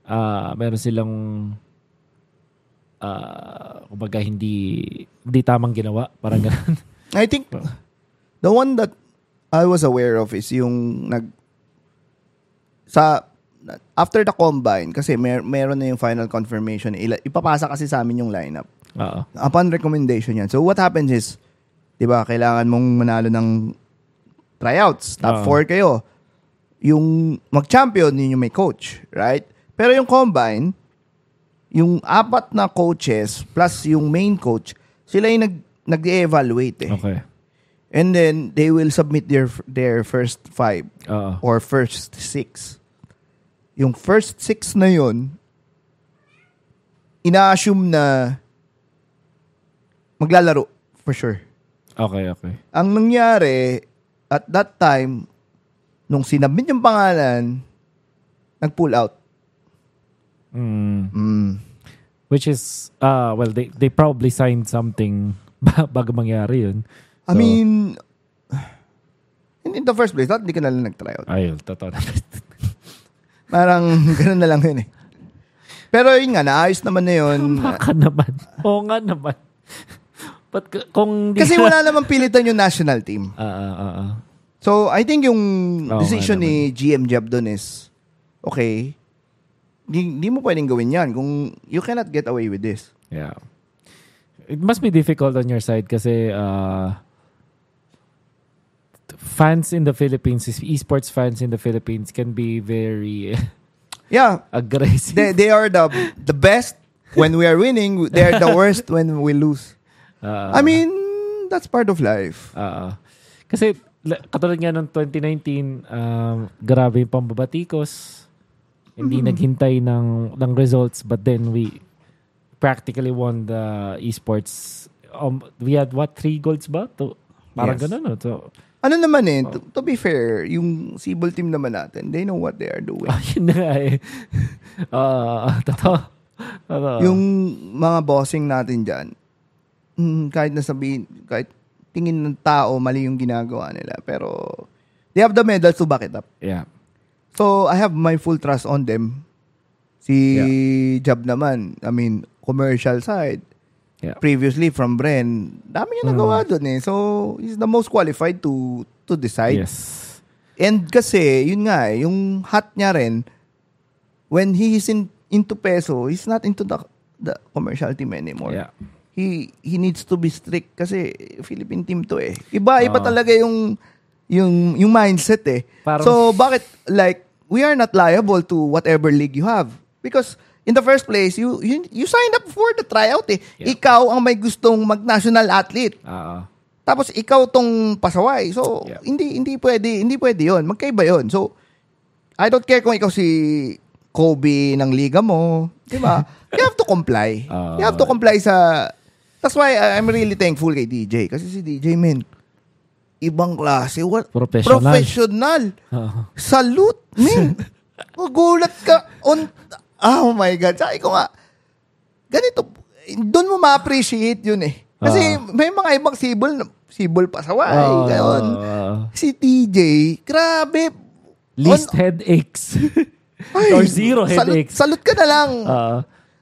ah meron silang ah kumbaga hindi hindi tamang ginawa parang ganun. I think the one that I was aware of is yung nag sa after the combine kasi mer- meron na yung final confirmation ipapasa kasi sa amin yung lineup Oo. upon recommendation yan so what happens is 'di ba kailangan mong manalo ng tryouts top Oo. 4 kayo yung mag-champion yun yung may coach right pero yung combine yung apat na coaches plus yung main coach sila yung nag nag-evaluate eh Okay. And then they will submit their their first five Oo. or first six. Yung first six na yon ina-assume na maglalaro for sure. Okay, okay. Ang nangyari at that time nung sinabit yung pangalan nag-pull out. Mm. Mm. Which is, uh, well, they, they probably signed something ba- bago mangyari yun. I mean, in the first place, dapat hindi ka na lang nag-tryout. Ayun, totoo. Parang ganun na lang yun eh. Pero yun nga, naayos naman na yun. Tama ka naman. Oo nga naman. But kung Kasi wala namang pilitan yung national team. Ah, ah, ah, ah. So, I think yung Oo decision ni GM Jeb doon is, okay, di, di mo pwedeng gawin yan kung you cannot get away with this. Yeah. It must be difficult on your side kasi uh, fans in the Philippines, esports fans in the Philippines can be very Yeah, aggressive. they, they are the the best when we are winning. They are the worst when we lose. Uh, I mean, that's part of life. Oo. kasi la- katulad nga noong 2019, um, grabe yung pambabatikos. Hindi naghintay ng, ng results but then we practically won the esports. Um, we had what, three golds ba? To, parang Yes. ganun. No? So, Ano naman eh, to, to be fair, yung Cebol team naman natin, they know what they are doing. ayun na nga eh. Ah, totoo. Totoo. Yung mga bossing natin dyan, mm, kahit nasabihin, kahit tingin ng tao, mali yung ginagawa nila. Pero, they have the medals to back it up. yeah. So, I have my full trust on them. Si Jab naman, I mean, commercial side. Yeah. Previously from Bren, dami niya nagawa doon eh. So, he's the most qualified to to decide. Yes. And kasi, yun nga eh, yung hat niya rin, when he is in, into peso, he's not into the, the commercial team anymore. Yeah. He he needs to be strict kasi Philippine team to eh. Iba, iba Oo. talaga yung, yung, yung mindset eh. Parang- so, bakit, like, we are not liable to whatever league you have. Because, in the first place, you you, you signed up for the tryout eh. Yeah. Ikaw ang may gustong mag-national athlete. Oo. Tapos ikaw tong pasaway. So, Yeah. hindi hindi pwede, hindi pwede 'yon. Magkaiba 'yon. So, I don't care kung ikaw si Kobe ng liga mo, 'di ba? you have to comply. Ah. you have to comply sa That's why I'm really thankful kay DJ kasi si DJ men ibang klase, what Professional. professional. Oo. Salute, men. Magulat ka on Oh my god. Sabi ko nga ganito doon mo ma-appreciate yun eh. Kasi may mga ibang sibol sibol pasaway, Oo, gayon. oo. Si TJ, grabe. Least On- headaches. Ay, Or zero salut, headaches. salut ka na lang. Oo.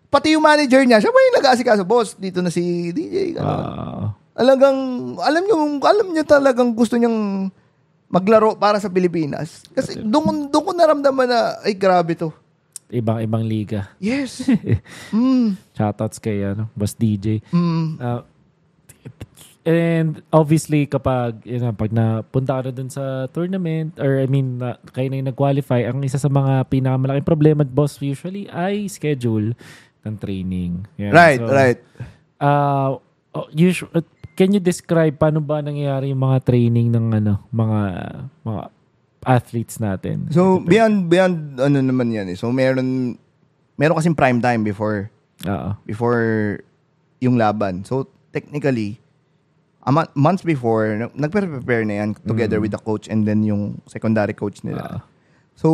Pati yung manager niya, siya ba yung nag-aasikaso? Boss, dito na si DJ. Ganon. Oo. Alagang, alam niyo, alam niya talagang gusto niyang maglaro para sa Pilipinas. Kasi doon, doon ko naramdaman na, ay grabe to. Ibang-ibang liga. Yes. mm, Shoutouts kay ano, Boss DJ. mm, Uh, and obviously kapag you know, pag napunta ka na dun sa tournament or I mean na, kayo na yung nag-qualify, ang isa sa mga pinakamalaking problema boss usually ay schedule ng training. Yeah, right, so, right. Uh, oh, uh, can you describe paano ba nangyayari yung mga training ng ano, mga mga athletes natin? So, beyond, beyond, ano naman yan eh. So, meron, meron kasing prime time before, Oo. before yung laban. So, technically, a month, months before, nag- nagpe-prepare na yan together with the coach and then yung secondary coach nila. Oo. So,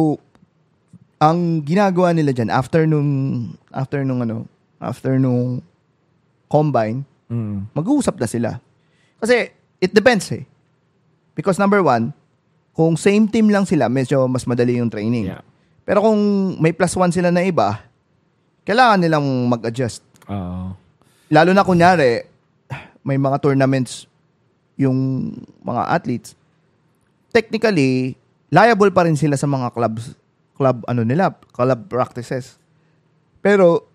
ang ginagawa nila dyan, after nung, after nung ano, after nung combine, Mm. mag-uusap na sila. Kasi, it depends eh. Because number one, kung same team lang sila, medyo mas madali yung training. Yeah. Pero kung may plus one sila na iba, kailangan nilang mag-adjust. Oo. Lalo na kunyari, may mga tournaments yung mga athletes, technically, liable pa rin sila sa mga clubs, club ano nila, club practices. Pero,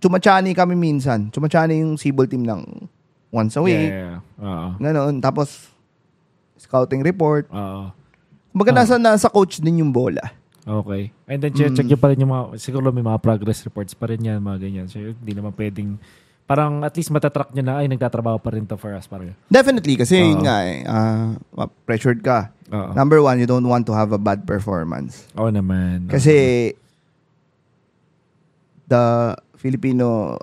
chumachani kami minsan. Chumachani yung Cebol team ng once a week. Yeah. Oo. Ganon. Tapos, scouting report. Oo. Kumbaga, nasa, nasa coach din yung bola. Okay. And then check, check nyo pa rin yung mga, siguro may mga progress reports pa rin yan, mga ganyan. So, hindi naman pwedeng, parang at least matatrack nyo na, ay, nagtatrabaho pa rin to for us. Parang, Definitely, kasi yun nga eh, ah, pressured ka. Oo. Number one, you don't want to have a bad performance. Oo naman. Kasi, the Filipino,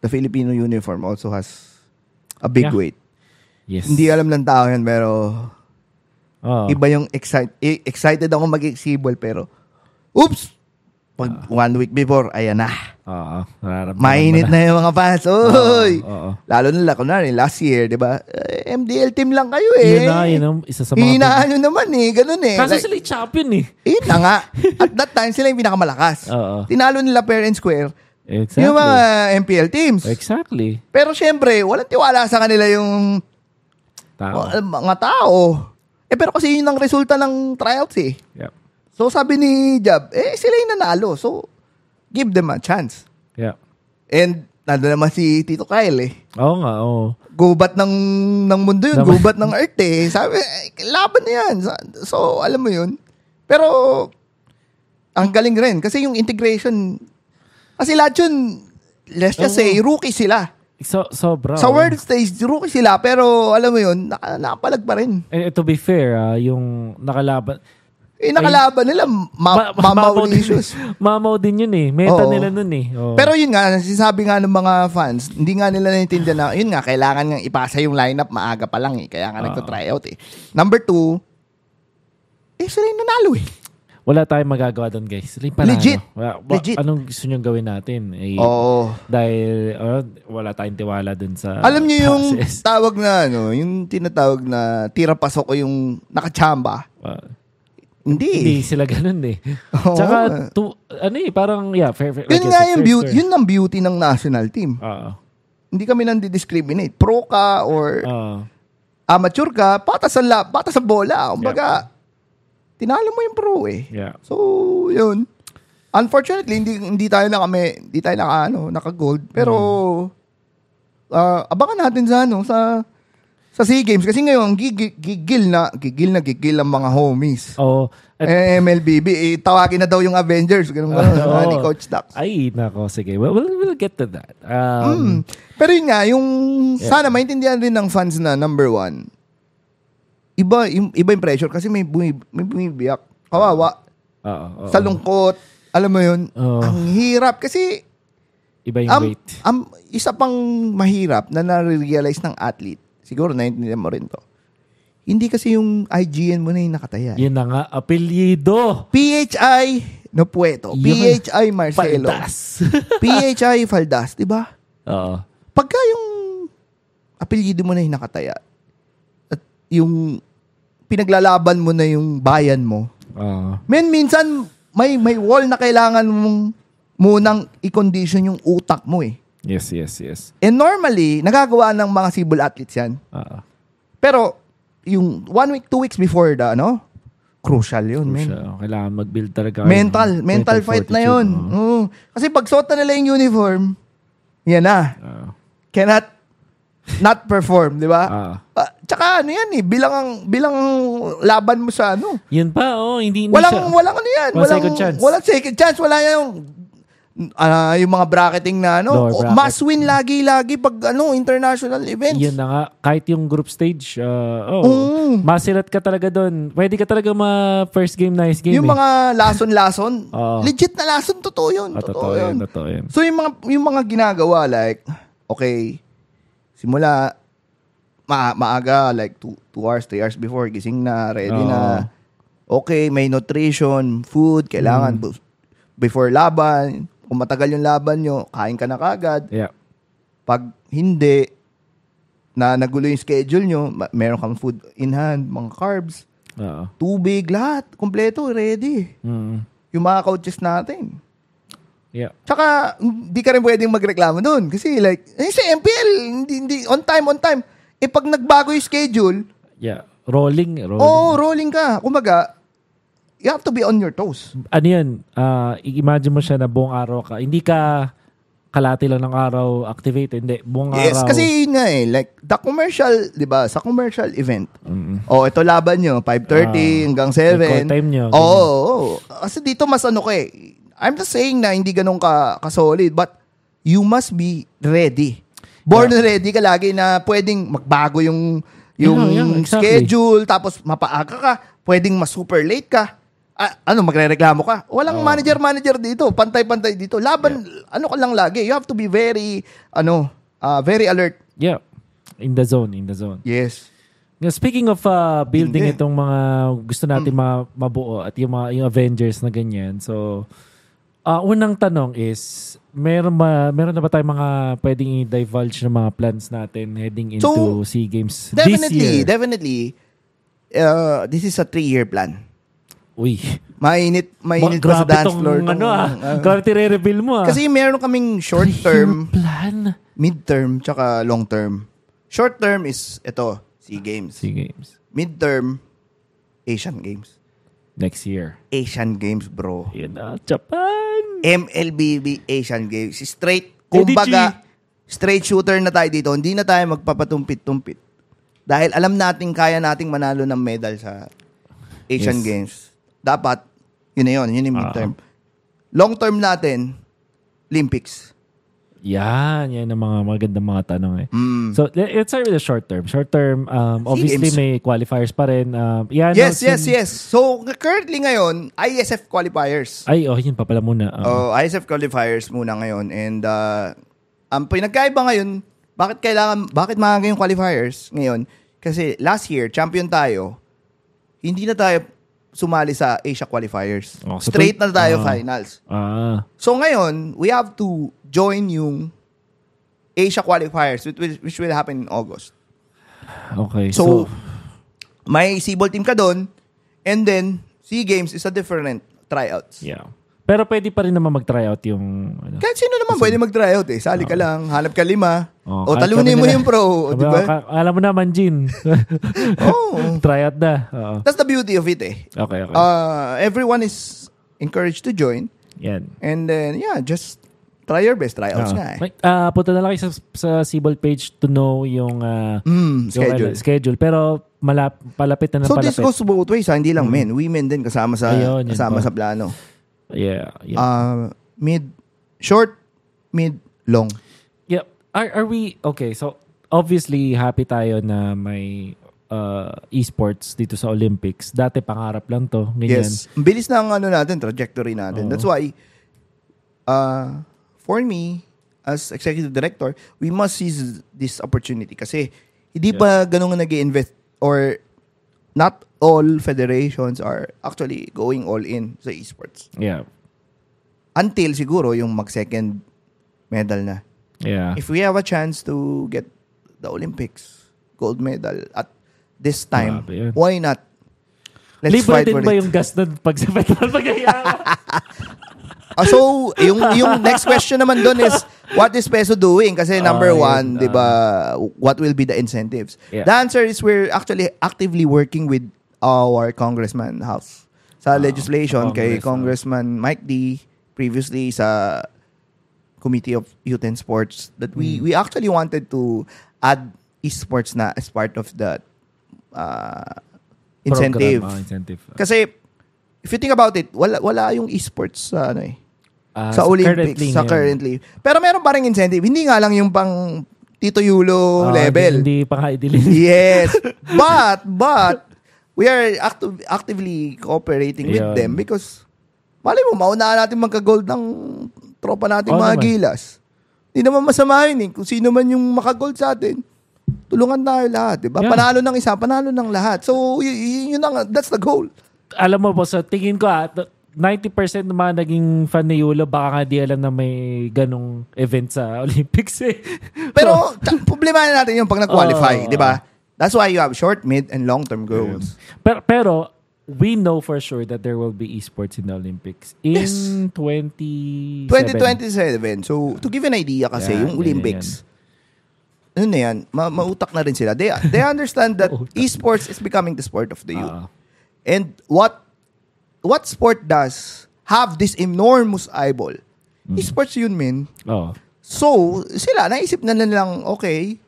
the Filipino uniform also has a big Yeah. weight. yes. Hindi alam ng tao yan, pero Oo. iba yung excite, eh, excited ako mag-exhibol, pero, oops! Pag one week before, ayan na. Oo. Mainit na yung mga fans. Uy! Oo, oo. Lalo na, kunwari, last year, di ba? Eh, MDL team lang kayo eh. Yun na, yun ang isa sa mga... Hinaan nyo naman eh. Ganun eh. Kaso Like, sila yung champion eh. yun na nga. At that time, sila yung pinakamalakas. Oo. Tinalo nila Fair and Square. Exactly. Yung mga MPL teams. Exactly. Pero syempre, walang tiwala sa kanila yung Tao. uh, mga tao. Eh pero kasi yun ang resulta ng tryouts eh. Yeah. So sabi ni Jab, eh sila yung nanalo. So give them a chance. Yeah. And nandun naman si Tito Kyle eh. Oo nga, oo. Gubat ng, ng mundo yun. Naman. Gubat ng earth eh. Sabi, eh, laban na yan. So, alam mo yun. Pero, ang galing rin. Kasi yung integration, kasi lahat yun, let's just say, rookie sila. So, sobra. Sa world stage, rookie sila. Pero, alam mo yun, naka, nakapalag pa rin. Eh, to be fair, ah, yung nakalaban... Eh, nakalaban nila, ma- Ma- mamaw din- issues. Mamaw din yun eh. Meta Oo. nila nun eh. Oo. Pero yun nga, sinasabi nga ng mga fans, hindi nga nila naintindihan na, yun nga, kailangan nga ipasa yung lineup maaga pa lang eh. Kaya nga Oo. nagto-tryout eh. Number two, eh, sila yung nanalo eh. Wala tayong magagawa doon, guys. Sila yung panalo. Legit. Wala, wa- Legit. Anong gusto nyo gawin natin? Eh, Oo. Dahil oh, wala tayong tiwala dun sa Alam niyo yung process. tawag na ano, yung tinatawag na tira pasok ko yung nakachamba. Ah, Hindi. hindi sila ganun eh. Oo. Tsaka, to, ano eh, parang, yeah, fair, fair, Yun nga yung beauty, yun ang beauty ng national team. Oo. Hindi kami nandi-discriminate. Pro ka or Oo. amateur ka, patas ang, la, patas ang bola. Kumbaga, tinalo mo yung pro eh. yeah. So, yun. Unfortunately, hindi hindi tayo na kami, hindi tayo naka ano, naka-gold. Pero ah, abangan natin sa ano, sa sa SEA Games kasi ngayon gigil, gigil na gigil na gigil ang mga homies. Oo. At, Eh, MLBB, eh, tawagin na daw yung Avengers. Ganun, Oo. ah, ni Coach Dax. ay, nako, sige. We'll, we'll, we'll get to that. Um, Mm. Pero yun nga, yung sana maintindihan rin ng fans na number one, iba, iba yung pressure kasi may, bumi, may bumibiyak. Kawawa. Oo. oo. Sa lungkot. Alam mo yun? Oo. Ang hirap. Kasi, Iba yung am, weight. am, isa pang mahirap na na-realize ng athlete, siguro naiintindihan mo rin to, hindi kasi yung IGN mo na yung nakataya. Yun na nga, apelyido. PHI no pueto. Yun. PHI Marcelo. Paldas. PHI Faldas, di ba? Oo. Pagka yung apelyido mo na yung nakataya at yung pinaglalaban mo na yung bayan mo, Oo. Men, minsan may may wall na kailangan mong munang i-condition yung utak mo eh. Yes, yes, yes. And normally, nagagawa ng mga civil athletes yan. Oo. Pero, yung one week, two weeks before the, ano, crucial yun, men. Siya, kailangan mag-build talaga. Mental, yung mental mental fight na yun. oo. Oo. Kasi pag suot na nila yung uniform, yan na. Oo. Cannot not perform, di ba? Ah. Ah, tsaka ano yan eh, bilang ang, bilang ang laban mo sa ano. Yun pa, oh, hindi, hindi Walang, siya. walang ano yan. Walang Walang, second chance. Walang second chance. Wala yung, ah, yung mga bracketing na ano. Lower bracket. Must win lagi-lagi pag ano, international events. Yun na nga, kahit yung group stage, uh, oh, Oo. masilat ka talaga doon. Pwede ka talaga ma first game, nice game. yung eh. mga lason-lason, legit na lason, totoo yun. Ah, totoo, totoo yun. yun, totoo yun. So yung mga, yung mga ginagawa, like, okay, simula, ma maaga, like, 2 hours, 3 hours before, gising na, ready Oo. na. Okay, may nutrition, food, Mm. kailangan bu- before laban. Kung matagal yung laban nyo, kain ka na kagad. Yeah. Pag hindi, na nagulo yung schedule nyo, meron kang food in hand, mga carbs, Oo. tubig, lahat, kompleto, ready. Mm. Yung mga coaches natin. Yeah. Tsaka, hindi ka rin pwedeng magreklamo doon. Kasi like, eh, sa MPL, hindi, hindi, on time, on time. Eh, pag nagbago yung schedule, Yeah. Rolling, rolling. oo, rolling ka. Kumbaga, you have to be on your toes. Ano yun? ah, i-imagine mo siya na buong araw ka. Hindi ka kalati lang ng araw activated. Hindi, buong Yes, araw. kasi yun nga eh, like, the commercial, di ba, sa commercial event, Mm. oh, ito laban nyo, 5.30 Ah, hanggang record 7. time nyo, Oo, oo. Kasi dito mas ano ka eh. I'm just saying na hindi ganun ka, ka-solid, but you must be ready. Born ready ka lagi na pwedeng magbago yung yung Yeah, yeah, exactly. schedule, tapos mapaaga ka, pwedeng mas super late ka. Ah, ano, magre-reklamo ka. Walang manager-manager dito. Pantay-pantay dito. Laban, ano ka lang lagi. You have to be very, ano, ah, very alert. Yeah. In the zone, in the zone. Yes. Now, speaking of uh, building Hindi. itong mga gusto natin ma- mabuo at yung mga yung Avengers na ganyan. So Ah, unang tanong is, meron ba meron na ba tayong mga pwedeng i-divulge ng mga plans natin heading into So, SEA Games this Definitely, year? definitely, uh, this is a three-year plan. Uy. Mainit, Ma- mainit pa sa dance tong floor. ano tong, ah. uh, grabe tire-reveal mo ah. kasi meron kaming short-term, plan. mid-term, tsaka long-term. Short-term is, ito, SEA Games. SEA Games. Mid-term, Asian Games. Next year. Asian Games, bro. Yun na, Japan. MLBB Asian Games. Straight, kumbaga, straight shooter na tayo dito. Hindi na tayo magpapatumpit-tumpit. Dahil alam natin kaya nating manalo ng medal sa Asian Yes. Games. Dapat, yun na yun. Yun yung Ah. midterm. Long term natin, Olympics. Yan, yan ang mga magandang mga tanong eh. Mm. So, let- let's start with the short term. Short term, um, obviously may qualifiers pa rin. Um, yan, yes, no, yes, yes. So, currently ngayon, ISF qualifiers. Ay, oh, yun pa pala muna. Oh, Oh. ISF qualifiers muna ngayon. And uh, ang pinagkaiba ngayon, bakit kailangan, bakit maaga yung qualifiers ngayon? Kasi last year, champion tayo, hindi na tayo sumali sa Asia qualifiers. Oh, so Straight na tayo ah. finals. Ah, So ngayon, we have to join yung Asia qualifiers which will, which will happen in August. okay. So, So, may Seaball team ka doon and then SEA Games is a different tryouts. yeah. Pero pwede pa rin naman mag-tryout yung... Ano. Kahit sino naman pwede mag-tryout eh. Sali ka lang, hanap ka lima. Oh, o talunin mo yung pro. Di ba? ka- alam mo naman, Jin. Oh. tryout na. Oo. That's the beauty of it eh. Okay, okay. Uh, everyone is encouraged to join. yan. And then, yeah, just try your best. Tryouts Oo. nga eh. May- ah, punta na lang kayo sa, sa Seaball page to know yung, ah, Mm, yung schedule. ano, schedule. Pero malap, palapit na ng So this palapit. goes both ways. ha? Hindi lang men. Women din kasama sa Mm. Ayun, yun kasama sa plano. Yeah, yeah. Uh, mid, short, mid, long. Yeah. Are, are we, okay, so obviously happy tayo na may uh, esports dito sa Olympics. Dati pangarap lang to. Ganyan. Yes. Ang bilis ng ano natin, trajectory natin. Oo. That's why, uh, for me, as executive director, we must seize this opportunity kasi hindi pa ganun nag invest or not all federations are actually going all in sa esports. Yeah. Until siguro yung mag-second medal na. Yeah. If we have a chance to get the Olympics gold medal at this time, Grabe why not? Let's Libre fight din for ba it. yung gas nun pag sa petrol pagkayama? Ah, so, yung, yung next question naman doon is, what is Peso doing? Kasi number Ah, one, yun, di ba, what will be the incentives? Yeah. The answer is we're actually actively working with our congressman house sa Ah, legislation kay Congress, Congressman Mike D previously sa Committee of Youth and Sports that we Hmm. we actually wanted to add esports na as part of the uh, incentive. Program, ah, incentive. Kasi if you think about it, wala wala yung esports sa ano eh Ah, sa so Olympics currently sa currently. Pero meron pa ring incentive. Hindi nga lang yung pang Tito Yulo Ah, level. Hindi, hindi pa nga idilin. yes. But but we are active, actively cooperating with Ayun. them because mali mo maunahan natin magka-gold ng tropa nating Oo mga naman. gilas. Hindi naman masama yun eh. Kung sino man yung maka-gold sa atin, tulungan tayo lahat, 'di ba? Yeah. Panalo ng isa, panalo ng lahat. So y- y- yun ang that's the goal. Alam mo po, sa tingin ko ah, t- 90% ng mga naging fan ni Yulo, baka nga di alam na may ganong event sa Olympics eh. Pero ta- problema natin yung pag nag-qualify, Oo. 'di ba? That's why you have short, mid, and long-term goals. pero, pero, we know for sure that there will be esports in the Olympics in Yes. 20... 2027. So, to give an idea kasi, Yan, yung Olympics, ano na yan, ma- mautak na rin sila. They, they understand that esports is becoming the sport of the youth. Ah. And what what sport does have this enormous eyeball? Mm. Esports yun, men. Oo. So, sila, naisip na nilang, okay,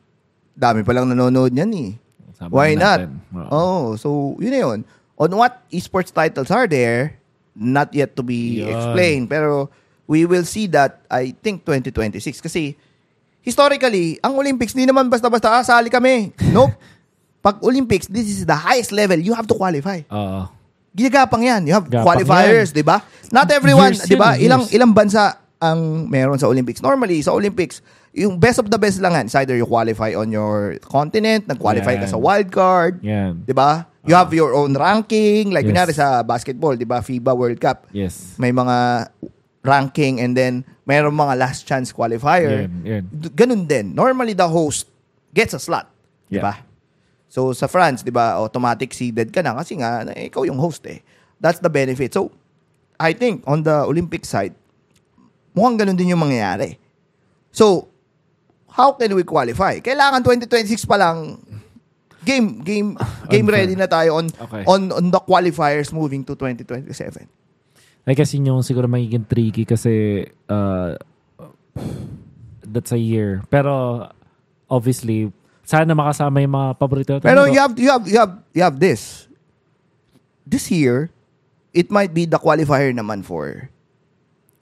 dami palang nanonood niyan eh. Sama Why not? natin. Oo. Oh, so yun na yun. On what esports titles are there, not yet to be Yun. explained. Pero we will see that, I think, 2026. Kasi, historically, ang Olympics, di naman basta-basta, ah, sali kami. Nope. Pag Olympics, this is the highest level. You have to qualify. Oo. Ginagapang yan. You have Gapang qualifiers, di ba? Not everyone, di ba? Ilang ilang bansa ang meron sa Olympics. Normally, sa Olympics, yung best of the best lang yan. It's either you qualify on your continent, nag-qualify ka Yan. sa wild card, Yan. di ba? You have your own ranking. Like, Yes. kunyari sa basketball, di ba? FIBA World Cup. Yes. May mga ranking and then mayroong mga last chance qualifier. Yan. D- Ganun din. Normally, the host gets a slot. Di Yeah. ba? So, sa France, di ba, automatic seeded ka na kasi nga, eh, ikaw yung host eh. That's the benefit. So, I think on the Olympic side, mukhang ganun din yung mangyayari. So, how can we qualify? Kailangan 2026 pa lang game game game ready na tayo on Okay. on on the qualifiers moving to 2027. Ay kasi yung siguro magiging tricky kasi uh, that's a year. Pero obviously, sana makasama yung mga paborito natin. Pero you have you have you have you have this. This year, it might be the qualifier naman for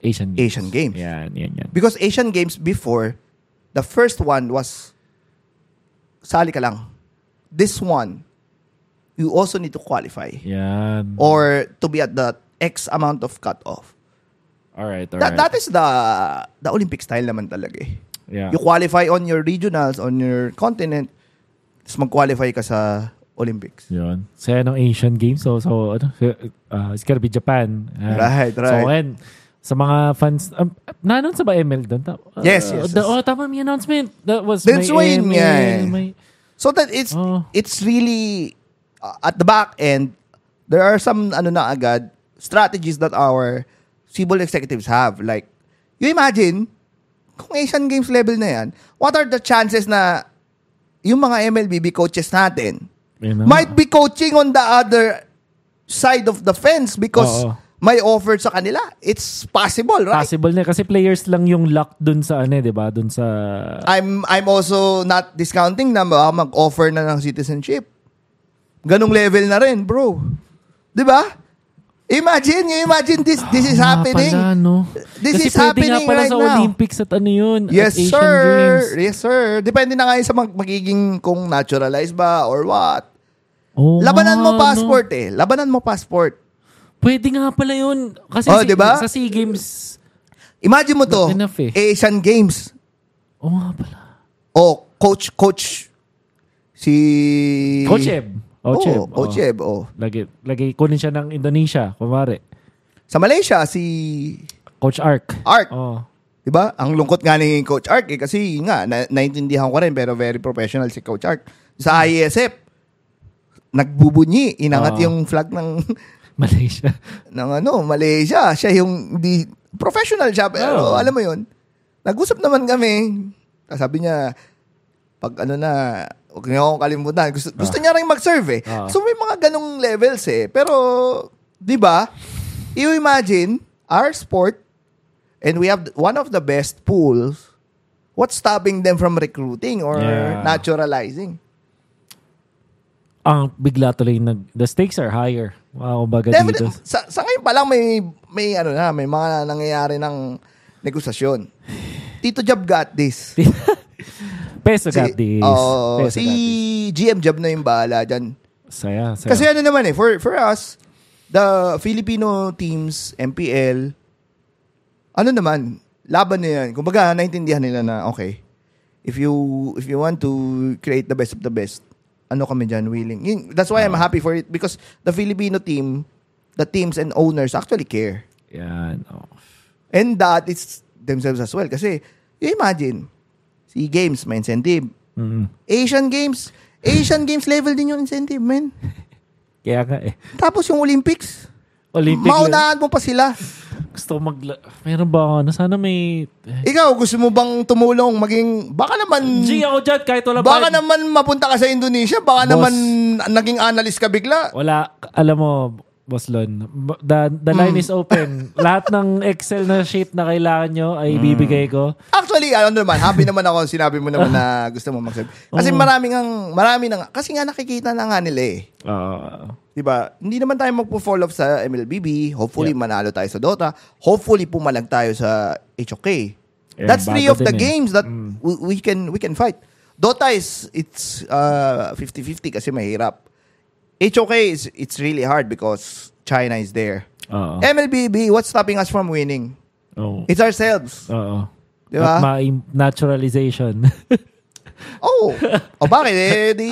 Asian Games. Asian Games. Yan, yan, yan. Because Asian Games before, the first one was sali ka lang. This one, you also need to qualify Yan. or to be at the X amount of cutoff. Alright, That, alright. that is the the Olympic style naman talaga eh. yeah. You qualify on your regionals, on your continent, tapos mag-qualify ka sa Olympics. Yun. Saya ng Asian Games. So, so ano, uh, it's gonna be Japan. Yan. Right, So, right. Sa mga fans, um, na-announce ba ML doon? Uh, Yes, yes, the- yes. Oh, tama may announcement. That was That's yun ML, nga eh. So that it's Oh. it's really uh, at the back end there are some ano na agad strategies that our civil executives have like you imagine kung Asian Games level na yan what are the chances na yung mga MLBB coaches natin yun na. might be coaching on the other side of the fence because Oo. May offer sa kanila it's possible right Possible na kasi players lang yung lock dun sa ano, 'di ba? Dun sa I'm I'm also not discounting na mag-offer na ng citizenship. Ganong level na rin, bro. 'Di ba? Imagine, you imagine this this is Ah, happening. Pala, no? This kasi is pwede nga happening pala right sa now. Olympics at ano yun? Yes, at Asian sir. Games. Yes, sir. Depende na nga sa mag- magiging kung naturalized ba or what. Oh, Labanan mo passport eh. Labanan mo passport. Pwede nga pala yun. Kasi Oh, si- diba? sa SEA Games, Imagine mo to, enough eh. Asian Games. oh nga pala. O coach coach si Coach Eb. Oh, Coach Eb. Coach oh. Eb, oh. Lagi, lagi kunin siya ng Indonesia, kumari. Sa Malaysia si Coach Ark. Art. Oh. 'Di ba? Ang lungkot nga ni Coach Ark eh, kasi nga na, naintindihan ko rin pero very professional si Coach Ark. Sa ISF nagbubunyi, inangat Oo. yung flag ng Malaysia. ng ano, Malaysia. Siya yung di professional siya pero Oo. alam mo 'yun. Nag-usap naman kami. Tapos Sabi niya pag ano na Huwag niyo akong kalimutan. Gusto, gusto niya rin mag-serve eh. Ah. So may mga ganong levels eh. Pero, di ba? You imagine, our sport, and we have one of the best pools, what's stopping them from recruiting or Yeah. naturalizing? Ang bigla tuloy nag... The stakes are higher. Wow, baga dito. sa, sa ngayon pa lang may, may, ano na, may mga nangyayari ng negosasyon. Tito Job got this. Peso got this. Peso si got this. GM Job na yung bahala dyan. Saya, saya. Kasi ano naman eh, for, for us, the Filipino teams, MPL, ano naman, laban na yan. Kumbaga, naintindihan nila na, okay, if you if you want to create the best of the best, ano kami dyan, willing. Yun- That's why I'm happy for it because the Filipino team, the teams and owners actually care. Yan. Oh. And that is themselves as well. Kasi, you imagine, si Games, may incentive. Mm. Asian Games, Asian Games level din yung incentive, man. Kaya nga eh. Tapos yung Olympics, Olympic. maunahan mo pa sila. Gusto ko mag... Meron ba ako? na Sana may... Ikaw, gusto mo bang tumulong maging, baka naman, G ako dyan kahit wala baka naman mapunta ka sa Indonesia, baka Boss. naman naging analyst ka bigla. Wala. Alam mo, Boss Lon, the, the line Hmm. is open. Lahat ng Excel na sheet na kailangan nyo ay bibigay ko. Actually, ano naman, happy naman ako sinabi mo naman na gusto mo mag Kasi Oo. maraming ang, marami na nga, kasi nga nakikita na nga nila eh. Uh, Diba? Hindi naman tayo magpo-fall off sa MLBB. Hopefully, manalo tayo sa Dota. Hopefully, pumalag tayo sa HOK. Yeah, That's three of the eh. games that Mm. we, we can we can fight. Dota is it's uh 50-50 kasi mahirap. HOK is it's really hard because China is there. Oo. MLBB, what's stopping us from winning? Oo. It's ourselves. Oo. Diba? At ma- naturalization. Oh. o bakit? Eh, di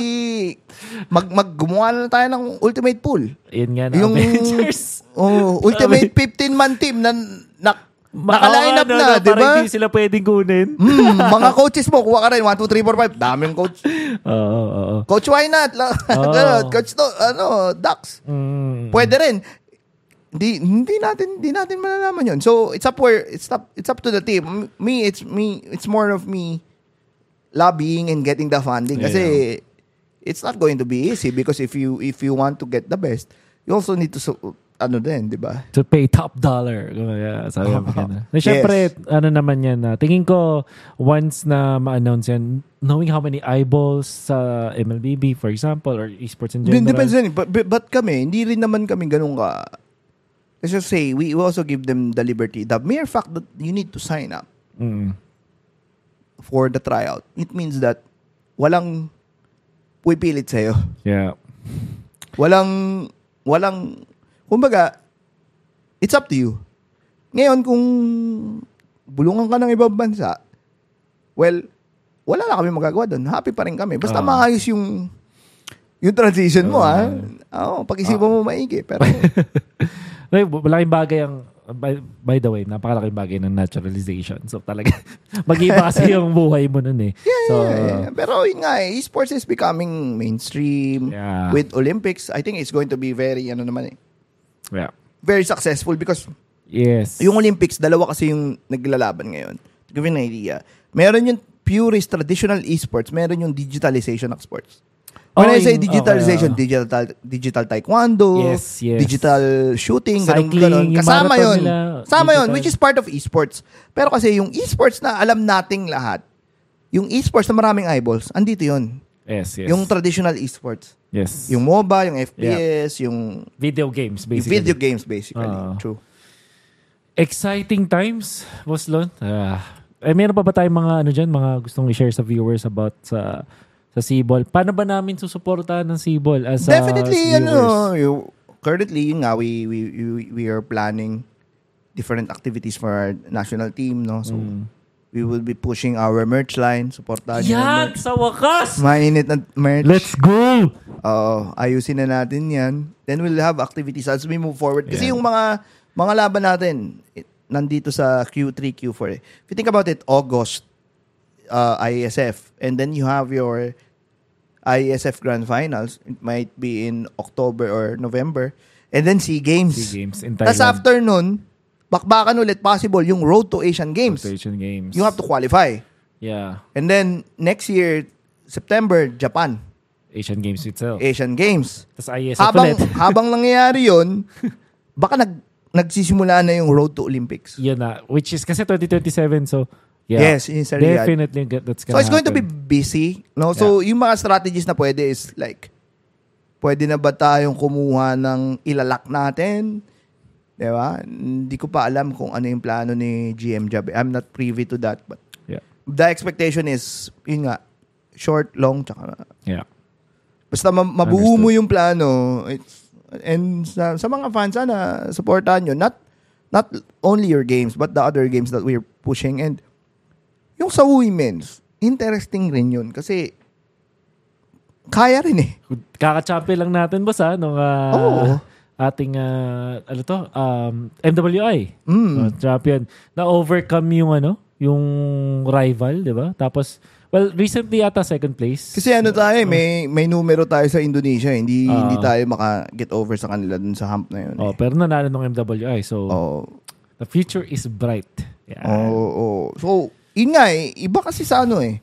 mag, mag gumawa na tayo ng ultimate pool. Yun nga na Yung Avengers. oh, ultimate 15-man team na, na Naka-line up na, no, di ba? hindi sila pwedeng kunin. Mm, mga coaches mo, kuha ka rin. 1, 2, 3, 4, 5. Daming coach. Oo, oo, oo. Coach, why not? Ganun. coach to, ano, Ducks. Mm. Pwede rin. Hindi hindi natin hindi natin malalaman 'yon. So it's up where it's up it's up to the team. Me it's me it's more of me lobbying and getting the funding kasi it's not going to be easy because if you if you want to get the best, you also need to ano din, 'di ba? to pay top dollar. Yeah, sabi Oo. mo ganun. Na syempre, ano naman yan na, tingin ko, once na ma-announce yan, knowing how many eyeballs sa MLBB, for example, or esports in general. depends din. But, but, but kami, hindi rin naman kami ganun ka Let's just say, we also give them the liberty. The mere fact that you need to sign up Mm. for the tryout, it means that walang pupilit sa'yo. Yeah. Walang, walang, kumbaga, it's up to you. Ngayon, kung bulungan ka ng ibang bansa, well, wala na kami magagawa doon. Happy pa rin kami. Basta Ah. maayos yung yung transition mo, Ah. ha? Oo, pag-isipan mo maigi. Pero, Like, malaking bagay ang, by, by the way, napakalaking bagay ng naturalization. So talaga, mag-iba kasi yung buhay mo nun eh. so, eh, pero yun nga eh, esports is becoming mainstream. Yeah. With Olympics, I think it's going to be very, ano naman eh, yeah. very successful because Yes. Yung Olympics, dalawa kasi yung naglalaban ngayon. To give you an idea. Meron yung purist traditional esports, meron yung digitalization of sports. When Oh, I say digitalization, okay, digital digital taekwondo, Yes, yes. digital shooting, ganun, Cycling, ganun. Kasama yun. nila, Kasama yun, which is part of esports. Pero kasi yung esports na alam nating lahat, yung esports na maraming eyeballs, andito yun. Yes, yes. Yung traditional esports. Yes. Yung MOBA, yung FPS, yung, video games, yung basically. video games basically. Ah. True. Exciting times, Boss Lon. Ah, eh, meron pa ba tayong mga ano dyan, mga gustong i-share sa viewers about sa sa Cebol? Paano ba namin susuportahan ng Cebol as Definitely, viewers? ano, you, currently, yun nga, we, we, we, we are planning different activities for our national team, no? So, Mm. We will be pushing our merch line, supportahan nyo Yan! merch. Sa wakas! Mainit na merch. Let's go! Oo, ayusin na natin yan. Then we'll have activities as we move forward. Kasi Yeah. yung mga mga laban natin, it, nandito sa Q3, Q4. eh. If you think about it, August, uh, ISF. And then you have your ISF Grand Finals. It might be in October or November. And then SEA Games. SEA Games in Tapos Thailand. after nun, bakbakan ulit possible yung Road to Asian Games. Rotation games. You have to qualify. Yeah. And then next year, September, Japan. Asian Games itself. Asian Games. Tapos ISF habang ulit. habang nangyayari 'yon, baka nag nagsisimula na yung road to Olympics. Yun na. Which is kasi 2027, so yeah. Yes, in. Definitely that's So gonna it's going to be happen. busy. No? So yung mga strategies na pwede is like pwede na ba tayong kumuha ng ilalak natin? 'Di ba? Hindi ko pa alam kung ano yung plano ni GM Jab. I'm not privy to that but Yeah. the expectation is yun nga short, long, tsaka Yeah. Basta ma- mabuo mo yung plano. It's, and sa, sa mga fans, sana, supportahan nyo. Not, not only your games, but the other games that we're pushing. And yung sa women's, interesting rin yun. Kasi, kaya rin eh. Kaka-champion lang natin, boss, ha? Nung ah, Oo. Ating, ah, ano to, um, MWI. Mm. Uh, champion. Na-overcome yung, ano, yung rival, di ba? Tapos, well, recently ata second place. Kasi ano tayo, eh, may, may numero tayo sa Indonesia. eh. Hindi, Ah. hindi tayo maka-get over sa kanila dun sa hump na yun. Oh, Eh. pero nanalo ng MWI. So, Oh. the future is bright. Yeah. Oo. oo. So, yun nga eh. Iba kasi sa ano eh.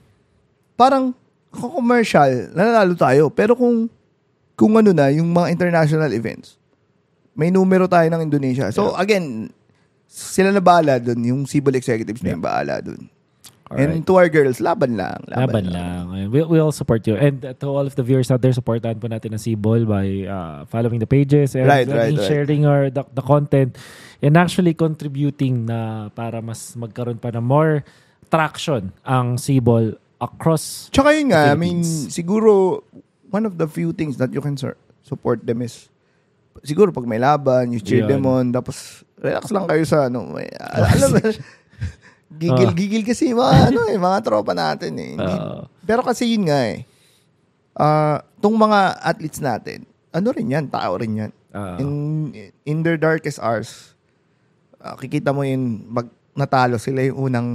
Parang, kung commercial, nanalo tayo. Pero kung, kung ano na, yung mga international events, may numero tayo ng Indonesia. So, again, sila na bahala dun. Yung civil executives na yung bahala dun. Alright. And to our girls, laban lang. Laban lang. Ayun, We, we all support you. And to all of the viewers out there, supportahan po natin ang Cebol by uh, following the pages and Right, uh, right, right. sharing our the, the content and actually contributing na para mas magkaroon pa ng more traction ang Cebol across Tsaka yun nga, I mean, siguro, one of the few things that you can support them is, siguro pag may laban, you cheer Yun. them on, tapos relax lang kayo sa ano, may, al- alam mo, gigil-gigil kasi yung mga, ano eh, mga tropa natin eh. Hindi- Oo. pero kasi yun nga eh, ah, tong mga athletes natin, ano rin yan, tao rin yan. uh, in, in their darkest hours, ah, kikita mo yun, mag, natalo sila yung unang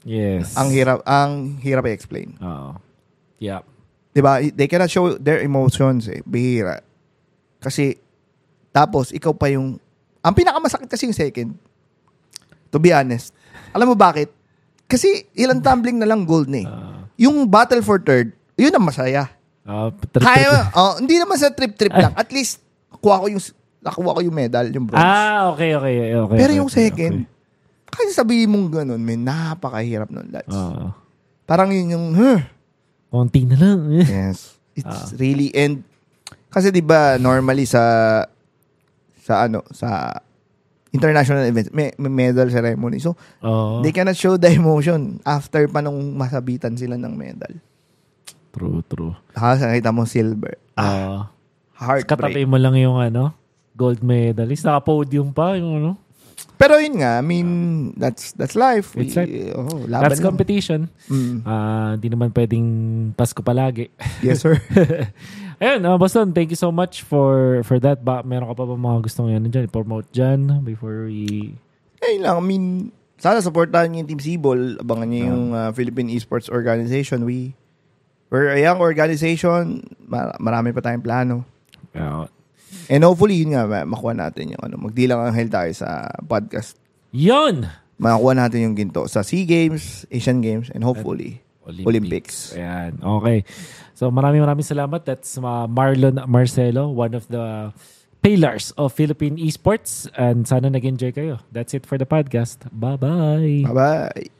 Yes. ang hirap ang hirap i-explain. Oo. Yeah. 'Di ba? They cannot show their emotions eh. Bihira. Kasi tapos ikaw pa yung ang pinakamasakit kasi yung second. To be honest. Alam mo bakit? Kasi ilang tumbling na lang gold na eh. Ah. yung battle for third, yun ang masaya. Ah, trip- Kaya, trip- oh, hindi naman sa trip-trip lang. At least, nakuha ko yung, nakuha ko yung medal, yung bronze. Ah, okay, okay, okay. Pero okay, yung okay, second, kasi sabihin mong ganun, may napakahirap nun, lads. okay. Oo. Parang yun yung, huh. Konti na lang. Yes. It's really, and, kasi di ba normally sa, sa ano, sa international events, may, may medal ceremony. So, Oo. they cannot show the emotion after pa nung masabitan sila ng medal. True, true. Tapos nakita mo silver. Ah. Heartbreak. Katabi mo lang yung ano, gold medalist. Naka-podium pa yung ano. Pero yun nga, I mean, that's that's life. It's We- oh, laban That's lang. competition. Mm. Ah, Hindi naman pwedeng Pasko palagi. Yes, sir. Ayun, uh, Boston, thank you so much for for that. Ba, meron ka pa ba mga gustong yan dyan? Promote dyan before we... Ayun lang, I mean, sana supportahan niyo yung Team Sibol. Abangan niyo Ah. yung uh, Philippine Esports Organization. We, we're a young organization. Mar- marami pa tayong plano. Uh, And hopefully, yun nga, ma- makuha natin yung ano, magdilang anghel tayo sa podcast. yun! Makakuha natin yung ginto sa SEA Games, Asian Games, and hopefully, Olympics. Ayan, okay. So maraming maraming salamat. That's uh, Marlon Marcelo, one of the pillars of Philippine esports. And sana nag-enjoy kayo. That's it for the podcast. Bye-bye. Bye-bye.